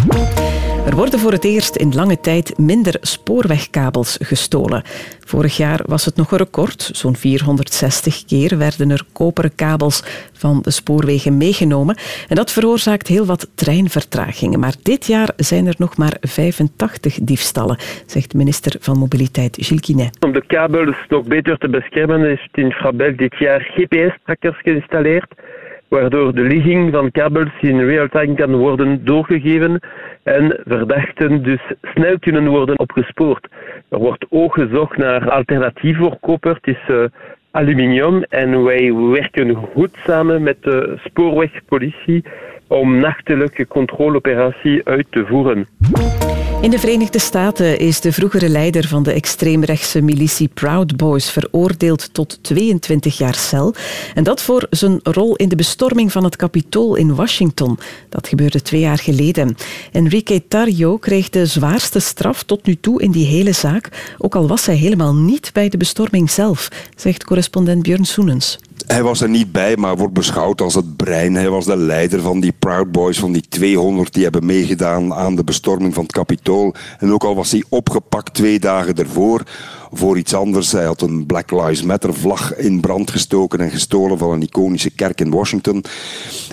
Er worden voor het eerst in lange tijd minder spoorwegkabels gestolen. Vorig jaar was het nog een record. Zo'n 460 keer werden er koperen kabels van de spoorwegen meegenomen. En dat veroorzaakt heel wat treinvertragingen. Maar dit jaar zijn er nog maar 85 diefstallen, zegt minister van Mobiliteit Gilles Quinet. Om de kabels nog beter te beschermen is Infrabel dit jaar GPS-trackers geïnstalleerd waardoor de ligging van kabels in real-time kan worden doorgegeven en verdachten dus snel kunnen worden opgespoord. Er wordt ook gezocht naar alternatief voor koper. Het is uh, aluminium en wij werken goed samen met de spoorwegpolitie om nachtelijke controleoperatie uit te voeren. In de Verenigde Staten is de vroegere leider van de extreemrechtse militie Proud Boys veroordeeld tot 22 jaar cel. En dat voor zijn rol in de bestorming van het Capitool in Washington. Dat gebeurde twee jaar geleden. Enrique Tarrio kreeg de zwaarste straf tot nu toe in die hele zaak, ook al was hij helemaal niet bij de bestorming zelf, zegt correspondent Björn Soenens. Hij was er niet bij, maar wordt beschouwd als het brein. Hij was de leider van die Proud Boys, van die 200 die hebben meegedaan aan de bestorming van het Capitool. En ook al was hij opgepakt twee dagen ervoor voor iets anders. Hij had een Black Lives Matter vlag in brand gestoken en gestolen van een iconische kerk in Washington.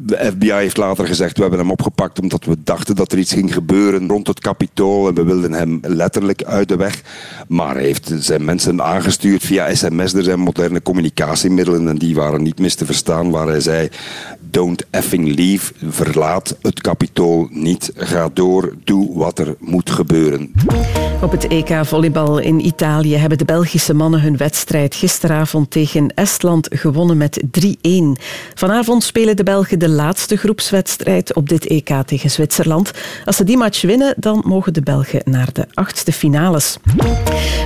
De FBI heeft later gezegd, we hebben hem opgepakt omdat we dachten dat er iets ging gebeuren rond het Capitool en we wilden hem letterlijk uit de weg. Maar hij heeft zijn mensen aangestuurd via sms. Er zijn moderne communicatiemiddelen en die waren niet mis te verstaan, waar hij zei, don't effing leave, verlaat het Capitool niet, ga door, doe wat er moet gebeuren. Op het EK volleybal in Italië hebben de Belgische mannen hun wedstrijd gisteravond tegen Estland gewonnen met 3-1. Vanavond spelen de Belgen de laatste groepswedstrijd op dit EK tegen Zwitserland. Als ze die match winnen, dan mogen de Belgen naar de achtste finales.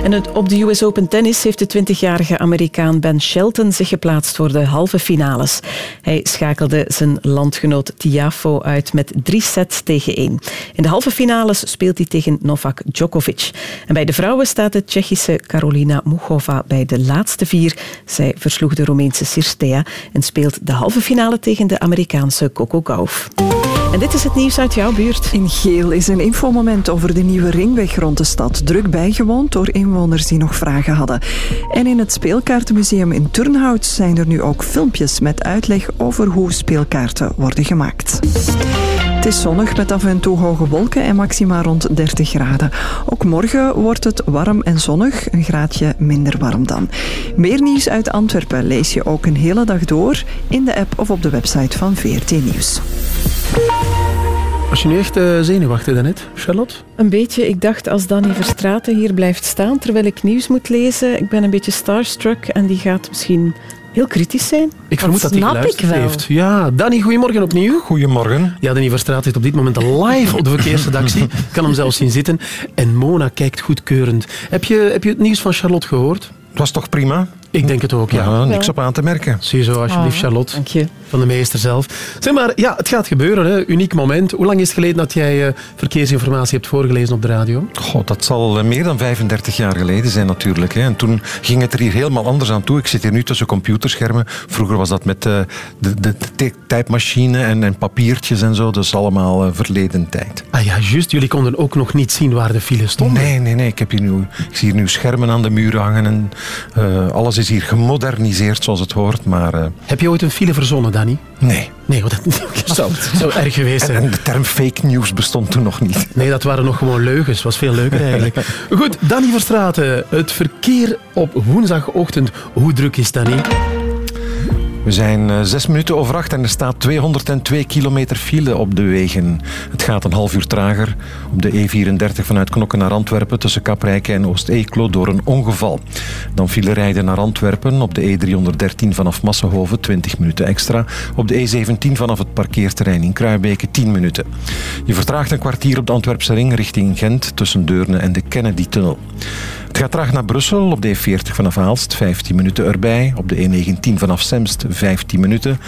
En op de US Open Tennis heeft de 20-jarige Amerikaan Ben Shelton zich geplaatst voor de halve finales. Hij schakelde zijn landgenoot Tiafo uit met drie sets tegen één. In de halve finales speelt hij tegen Novak Djokovic. En bij de vrouwen staat de Tsjechische Karolina Muchova bij de laatste vier. Zij versloeg de Roemeense Sirstea en speelt de halve finale tegen de Amerikaanse Coco Gauff. En dit is het nieuws uit jouw buurt. In Geel is een infomoment over de nieuwe ringweg rond de stad. Druk bijgewoond door inwoners die nog vragen hadden. En in het Speelkaartenmuseum in Turnhout zijn er nu ook filmpjes met uitleg over hoe speelkaarten worden gemaakt. Het is zonnig met af en toe hoge wolken en maxima rond 30 graden. Ook morgen wordt het warm en zonnig, een graadje minder warm dan. Meer nieuws uit Antwerpen lees je ook een hele dag door in de app of op de website van VRT Nieuws. Was je nu echt uh, zenuwachtig daarnet, Charlotte? Een beetje. Ik dacht, als Danny Verstraten hier blijft staan terwijl ik nieuws moet lezen, ik ben een beetje starstruck en die gaat misschien heel kritisch zijn. Ik vermoed dat, hij geluisterd heeft. Ja, Danny, goedemorgen opnieuw. Goedemorgen. Ja, Danny Verstraat zit op dit moment live op de verkeersredactie. (laughs) Ik kan hem zelfs zien zitten. En Mona kijkt goedkeurend. Heb je, heb je het nieuws van Charlotte gehoord? Het was toch prima? Ik denk het ook, ja. ja niks op aan te merken. Ziezo, alsjeblieft, oh, Charlotte. Dank je. Van de meester zelf. Zeg maar, ja, het gaat gebeuren. Hè. Uniek moment. Hoe lang is het geleden dat jij uh, verkeersinformatie hebt voorgelezen op de radio? Goh, dat zal uh, meer dan 35 jaar geleden zijn natuurlijk. Hè. En toen ging het er hier helemaal anders aan toe. Ik zit hier nu tussen computerschermen. Vroeger was dat met uh, de, de, de typemachine en, en, papiertjes en zo. Is allemaal verleden tijd. Ah ja, juist. Jullie konden ook nog niet zien waar de files stonden. Nee, nee, nee. Ik, heb hier nu, ik zie hier nu schermen aan de muur hangen en alles is hier gemoderniseerd zoals het hoort, maar... eh, Heb je ooit een file verzonnen, Danny? Nee. Nee, want dat (laughs) zou, zou erg geweest zijn. En de term fake news bestond toen nog niet. Nee, dat waren nog gewoon leugens. was veel leuker eigenlijk. (laughs) Goed, Danny Verstraeten. Het verkeer op woensdagochtend. Hoe druk is Danny? We zijn eh, zes minuten over acht en er staat 202 kilometer file op de wegen. Het gaat een half uur trager op de E34 vanuit Knokken naar Antwerpen tussen Kaprijke en Oost-Eeklo door een ongeval. Dan file rijden naar Antwerpen op de E313 vanaf Massenhoven 20 minuten extra. Op de E17 vanaf het parkeerterrein in Kruibeke 10 minuten. Je vertraagt een kwartier op de Antwerpse ring richting Gent tussen Deurne en de Kennedy-tunnel. Het gaat traag naar Brussel op de E40 vanaf Aalst, 15 minuten erbij. Op de E19 vanaf Semst, 15 minuten.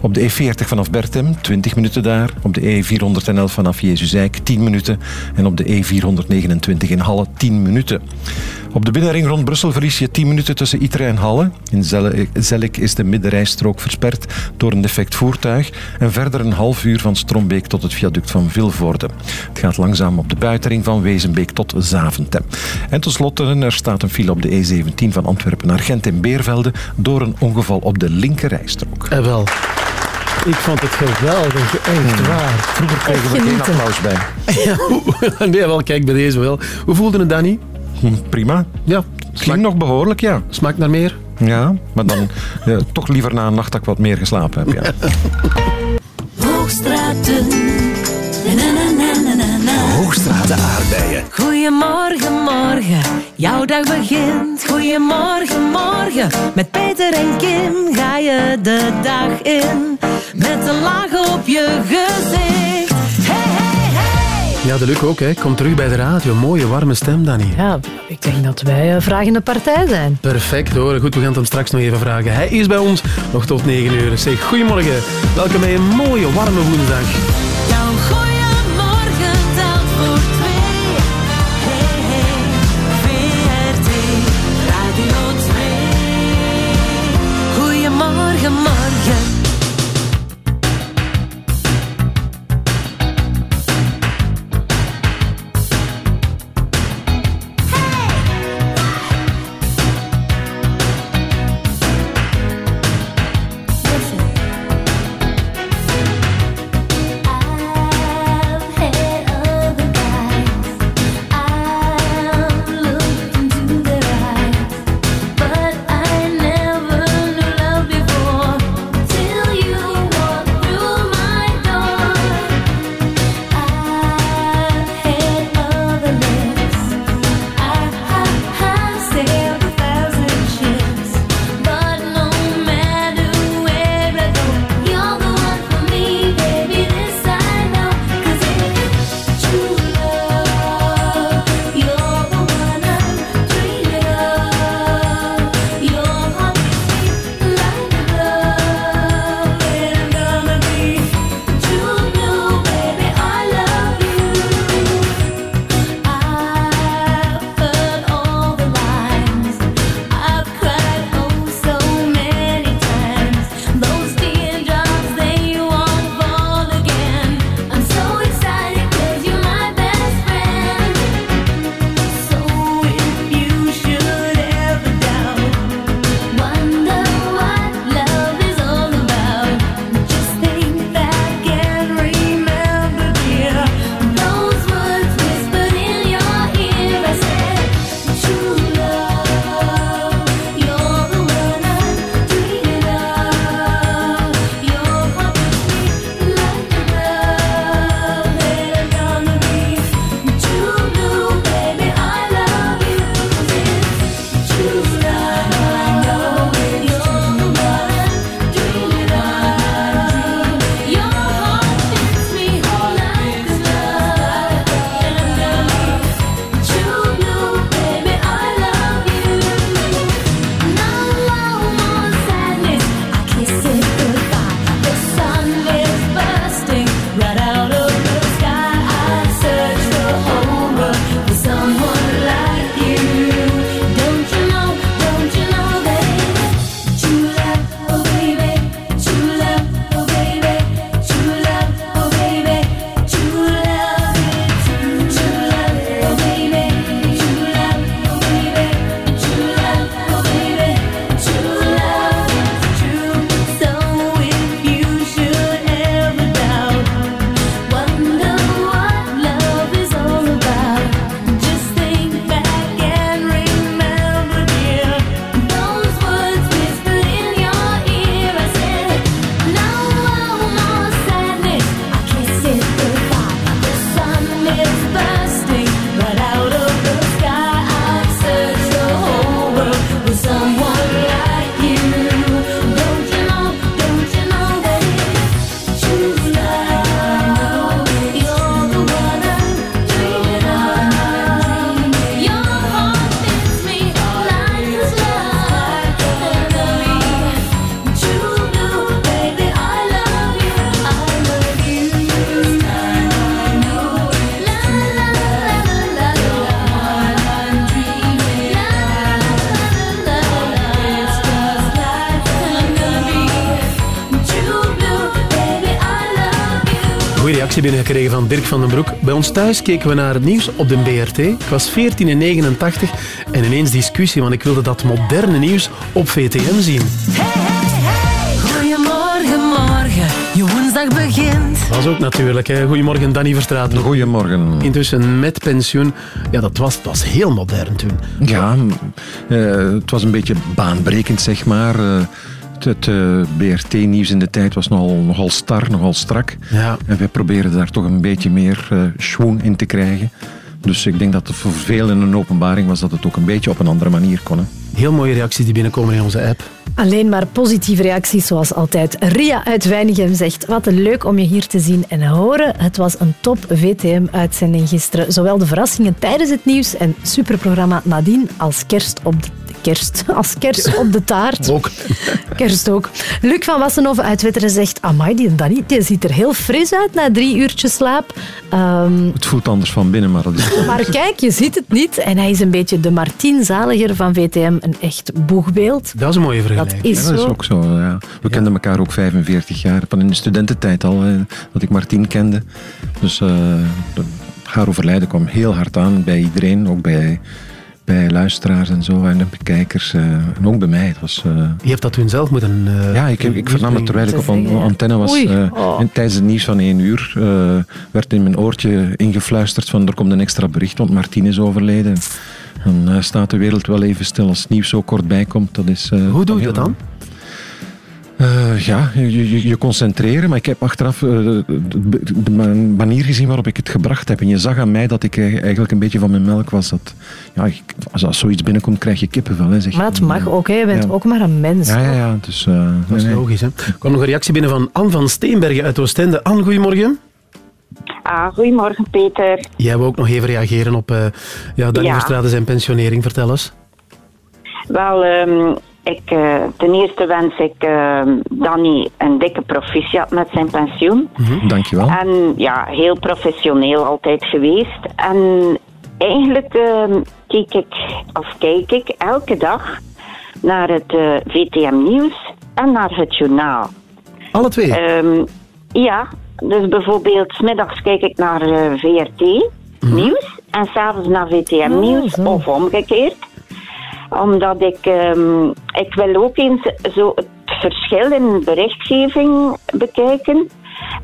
Op de E40 vanaf Bertem, 20 minuten daar. Op de E411 vanaf Jezusijk, 10 minuten. En op de E429 in Halle, 10 minuten. Op de binnenring rond Brussel verlies je 10 minuten tussen Itre en Halle. In Zellik is de middenrijstrook versperd door een defect voertuig. En verder een half uur van Strombeek tot het viaduct van Vilvoorde. Het gaat langzaam op de buitenring van Wezenbeek tot Zaventem. En tenslotte, er staat een file op de E17 van Antwerpen naar Gent en Beervelde door een ongeval op de linkerrijstrook. Eh, wel. Ik vond het geweldig, echt waar. Vroeger kregen we geen applaus bij. (laughs) Ja, nee, wel, kijk, bij deze wel. Hoe voelde het, Danny? Prima. Ja. Ging nog behoorlijk, ja. Smaakt naar meer? Ja, maar dan (laughs) eh, toch liever na een nacht dat ik wat meer geslapen heb, ja. (laughs) Hoogstraten. Na, na, na, na, na, na. Hoogstraten aardbeien. Goedemorgen, morgen. Jouw dag begint. Goedemorgen, morgen. Met Peter en Kim ga je de dag in. Met een laag op je gezicht. Ja, de Luc ook, hè. Kom terug bij de radio. Mooie, warme stem, Danny. Ja, ik denk dat wij een vragende partij zijn. Perfect hoor. Goed, we gaan het hem straks nog even vragen. Hij is bij ons nog tot 9 uur. Zeg, goedemorgen. Welkom bij een mooie, warme woensdag. Binnengekregen van Dirk van den Broek. Bij ons thuis keken we naar het nieuws op de BRT. Ik was 14 in 89 en ineens discussie, want ik wilde dat moderne nieuws op VTM zien. Goedemorgen, morgen. Je woensdag begint. Dat was ook natuurlijk. Hè. Goedemorgen, Danny Verstraeten. Goedemorgen. Intussen met pensioen. Ja, dat was, dat was heel modern toen. Ja, eh, het was een beetje baanbrekend, zeg maar. Eh, het eh, BRT-nieuws in de tijd was nogal, nogal star, nogal strak. Ja. En wij proberen daar toch een beetje meer eh schwung in te krijgen. Dus ik denk dat het voor velen een openbaring was dat het ook een beetje op een andere manier kon. Hè. Heel mooie reacties die binnenkomen in onze app. Alleen maar positieve reacties, zoals altijd. Ria uit Weinigem zegt, wat een leuk om je hier te zien en horen. Het was een top VTM-uitzending gisteren. Zowel de verrassingen tijdens het nieuws en superprogramma nadien als kerst op de kerst. Als kerst op de taart. Ook. Kerst ook. Luc van Wassenhoven uit Wetteren zegt, amai, die Danny, die ziet er heel fris uit na drie uurtjes slaap. Ehm, Het voelt anders van binnen, maar dat is... maar kijk, je ziet het niet. En hij is een beetje de Martien Zaliger van VTM. Een echt boegbeeld. Dat is een mooie vergelijking. Dat is Ja, dat is zo. ook zo. Ja. We kenden elkaar ook 45 jaar. Van in de studententijd al, hè, dat ik Martien kende. Dus eh haar overlijden kwam heel hard aan bij iedereen. Ook bij, bij luisteraars en zo. En de bekijkers. eh, en ook bij mij. Het was, eh, Je hebt dat toen zelf moeten... eh, ja, ik, ik vernam het terwijl ik op een antenne was. Eh, Oh. en tijdens het nieuws van één uur eh, werd in mijn oortje ingefluisterd van er komt een extra bericht, want Martien is overleden. Dan staat de wereld wel even stil als het nieuws zo kort bij komt. Dat is, eh, Hoe doe je dat dan? Eh, ja, je, je, je concentreren. Maar ik heb achteraf eh, de, manier gezien waarop ik het gebracht heb. En je zag aan mij dat ik eigenlijk een beetje van mijn melk was. Dat, ja, ik- als, als zoiets binnenkomt, krijg je kippenvel. Hè, zeg. Maar dat mag ook, hè. je bent Ja. ook maar een mens. Ja, ja, ja. Dus, eh, Dat is nee, logisch. Hè. Er kwam nog een reactie binnen van Anne van Steenbergen uit Oostende. Anne, goedemorgen. Ah, goedemorgen Peter. Jij wil ook nog even reageren op uh, ja, Danny Ja. Verstraeten zijn pensionering. Vertel eens. Wel, ehm, ik, eh, ten eerste wens ik ehm, Danny een dikke proficiat met zijn pensioen. Dankjewel. En ja, heel professioneel altijd geweest. En eigenlijk keek ik, of kijk ik elke dag naar het eh, VTM Nieuws en naar het journaal. Alle twee? Ehm, ja, dus bijvoorbeeld, 's middags kijk ik naar eh, VRT Nieuws en s'avonds naar VTM Nieuws of omgekeerd. Omdat ik, ehm, ik wil ook eens zo het verschil in berichtgeving bekijken.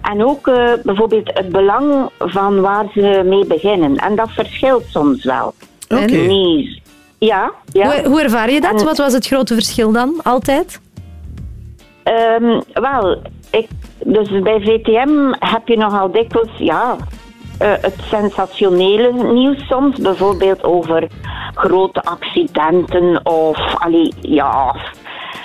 En ook eh, bijvoorbeeld het belang van waar ze mee beginnen. En dat verschilt soms wel. Oké. Ja, ja. Hoe, hoe ervaar je dat? En- Wat was het grote verschil dan? Altijd? Ehm, wel, ik, dus bij VTM heb je nogal dikwijls ja, eh, het sensationele nieuws soms. Bijvoorbeeld over grote accidenten of... Allee, ja,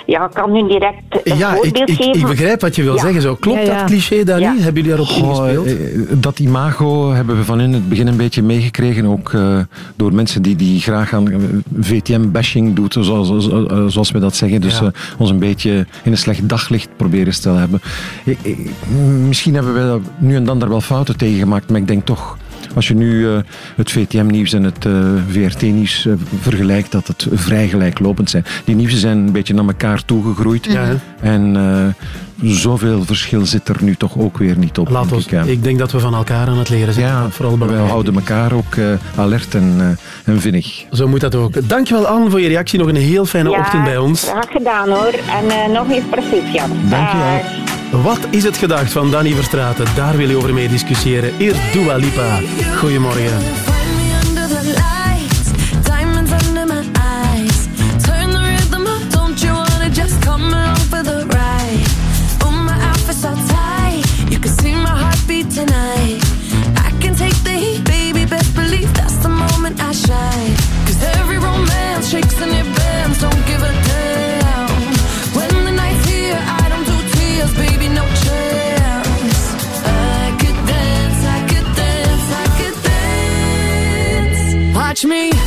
ja, ik kan nu direct een Ja, ik, voorbeeld ik, geven. ik begrijp wat je wil Ja. zeggen. Zo. Klopt Ja, ja. dat cliché, Danny? Ja. Hebben jullie daarop ingespeeld? eh, dat imago hebben we van in het begin een beetje meegekregen. Ook eh, door mensen die, die graag aan VTM-bashing doet, zoals, zoals, zoals we dat zeggen. Dus Ja. ons een beetje in een slecht daglicht proberen te hebben. Ik- ik- misschien hebben we nu en dan daar wel fouten tegen gemaakt, maar ik denk toch... Als je nu eh, het VTM-nieuws en het eh, VRT-nieuws eh, vergelijkt, dat het vrij gelijklopend zijn. Die nieuwsen zijn een beetje naar elkaar toegegroeid. Ja, hè? En eh, zoveel verschil zit er nu toch ook weer niet op. Laat denk ons, ik, denk dat we van elkaar aan het leren zijn. Ja, vooral we houden elkaar ook eh, alert en, eh, en vinnig. Zo moet dat ook. Dankjewel Anne voor je reactie. Nog een heel fijne ja, ochtend bij ons. graag gedaan hoor. En eh, nog eens proficiat. Dankjewel. Wat is het gedacht van Danny Verstraeten? Daar wil je over mee discussiëren. Eerst Dua Lipa. Goedemorgen. Watch me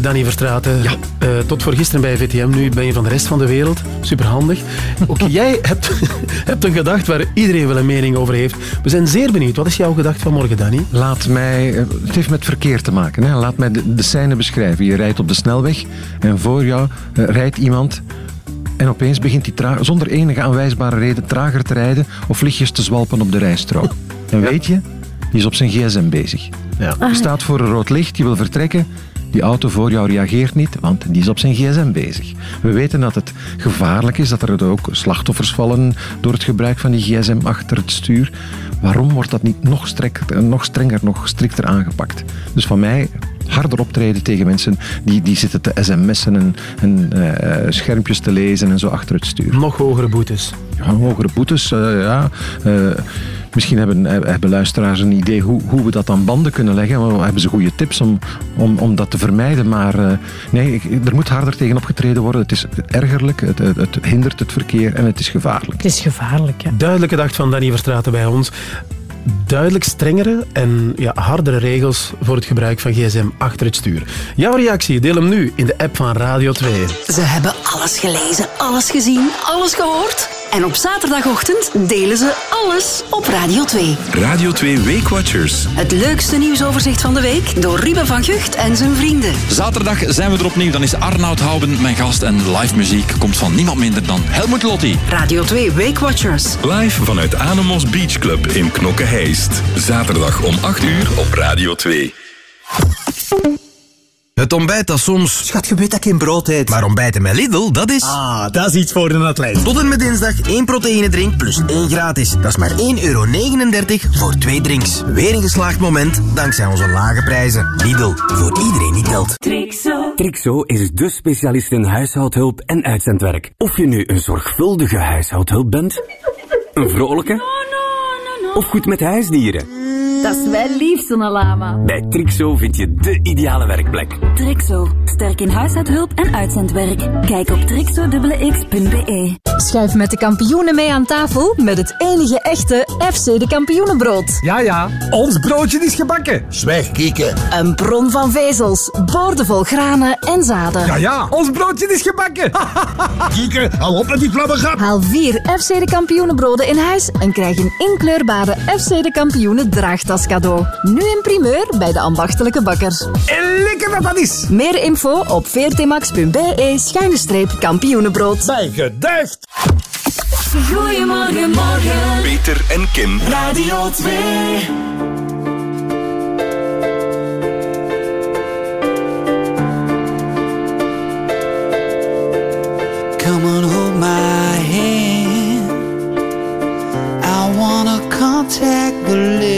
Danny Verstraeten. Ja. tot voor gisteren bij VTM, nu ben je van de rest van de wereld. Superhandig. (laughs) Ook jij hebt, hebt een gedacht waar iedereen wel een mening over heeft. We zijn zeer benieuwd. Wat is jouw gedacht van morgen, Danny? Laat mij, eh, het heeft met verkeer te maken. Hè. Laat mij de, de scène beschrijven. Je rijdt op de snelweg en voor jou eh, rijdt iemand en opeens begint hij zonder enige aanwijsbare reden trager te rijden of lichtjes te zwalpen op de rijstrook. En weet je, die is op zijn gsm bezig. Ja. Je staat voor een rood licht, je wil vertrekken. Die auto voor jou reageert niet, want die is op zijn gsm bezig. We weten dat het gevaarlijk is, dat er ook slachtoffers vallen door het gebruik van die gsm achter het stuur. Waarom wordt dat niet nog, strek, nog strenger, nog strikter aangepakt? Dus van mij harder optreden tegen mensen die, die zitten te sms'en en, en eh, schermpjes te lezen en zo achter het stuur. Nog hogere boetes. Ja, hogere boetes, eh, ja. Eh, misschien hebben, hebben luisteraars een idee hoe, hoe we dat aan banden kunnen leggen. We hebben ze goede tips om, om, om dat te vermijden. Maar eh, nee, ik- er moet harder tegen opgetreden worden. Het is ergerlijk, het, het, het hindert het verkeer en het is gevaarlijk. Het is gevaarlijk, ja. Duidelijke dag van Danny Verstraeten bij ons. Duidelijk strengere en ja, hardere regels voor het gebruik van gsm achter het stuur. Jouw reactie, deel hem nu in de app van Radio 2. Ze hebben alles gelezen, alles gezien, alles gehoord. En op zaterdagochtend delen ze alles op Radio 2. Radio 2 Weekwatchers. Het leukste nieuwsoverzicht van de week door Ruben van Gucht en zijn vrienden. Zaterdag zijn we er opnieuw. Dan is Arnoud Houben mijn gast. En live muziek komt van niemand minder dan Helmut Lotti. Radio 2 Weekwatchers. Live vanuit Anemos Beach Club in Knokke-Heist. Zaterdag om 8 uur op Radio 2. Het ontbijt dat soms... Schat, je weet dat ik geen brood eet. Maar ontbijten met Lidl, dat is... Ah, dat is iets voor een atleet. Tot en met dinsdag één proteïnedrink plus één gratis. Dat is maar 1,39 euro voor twee drinks. Weer een geslaagd moment dankzij onze lage prijzen. Lidl, voor iedereen die telt. Trixo. Trixo is de specialist in huishoudhulp en uitzendwerk. Of je nu een zorgvuldige huishoudhulp bent, een vrolijke, of goed met huisdieren. Dat is wel lief, zo'n lama. Bij Trixo vind je de ideale werkplek. Trixo. Sterk in huishoudhulp en uitzendwerk. Kijk op trixo.x.be. Schuif met de kampioenen mee aan tafel met het enige echte FC de kampioenenbrood. Ja, ja, ons broodje is gebakken. Zwijg, kieken. Een bron van vezels, boordevol granen en zaden. Ja, ja, ons broodje is gebakken. (laughs) Kieken, hou op met die flabbergap. Haal vier FC de kampioenenbroden in huis en krijg een inkleurbare FC de kampioenen cadeau. Nu in primeur bij de ambachtelijke bakker. En lekker dat dat is. Meer info op veertimax.be schuine streep kampioenenbrood. Bij geducht. Goedemorgen, morgen. Peter en Kim. Radio 2. Come and hold my hand. I wanna contact the living.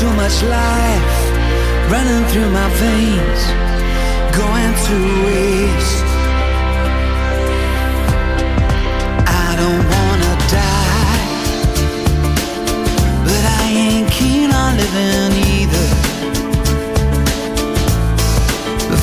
Too much life running through my veins, going to waste. I don't wanna die, but I ain't keen on living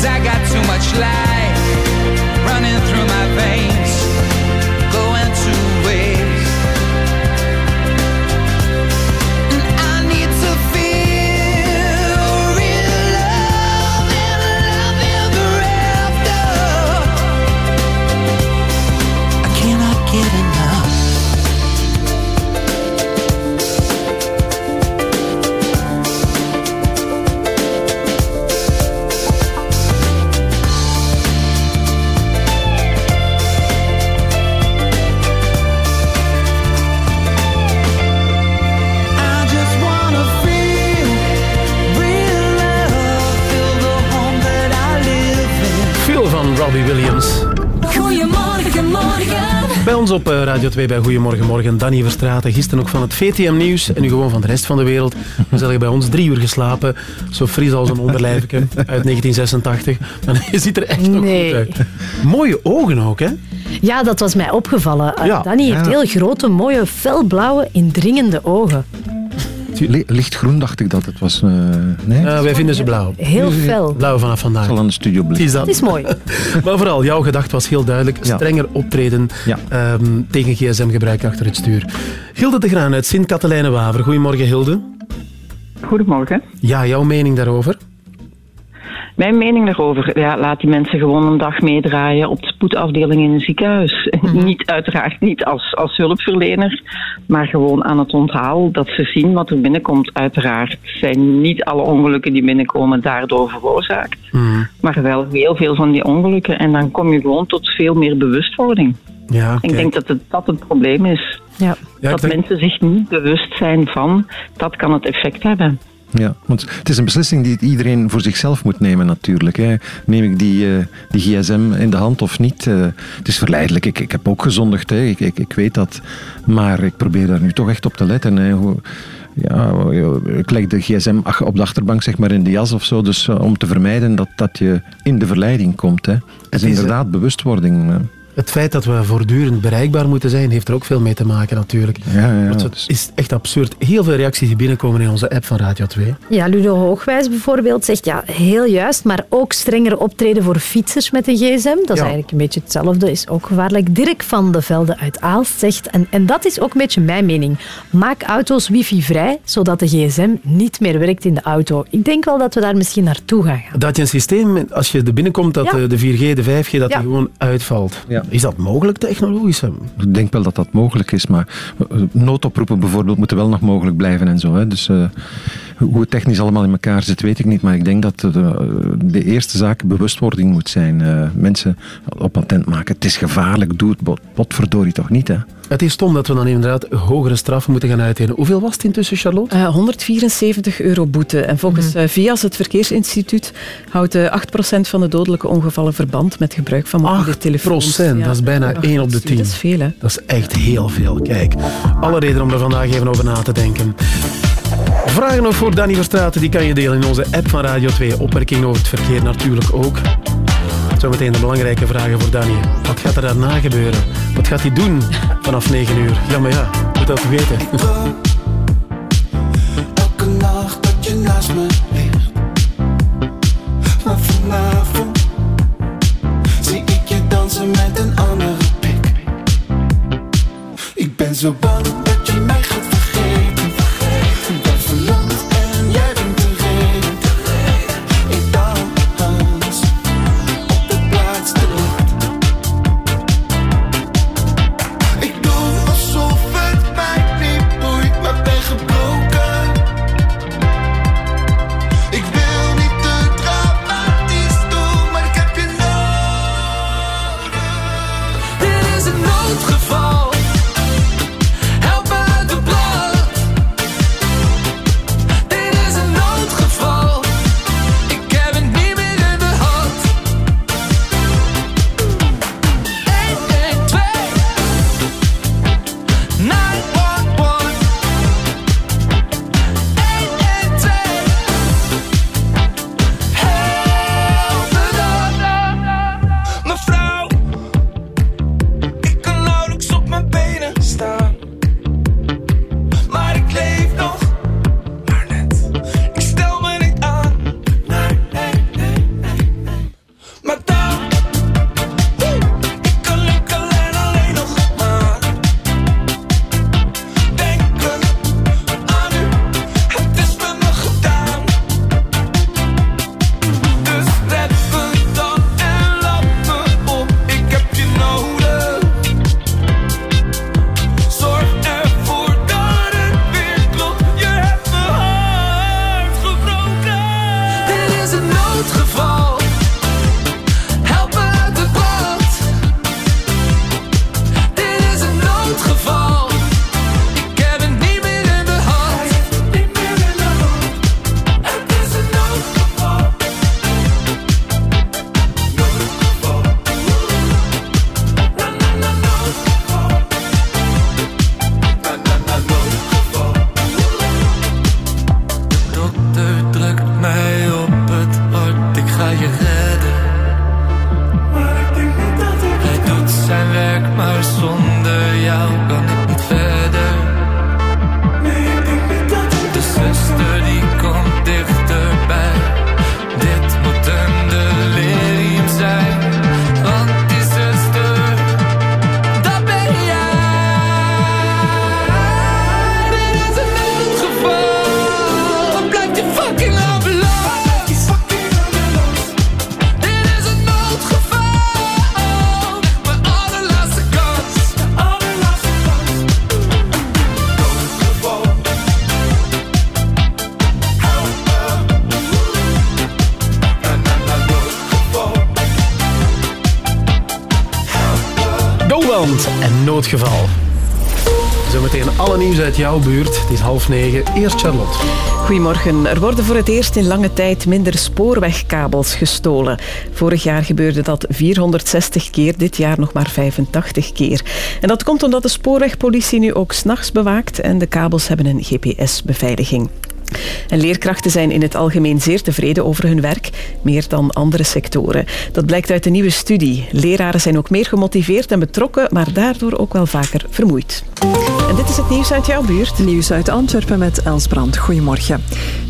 Cause I got too much life Robbie Williams. Goedemorgen, morgen. Bij ons op eh, Radio 2 bij Goedemorgen Morgen. Danny Verstraeten, gisteren nog van het VTM Nieuws en nu gewoon van de rest van de wereld. Gezellig bij ons, drie uur geslapen. Zo fris als een onderlijfje uit (laughs) 1986. Maar je ziet er echt nog Nee. goed uit. Mooie ogen ook, hè? Ja, dat was mij opgevallen. Ja. Danny heeft Ja. heel grote, mooie, felblauwe, indringende ogen. Li- Lichtgroen dacht ik dat het was. eh, nee? Eh, wij vinden ze blauw. Heel fel. Blauw vanaf vandaag. zal aan de studio blijven. Is dat? Het is mooi. (laughs) Maar vooral, jouw gedachte was heel duidelijk. Strenger optreden ehm, tegen gsm-gebruik achter het stuur. Hilde de Graan uit Sint-Katelijne-Waver. Goedemorgen, Hilde. Goedemorgen. Ja, jouw mening daarover? Mijn mening daarover, ja, laat die mensen gewoon een dag meedraaien op de spoedafdeling in een ziekenhuis. (laughs) Niet uiteraard niet als, als hulpverlener, maar gewoon aan het onthaal dat ze zien wat er binnenkomt. Uiteraard zijn niet alle ongelukken die binnenkomen daardoor veroorzaakt, maar wel heel veel van die ongelukken. En dan kom je gewoon tot veel meer bewustwording. Ja, Ik denk dat het, dat het probleem is. Ja. dat mensen zich niet bewust zijn van, dat kan het effect hebben. Ja, want het is een beslissing die iedereen voor zichzelf moet nemen natuurlijk. Hè. Neem ik die, eh, die gsm in de hand of niet? Eh, het is verleidelijk. Ik, ik heb ook gezondigd, hè. Ik, ik, ik weet dat. Maar ik probeer daar nu toch echt op te letten. Hè. Hoe- Ja, ik leg de gsm op de achterbank zeg maar in de jas of zo. Dus eh, om te vermijden dat, dat je in de verleiding komt. Hè. Het is inderdaad bewustwording. Het feit dat we voortdurend bereikbaar moeten zijn, heeft er ook veel mee te maken natuurlijk. Ja, ja, het is echt absurd. Heel veel reacties die binnenkomen in onze app van Radio 2. Ja, Ludo Hoogwijs bijvoorbeeld zegt ja, heel juist, maar ook strenger optreden voor fietsers met een gsm. Dat is Ja. eigenlijk een beetje hetzelfde, is ook gevaarlijk. Dirk van de Velde uit Aalst zegt, en, en dat is ook een beetje mijn mening, maak auto's wifi-vrij, zodat de gsm niet meer werkt in de auto. Ik denk wel dat we daar misschien naartoe gaan. gaan. Dat je een systeem, als je er binnenkomt, dat Ja. de 4G, de 5G, dat Ja. die gewoon uitvalt. Is dat mogelijk technologisch? Ik denk wel dat dat mogelijk is, maar eh, noodoproepen bijvoorbeeld moeten wel nog mogelijk blijven en zo. Hè. Dus eh, hoe het technisch allemaal in elkaar zit, weet ik niet. Maar ik denk dat de, de eerste zaak bewustwording moet zijn. Eh, mensen op attent maken. Het is gevaarlijk, doe het bot, potverdorie toch niet, hè. Het is stom dat we dan inderdaad hogere straffen moeten gaan uitdelen. Hoeveel was het intussen, Charlotte? Eh, 174 euro boete. En volgens eh, VIAS, het Verkeersinstituut, houdt eh, 8% van de dodelijke ongevallen verband met gebruik van mobiele telefoons. procent, Ja, dat is bijna ach, 1 op de 10. Dat is veel, hè? Dat is echt heel veel. Kijk, alle reden om er vandaag even over na te denken. Vragen nog voor Danny Verstraeten, die kan je delen in onze app van Radio 2. Opmerkingen over het verkeer natuurlijk ook. Zometeen de belangrijke vragen voor Danny. Wat gaat er daarna gebeuren? Wat gaat hij doen vanaf 9 uur? Ja, maar ja, moet dat weten. Elke nacht dat je naast me ligt. Maar vanavond zie ik je dansen met een andere pik. Ik ben zo bang jouw buurt. Het is half negen. Eerst Charlotte. Goedemorgen. Er worden voor het eerst in lange tijd minder spoorwegkabels gestolen. Vorig jaar gebeurde dat 460 keer, dit jaar nog maar 85 keer. En dat komt omdat de spoorwegpolitie nu ook s'nachts bewaakt en de kabels hebben een GPS-beveiliging. En leerkrachten zijn in het algemeen zeer tevreden over hun werk, meer dan andere sectoren. Dat blijkt uit een nieuwe studie. Leraren zijn ook meer gemotiveerd en betrokken, maar daardoor ook wel vaker vermoeid. Dit is het nieuws uit jouw buurt. Nieuws uit Antwerpen met Els Brand. Goedemorgen.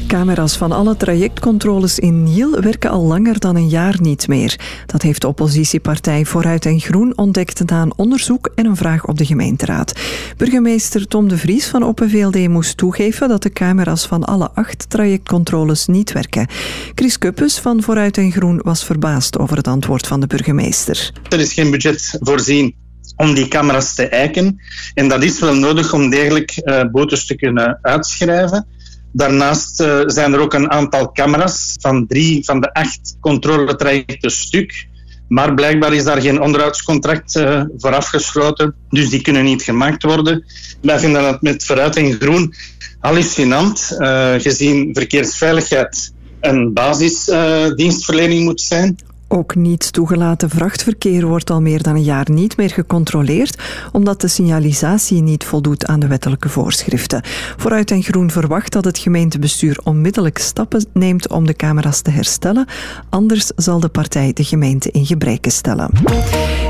Camera's van alle trajectcontroles in Niel werken al langer dan een jaar niet meer. Dat heeft de oppositiepartij Vooruit en Groen ontdekt na een onderzoek en een vraag op de gemeenteraad. Burgemeester Tom de Vries van Open VLD moest toegeven dat de camera's van alle acht trajectcontroles niet werken. Chris Kuppes van Vooruit en Groen was verbaasd over het antwoord van de burgemeester. Er is geen budget voorzien om die camera's te eiken. En dat is wel nodig om degelijk eh, boetes te kunnen uitschrijven. Daarnaast eh, zijn er ook een aantal camera's van drie van de acht controletrajecten stuk. Maar blijkbaar is daar geen onderhoudscontract eh, voor afgesloten, dus die kunnen niet gemaakt worden. Wij vinden dat met vooruit en groen hallucinant, gezien verkeersveiligheid een basisdienstverlening moet zijn. Ook niet toegelaten vrachtverkeer wordt al meer dan een jaar niet meer gecontroleerd, omdat de signalisatie niet voldoet aan de wettelijke voorschriften. Vooruit en Groen verwacht dat het gemeentebestuur onmiddellijk stappen neemt om de camera's te herstellen, anders zal de partij de gemeente in gebreken stellen.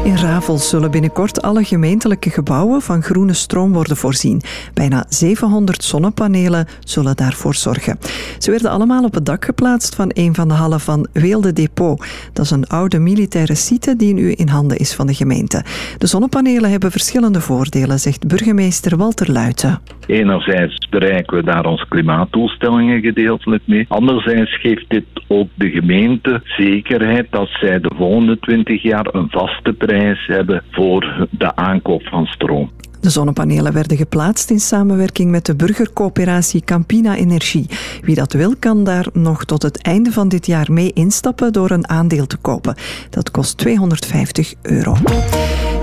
In Ravels zullen binnenkort alle gemeentelijke gebouwen van groene stroom worden voorzien. Bijna 700 zonnepanelen zullen daarvoor zorgen. Ze werden allemaal op het dak geplaatst van een van de hallen van Weelde Depot. Dat een oude militaire site die nu in handen is van de gemeente. De zonnepanelen hebben verschillende voordelen, zegt burgemeester Walter Luiten. Enerzijds bereiken we daar onze klimaatdoelstellingen gedeeltelijk mee. Anderzijds geeft dit ook de gemeente zekerheid dat zij de volgende 20 jaar een vaste prijs hebben voor de aankoop van stroom. De zonnepanelen werden geplaatst in samenwerking met de burgercoöperatie Campina Energie. Wie dat wil, kan daar nog tot het einde van dit jaar mee instappen door een aandeel te kopen. Dat kost 250 euro.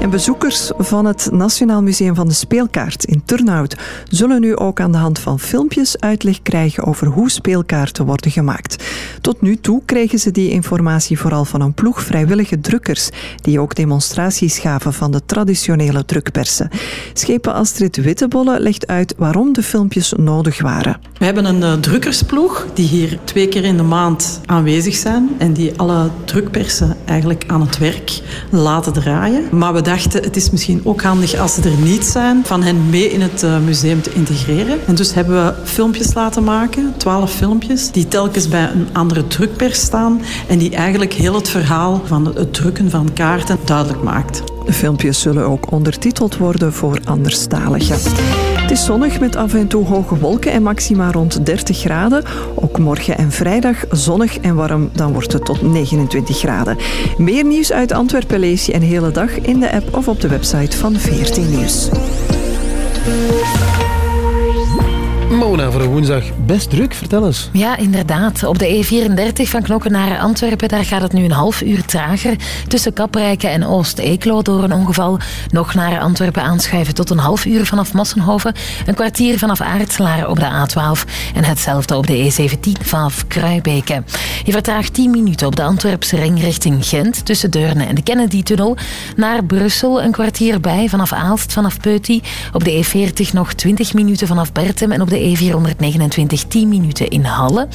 En bezoekers van het Nationaal Museum van de Speelkaart in Turnhout zullen nu ook aan de hand van filmpjes uitleg krijgen over hoe speelkaarten worden gemaakt. Tot nu toe kregen ze die informatie vooral van een ploeg vrijwillige drukkers, die ook demonstraties gaven van de traditionele drukpersen. Schepen Astrid Wittebolle legt uit waarom de filmpjes nodig waren. We hebben een uh, drukkersploeg die hier twee keer in de maand aanwezig zijn en die alle drukpersen eigenlijk aan het werk laten draaien. Maar we dachten, het is misschien ook handig als ze er niet zijn, van hen mee in het uh, museum te integreren. En dus hebben we filmpjes laten maken, twaalf filmpjes, die telkens bij een andere drukpers staan en die eigenlijk heel het verhaal van het drukken van kaarten duidelijk maakt. De filmpjes zullen ook ondertiteld worden voor anderstaligen. Het is zonnig met af en toe hoge wolken en maxima rond 30 graden. Ook morgen en vrijdag zonnig en warm, dan wordt het tot 29 graden. Meer nieuws uit Antwerpen lees je een hele dag in de app of op de website van 14 Nieuws. Mona, voor een woensdag best druk. Vertel eens. Ja, inderdaad. Op de E34 van Knokken naar Antwerpen daar gaat het nu een half uur trager. Tussen Kaprijke en Oost-Eeklo door een ongeval. Nog naar Antwerpen aanschuiven tot een half uur vanaf Massenhoven. Een kwartier vanaf Aartslaar op de A12. En hetzelfde op de E17 vanaf Kruibeke. Je vertraagt 10 minuten op de Antwerpse ring richting Gent. Tussen Deurne en de Kennedy-tunnel. Naar Brussel een kwartier bij vanaf Aalst, vanaf Peuty. Op de E40 nog 20 minuten vanaf Bertem. En op de E429 10 minuten in Halle.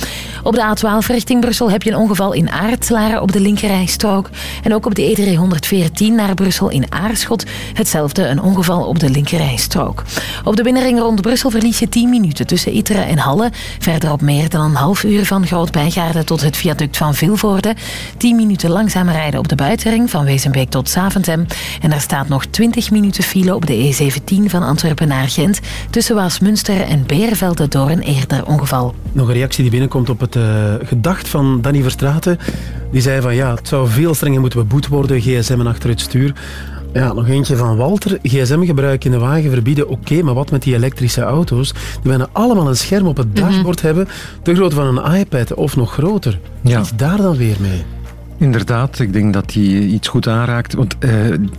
Op de A12 richting Brussel heb je een ongeval in Aartslaren op de linkerrijstrook. En ook op de E314 naar Brussel in Aarschot hetzelfde, een ongeval op de linkerrijstrook. Op de binnenring rond Brussel verlies je 10 minuten tussen Itteren en Halle. Verderop meer dan een half uur van Groot-Bijgaarde tot het viaduct van Vilvoorde. 10 minuten langzaam rijden op de buitenring van Wezenbeek tot Zaventem. En er staat nog 20 minuten file op de E17 van Antwerpen naar Gent tussen Waasmunster en Door een eerder ongeval. Nog een reactie die binnenkomt op het uh, gedacht van Danny Verstraeten. Die zei van ja, het zou veel strenger moeten beboet worden, gsm'en achter het stuur. Ja, nog eentje van Walter. GSM-gebruik in de wagen verbieden, oké, maar wat met die elektrische auto's? Die bijna allemaal een scherm op het dashboard hebben, de grootte van een iPad of nog groter. Ja. Iets daar dan weer mee? Inderdaad, ik denk dat hij iets goed aanraakt. Want eh,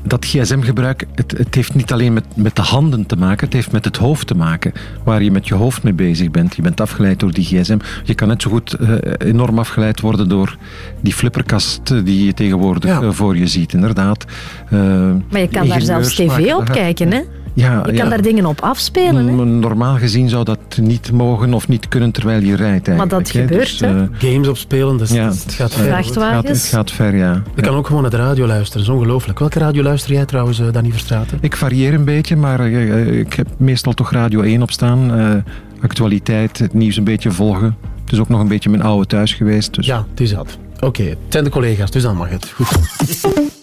dat gsm-gebruik, het, het heeft niet alleen met, met de handen te maken, het heeft met het hoofd te maken. Waar je met je hoofd mee bezig bent. Je bent afgeleid door die gsm. Je kan net zo goed eh, enorm afgeleid worden door die flipperkast die je tegenwoordig eh, voor je ziet. Inderdaad. Maar je kan daar zelfs tv op kijken, hè? Ja, Je ja. kan daar dingen op afspelen, hè? Normaal gezien zou dat niet mogen of niet kunnen terwijl je rijdt. Maar dat gebeurt, hè? eh, Games opspelen, dus ja, het gaat ver. Het gaat, het gaat ver, ja. Je kan ook gewoon naar de radio luisteren, dat is ongelooflijk. Welke radio luister jij trouwens, eh, Danny Verstraeten? Ik varieer een beetje, maar eh, ik heb meestal toch Radio 1 op staan. Eh, actualiteit, het nieuws een beetje volgen. Het is ook nog een beetje mijn oude thuis geweest. Dus. Ja, het is dat. Oké, het zijn de collega's, dus dan mag het. Goed.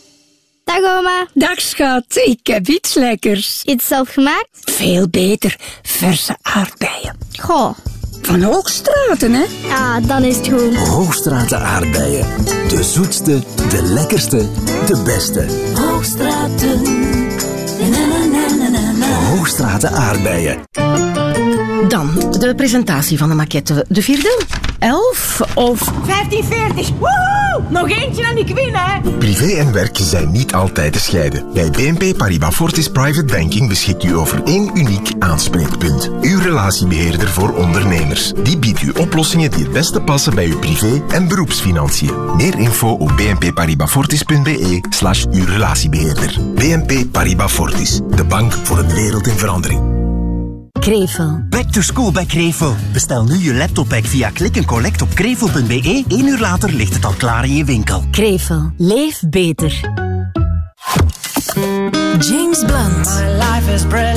Dag oma. Dag schat, ik heb iets lekkers. Iets zelf gemaakt? Veel beter, verse aardbeien. Goh. Van Hoogstraten, hè? Ja, dan is het goed. Hoogstraten aardbeien. De zoetste, de lekkerste, de beste. Hoogstraten. Na, na, na, na, na, na. Hoogstraten aardbeien. Dan de presentatie van de maquette. De vierde? Elf of... 1540. Woehoe! Nog eentje en ik win, hè? Privé en werk zijn niet altijd te scheiden. Bij BNP Paribas Fortis Private Banking beschikt u over één uniek aanspreekpunt. Uw relatiebeheerder voor ondernemers. Die biedt u oplossingen die het beste passen bij uw privé- en beroepsfinanciën. Meer info op bnpparibasfortis.be slash uw relatiebeheerder. BNP Paribas Fortis. De bank voor een wereld in verandering. Krevel. Back to school bij Krevel. Bestel nu je laptoppack via klik en collect op krevel.be. Eén uur later ligt het al klaar in je winkel. Krevel. Leef beter. James Blunt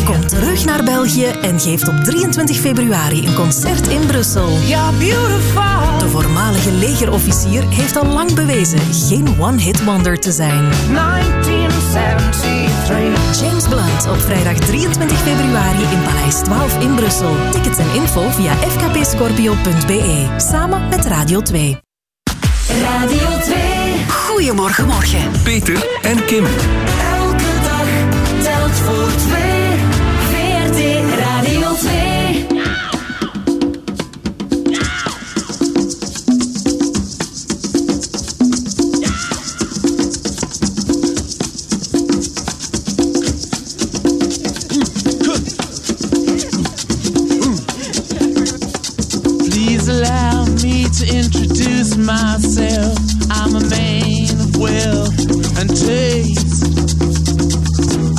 komt terug naar België en geeft op 23 februari een concert in Brussel. De voormalige legerofficier heeft al lang bewezen geen one-hit wonder te zijn. 1973. James Blunt op vrijdag 23 februari in Paleis 12 in Brussel. Tickets en info via fkpscorpio.be. Samen met Radio 2. Radio 2. Goedemorgen, morgen. Peter en Kim. Dag voor. VRT Radio 2. Please allow me to introduce myself. I'm a man of wealth and taste.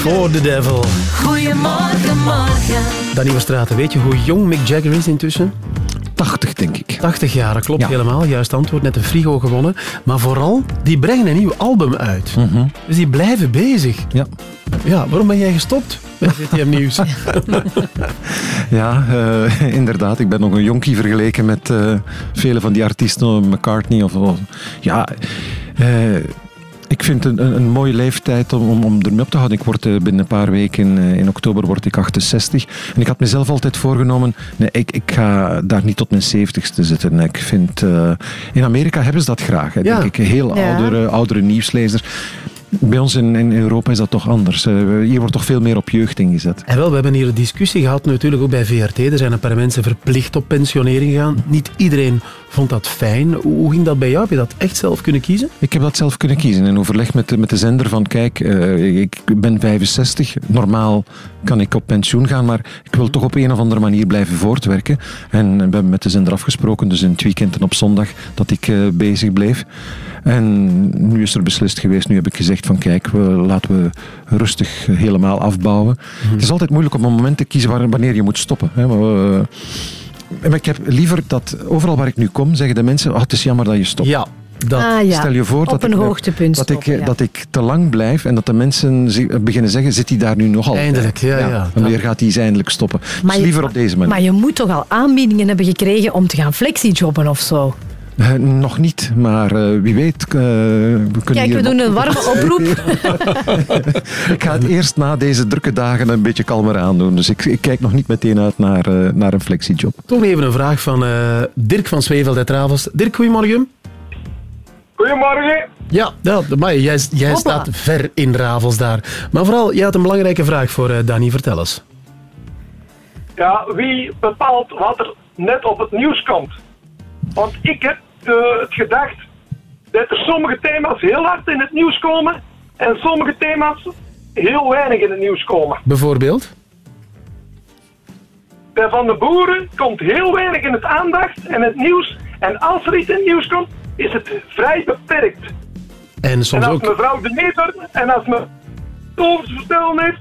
For the Devil. Goedemorgen, morgen. Danny Verstraeten, weet je hoe jong Mick Jagger is intussen? 80, denk ik. 80 jaar, dat klopt helemaal. Juist antwoord, net een frigo gewonnen. Maar vooral, die brengen een nieuw album uit. Dus die blijven bezig. Ja. Ja, waarom ben jij gestopt bij VTM (laughs) Nieuws? (laughs) Ja, eh, inderdaad. Ik ben nog een jonkie vergeleken met eh, vele van die artiesten, McCartney of... of- ja, eh, ik vind het een, een, mooie leeftijd om, om, om ermee op te houden. Ik word eh, binnen een paar weken, eh, in oktober word ik 68. En ik had mezelf altijd voorgenomen, nee, ik, ik ga daar niet tot mijn 70ste zitten. Ik vind, eh, in Amerika hebben ze dat graag. Hè, Ja. Denk ik, heel Ja. oudere, oudere nieuwslezers. Bij ons in, in Europa is dat toch anders. Eh, hier wordt toch veel meer op jeugd ingezet. En wel, we hebben hier een discussie gehad, natuurlijk ook bij VRT. Er zijn een paar mensen verplicht op pensionering gegaan. Niet iedereen vond dat fijn. Hoe ging dat bij jou? Heb je dat echt zelf kunnen kiezen? Ik heb dat zelf kunnen kiezen in overleg met de, met de zender van kijk, eh, ik ben 65, normaal kan ik op pensioen gaan, maar ik wil toch op een of andere manier blijven voortwerken. En we hebben met de zender afgesproken, dus in het weekend en op zondag, dat ik eh, bezig bleef. En nu is er beslist geweest, nu heb ik gezegd van kijk, we, laten we rustig helemaal afbouwen. Het is altijd moeilijk om een moment te kiezen waar, wanneer je moet stoppen. Hè, maar, eh, maar ik heb liever dat overal waar ik nu kom, zeggen de mensen, oh, het is jammer dat je stopt. Ja, dat. Ah, ja. Stel je voor dat een ik, dat, ik, ja. dat ik te lang blijf en dat de mensen beginnen zeggen, zit hij daar nu nog altijd? Eindelijk, ja, ja. Wanneer gaat hij eens eindelijk stoppen? dus je- liever op deze manier. Maar je moet toch al aanbiedingen hebben gekregen om te gaan flexijobben of zo? Eh, nog niet, maar eh, wie weet. eh, we kunnen Kijk, we doen een warme oproep. (laughs) ik ga het eerst na deze drukke dagen een beetje kalmer aandoen. Dus ik, ik kijk nog niet meteen uit naar, eh, naar een flexiejob. Toch even een vraag van eh, Dirk van Zweveld uit Ravels. Dirk, goedemorgen. Goedemorgen. Ja, ja maar jij, staat ver in Ravels daar. Maar vooral, jij had een belangrijke vraag voor eh Dani. Vertel eens. Ja, wie bepaalt wat er net op het nieuws komt? Want ik heb eh, het gedacht dat er sommige thema's heel hard in het nieuws komen en sommige thema's heel weinig in het nieuws komen. Bijvoorbeeld? Bij Van de Boeren komt heel weinig in het aandacht en het nieuws. En als er iets in het nieuws komt, is het vrij beperkt. En soms en als ook... mevrouw de Neter en als me over te vertellen heeft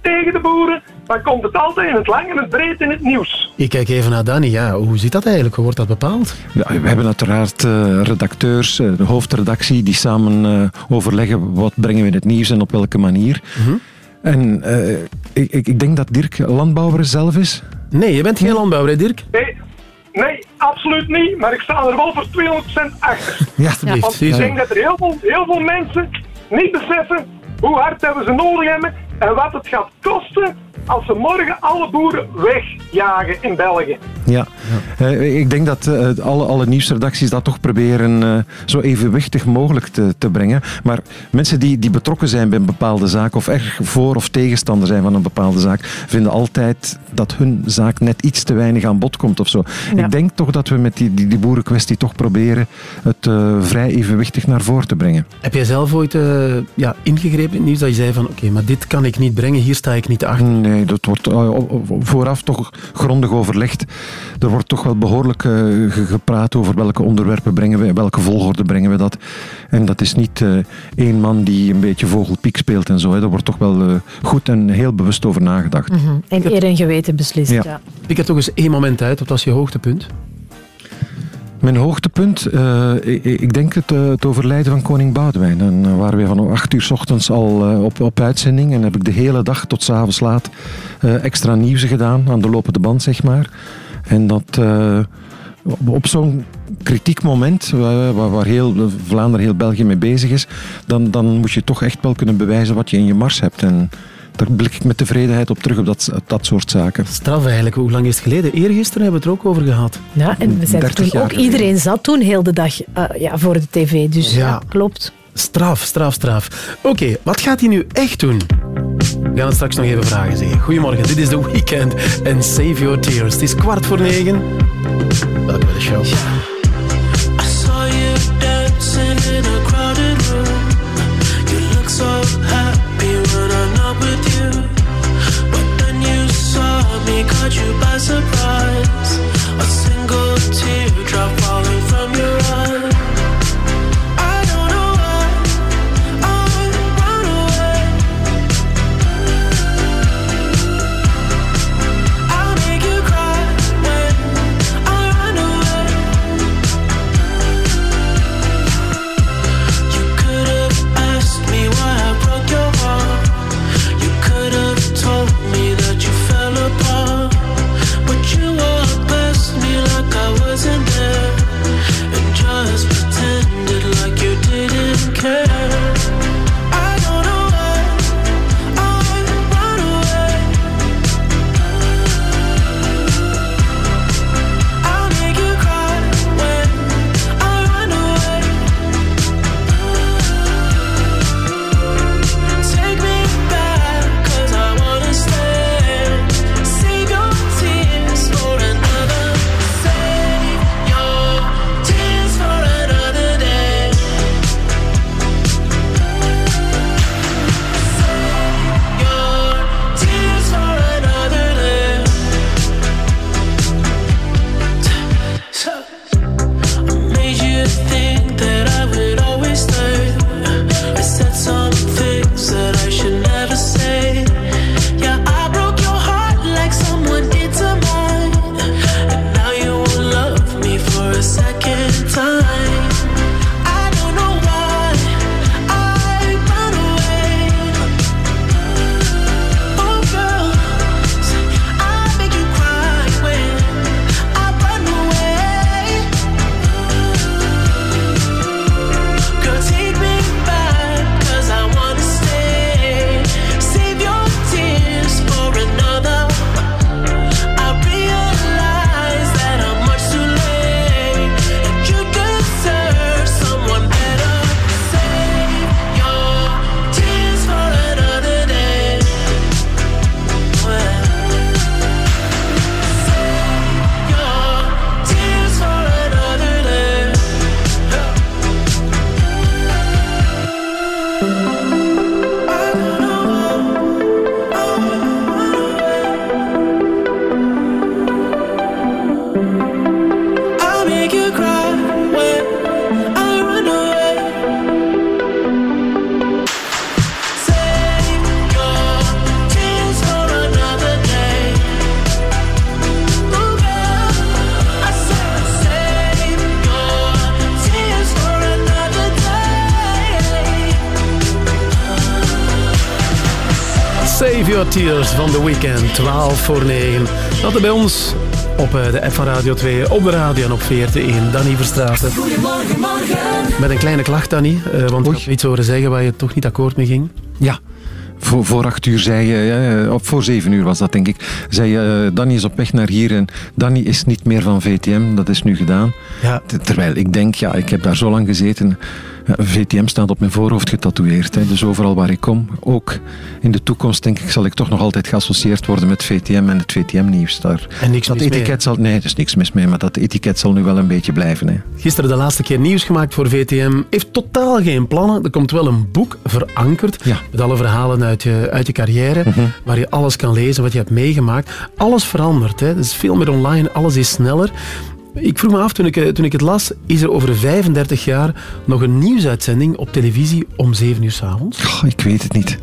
tegen de boeren, dan komt het altijd in het lang en het breed in het nieuws. Ik kijk even naar Dani. Ja, hoe zit dat eigenlijk? Hoe wordt dat bepaald? Ja, we hebben uiteraard eh, redacteurs, eh, de hoofdredactie, die samen eh, overleggen wat brengen we in het nieuws en op welke manier. En eh, ik, ik ik denk dat Dirk landbouwer zelf is. Nee, je bent geen landbouwer, hè Dirk? Nee, nee, absoluut niet, maar ik sta er wel voor 200% achter. (laughs) Ja, alsjeblieft. Want ik denk dat er heel veel, heel veel mensen niet beseffen hoe hard hebben ze nodig hebben en wat het gaat kosten als ze morgen alle boeren wegjagen in België. Ja, Eh, ik denk dat eh, alle, alle nieuwsredacties dat toch proberen eh, zo evenwichtig mogelijk te, te brengen. Maar mensen die, die betrokken zijn bij een bepaalde zaak of erg voor of tegenstander zijn van een bepaalde zaak, vinden altijd dat hun zaak net iets te weinig aan bod komt of zo. Ja. Ik denk toch dat we met die, die, die boerenkwestie toch proberen het eh, vrij evenwichtig naar voren te brengen. Heb jij zelf ooit eh, ja, ingegrepen in het nieuws dat je zei van oké, maar dit kan ik niet brengen, hier sta ik niet achter? Nee, dat wordt eh, vooraf toch grondig overlegd. Er wordt toch wel behoorlijk eh, ge- gepraat over welke onderwerpen brengen we, in welke volgorde brengen we dat. En dat is niet eh, één man die een beetje vogelpiek speelt en zo. Hè. Daar wordt toch wel goed en heel bewust over nagedacht. Mhm. En eer en geweten beslist. Ja. Ja. Pik er toch eens één moment uit, wat was je hoogtepunt? Mijn hoogtepunt, eh, ik, ik denk het, eh, het overlijden van koning Boudewijn. Dan eh, waren we van 8 uur s ochtends al op, op uitzending en heb ik de hele dag tot 's avonds laat extra nieuws gedaan, aan de lopende band zeg maar. En dat op, op zo'n kritiek moment, waar, waar heel Vlaanderen, heel België mee bezig is, dan, dan moet je toch echt wel kunnen bewijzen wat je in je mars hebt. En daar blik ik met tevredenheid op terug, op dat, op dat soort zaken. Straf eigenlijk. Hoe lang is het geleden? Eergisteren hebben we het er ook over gehad. Ja, en we zijn er 30 toen ook, geleden. iedereen zat toen heel de dag eh, ja, voor de tv. Dus ja, Ja. klopt. Straf, straf, straf. Oké, wat gaat hij nu echt doen? We gaan het straks nog even vragen zeggen. Goedemorgen, dit is The Weekend en Save Your Tears. Het is kwart voor negen. Welkom bij de show. I surprise. Tears van The Weekend, 12 voor 9. Dat bij ons op eh, de app van Radio 2, op de radio en op VRT1. Danny Verstraten. Goedemorgen, morgen. Met een kleine klacht, Danny, eh, want ik heb iets horen zeggen waar je toch niet akkoord mee ging. Ja. Voor, voor acht uur zei je, ja, of voor zeven uur was dat denk ik, zei je, uh, Danny is op weg naar hier en Danny is niet meer van VTM, dat is nu gedaan. Ja. Terwijl ik denk, ja, ik heb daar zo lang gezeten, VTM staat op mijn voorhoofd getatoeëerd. Hè. Dus overal waar ik kom, ook in de toekomst denk ik, zal ik toch nog altijd geassocieerd worden met VTM en het VTM-nieuws. Daar. En niks dat mis mee, etiket zal, Nee, er is niks mis mee, maar dat etiket zal nu wel een beetje blijven. Hè. Gisteren de laatste keer nieuws gemaakt voor VTM. Heeft totaal geen plannen. Er komt wel een boek verankerd. Met alle verhalen uit je, uit je carrière. Mhm. Waar je alles kan lezen wat je hebt meegemaakt. Alles verandert. Hè. Het is veel meer online. Alles is sneller. Ik vroeg me af, toen ik, eh, toen ik het las, is er over 35 jaar nog een nieuwsuitzending op televisie om 7 uur s'avonds? Goh, ik weet het niet.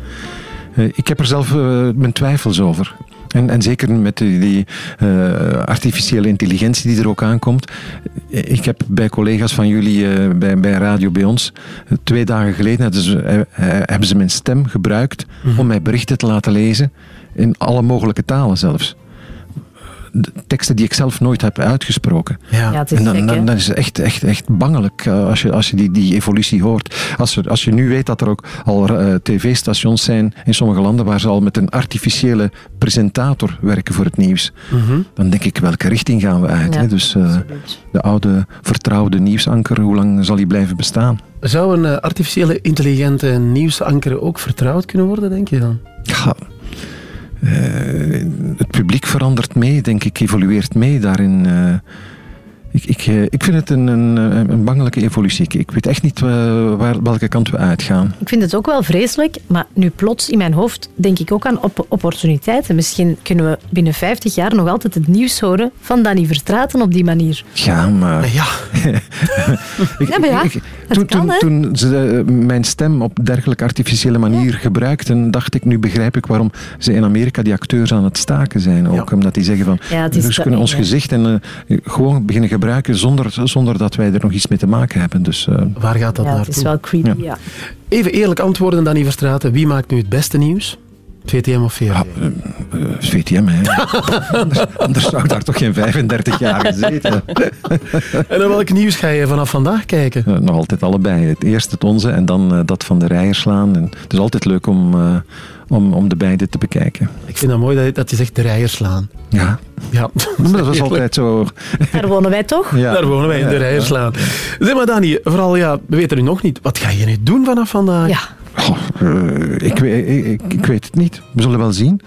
Uh, ik heb er zelf uh, mijn twijfels over. En, en zeker met die, die uh, artificiële intelligentie die er ook aankomt. Ik heb bij collega's van jullie uh, bij, bij Radio bij ons, twee dagen geleden hebben ze, hebben ze mijn stem gebruikt mm -hmm. om mij berichten te laten lezen. In alle mogelijke talen zelfs teksten die ik zelf nooit heb uitgesproken. Ja. Ja, het is en dan, gek, dan, dan is het echt, echt, echt bangelijk uh, als je, als je die, die evolutie hoort. Als, er, als je nu weet dat er ook al uh, tv-stations zijn in sommige landen waar ze al met een artificiële presentator werken voor het nieuws, Mhm. dan denk ik welke richting gaan we uit. Ja, hè? Dus uh, de oude vertrouwde nieuwsanker, hoe lang zal die blijven bestaan? Zou een uh, artificiële intelligente nieuwsanker ook vertrouwd kunnen worden, denk je dan? Ja, het publiek verandert mee, denk ik, evolueert mee daarin. Ik, ik, uh, ik vind het een, een, een bangelijke evolutie. Ik, ik weet echt niet waar, welke kant we uitgaan. Ik vind het ook wel vreselijk, maar nu plots in mijn hoofd denk ik ook aan op opportuniteiten. Misschien kunnen we binnen 50 jaar nog altijd het nieuws horen van Danny Verstraten op die manier. Ja, maar... Ja, (laughs) ik, ja, maar ja ik, toen, toen, kan, toen ze mijn stem op dergelijke artificiële manier ja. gebruikten, dacht ik, nu begrijp ik waarom ze in Amerika die acteurs aan het staken zijn. Ook ja. omdat die zeggen van, ja, dus kunnen ons gezicht en uh, gewoon beginnen gebruiken zonder, zonder dat wij er nog iets mee te maken hebben. Dus, uh, Waar gaat dat ja, naartoe? Het is wel creepy, ja. Even eerlijk antwoorden, Danny Verstraten. Wie maakt nu het beste nieuws? VTM of VRT? Ja, uh, uh, VTM, hè. anders, anders zou ik daar toch geen 35 jaar gezeten. en naar welk nieuws ga je vanaf vandaag kijken? Uh, nog altijd allebei. Het eerst het onze en dan dat van de Rijerslaan. En het is altijd leuk om, om, om de beide te bekijken. Ik vind het mooi dat je, dat je zegt de Rijerslaan. Ja. Ja, (laughs) maar dat was altijd zo. Daar wonen wij toch? Ja. Daar wonen wij in de Rijerslaan. Zeg maar, Dani, vooral, ja, we weten nu nog niet. Wat ga je nu doen vanaf vandaag? Ja. Uh, ik, ik, ik, ik, weet het niet. We zullen wel zien.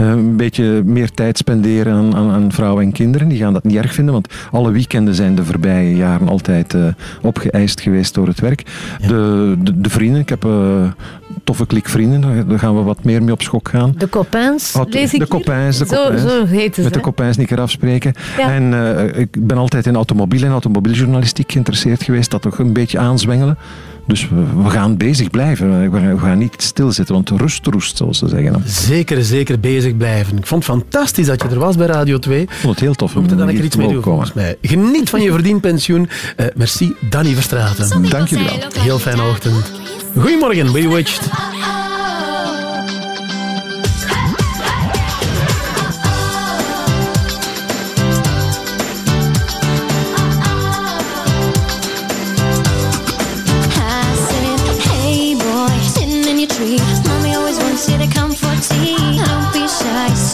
Uh, een beetje meer tijd spenderen aan, aan, aan, vrouwen en kinderen. Die gaan dat niet erg vinden, want alle weekenden zijn de voorbije jaren altijd uh, opgeëist geweest door het werk. Ja. De, de, de, vrienden, ik heb toffe klik vrienden, daar gaan we wat meer mee op schok gaan. De copains, oh, lees ik De copains, de zo, copains. Zo heet het, Met de copains niet keer afspreken. Ja. En ik ben altijd in automobiel en automobieljournalistiek geïnteresseerd geweest, dat toch een beetje aanzwengelen. Dus we, we, gaan bezig blijven. We gaan niet stilzitten, want rust roest, zoals ze zeggen. Zeker, zeker bezig blijven. Ik vond het fantastisch dat je er was bij Radio 2. Ik vond het heel tof. We moeten daar een keer iets mee doen, volgens mij. Geniet van je verdiend pensioen. Uh, merci, Danny Verstraten. Dank jullie wel. Heel fijne ochtend. Goedemorgen, Bewitched.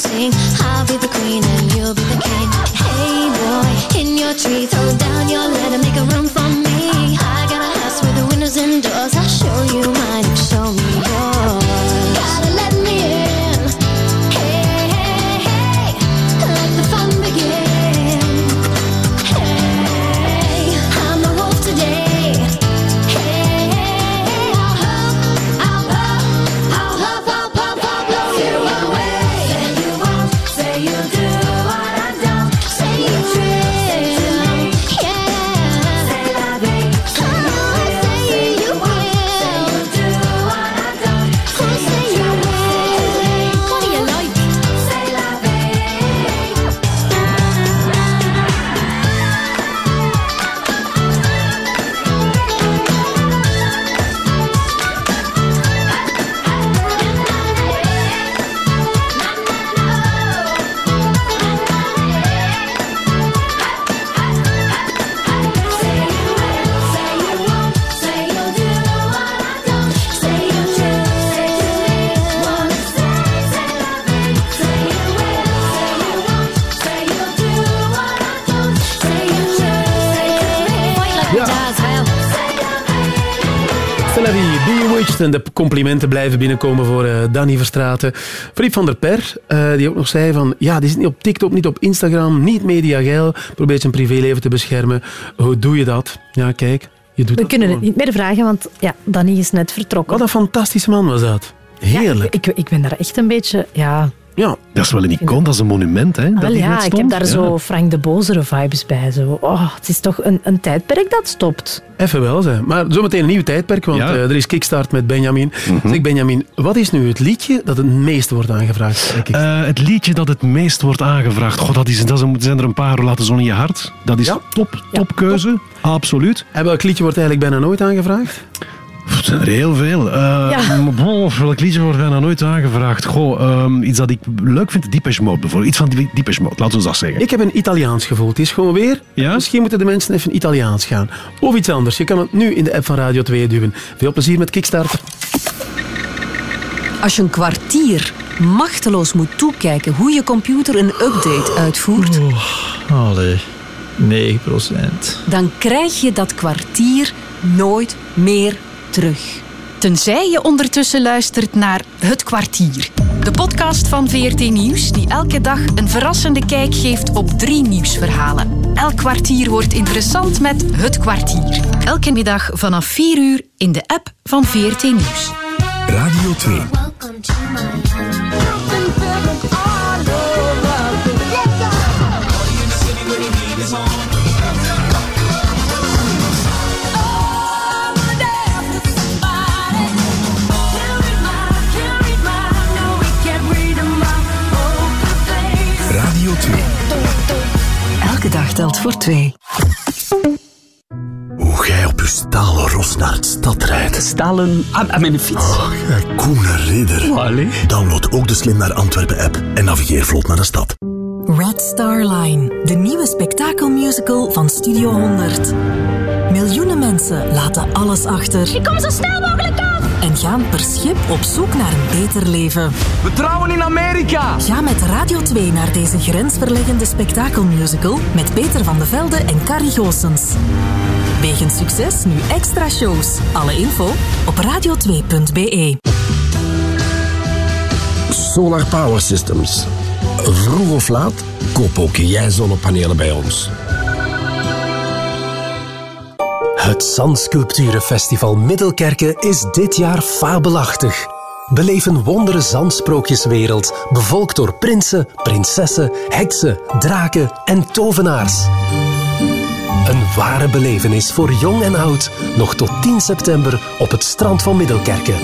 Sing. I'll be the queen and you'll be the king. Hey boy, in your tree, throw down En de complimenten blijven binnenkomen voor eh Danny Verstraeten. Friep van der Per, eh, die ook nog zei van... Ja, die zit niet op TikTok, niet op Instagram, niet mediageil. Probeert zijn privéleven te beschermen. Hoe doe je dat? Ja, kijk, je doet We dat kunnen het niet meer vragen, want ja, Danny is net vertrokken. Wat een fantastische man was dat. Heerlijk. Ik, ik ben daar echt een beetje... Ja, Ja. Dat is wel een icoon, dat is een monument. Hè, dat ja ik heb daar Ja. zo Frank de Bozere vibes bij. Zo. Oh, het is toch een, een tijdperk dat stopt. Even wel, zeg. Maar zometeen een nieuw tijdperk, want Ja. Eh, er is Kickstart met Benjamin. Zeg Benjamin, wat is nu het liedje dat het meest wordt aangevraagd? Eh, het liedje dat het meest wordt aangevraagd, God, dat is, dat is, zijn er een paar, laten zon in je hart. Dat is top, topkeuze, absoluut. En welk liedje wordt eigenlijk bijna nooit aangevraagd? Er zijn er heel veel. Eh, Ja. welk liedje wordt bijna nooit aangevraagd? Goh, ehm, iets dat ik leuk vind, Deepesh Mode bijvoorbeeld. Iets van Die- Deepesh Mode, laten we dat zeggen. Ik heb een Italiaans gevoel. Het is gewoon weer... Misschien moeten de mensen even Italiaans gaan. Of iets anders. Je kan het nu in de app van Radio 2 duwen. Veel plezier met Kickstarter. Als je een kwartier machteloos moet toekijken hoe je computer een update uitvoert, Allee, 9 procent. dan krijg je dat kwartier nooit meer terug. Tenzij je ondertussen luistert naar Het Kwartier. De podcast van VRT Nieuws die elke dag een verrassende kijk geeft op drie nieuwsverhalen. Elk kwartier wordt interessant met Het Kwartier. Elke middag vanaf 4 uur in de app van VRT Nieuws. Radio 2. Radio 2. Elke dag telt voor twee. Hoe jij op je stalen ros naar het stad rijdt. Stalen aan, aan mijn fiets. Oh, jij koene ridder. Download ook de Slim naar Antwerpen app en navigeer vlot naar de stad. Red Star Line, de nieuwe spektakelmusical van Studio 100. Miljoenen mensen laten alles achter. Ik kom zo snel mogelijk! En gaan per schip op zoek naar een beter leven. We trouwen in Amerika! Ga met Radio 2 naar deze grensverleggende spektakelmusical met Peter van de Velde en Carrie Goossens. Wegens succes nu extra shows. Alle info op radio2.be. Solar Power Systems. Vroeg of laat, koop ook jij zonnepanelen bij ons. Het Zandsculpturenfestival Middelkerke is dit jaar fabelachtig. Beleef een wondere zandsprookjeswereld, bevolkt door prinsen, prinsessen, heksen, draken en tovenaars. Een ware belevenis voor jong en oud, nog tot 10 september op het strand van Middelkerke.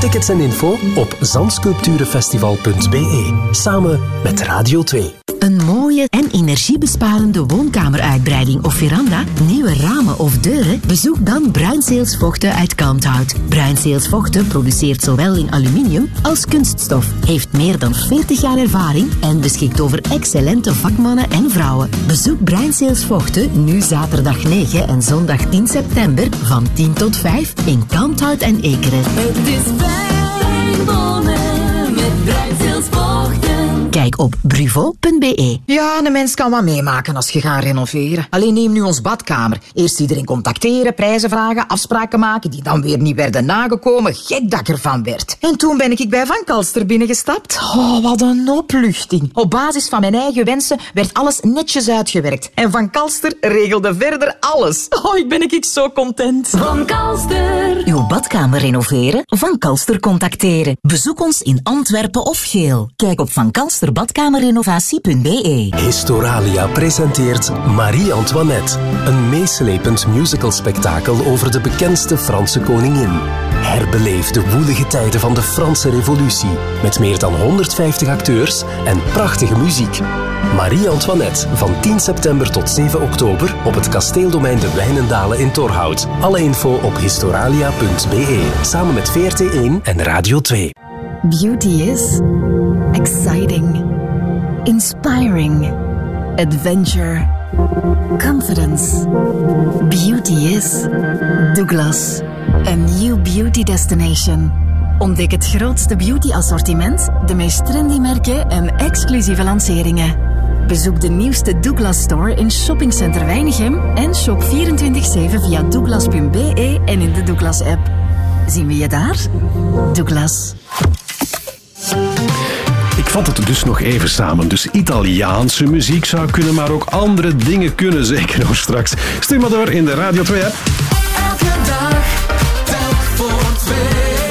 Tickets en info op zandsculpturenfestival.be, samen met Radio 2. Een mooie en energiebesparende woonkameruitbreiding of veranda, nieuwe ramen of deuren? Bezoek dan Bruinzeels Vochten uit Kalmthout. Bruinzeels Vochten produceert zowel in aluminium als kunststof, heeft meer dan 40 jaar ervaring en beschikt over excellente vakmannen en vrouwen. Bezoek Bruinzeels Vochten nu zaterdag 9 en zondag 10 september van 10 tot 5 in Kalmthout en Ekeren. Het is fijn wonen met. Kijk op bruvo.be. Ja, een mens kan wat meemaken als je gaat renoveren. Alleen neem nu ons badkamer. Eerst iedereen contacteren, prijzen vragen, afspraken maken die dan weer niet werden nagekomen. Gek dat ik ervan werd. En toen ben ik bij Van Kalster binnengestapt. Oh, wat een opluchting. Op basis van mijn eigen wensen werd alles netjes uitgewerkt. En Van Kalster regelde verder alles. Oh, ik ben ik zo content. Van Kalster. Uw badkamer renoveren? Van Kalster contacteren. Bezoek ons in Antwerpen of Geel. Kijk op vankalsterbadkamerrenovatie.be. Historalia presenteert Marie-Antoinette, een meeslepend musicalspektakel over de bekendste Franse koningin. Herbeleef de woelige tijden van de Franse Revolutie met meer dan 150 acteurs en prachtige muziek. Marie-Antoinette van 10 september tot 7 oktober op het kasteeldomein De Wijnendalen in Torhout. Alle info op historalia.be samen met VRT1 en Radio 2. Beauty is exciting, inspiring, adventure, confidence. Beauty is Douglas, a new beauty destination. Ontdek het grootste beauty assortiment, de meest trendy merken en exclusieve lanceringen. Bezoek de nieuwste Douglas Store in Shoppingcenter Weinigem en shop 24-7 via douglas.be en in de Douglas app. Zien we je daar? Douglas. Ik vat het dus nog even samen. Dus Italiaanse muziek zou kunnen, maar ook andere dingen kunnen. (laughs) Zeker nog straks. Stuur maar door in de Radio 2 app. Elke dag, telk voor twee.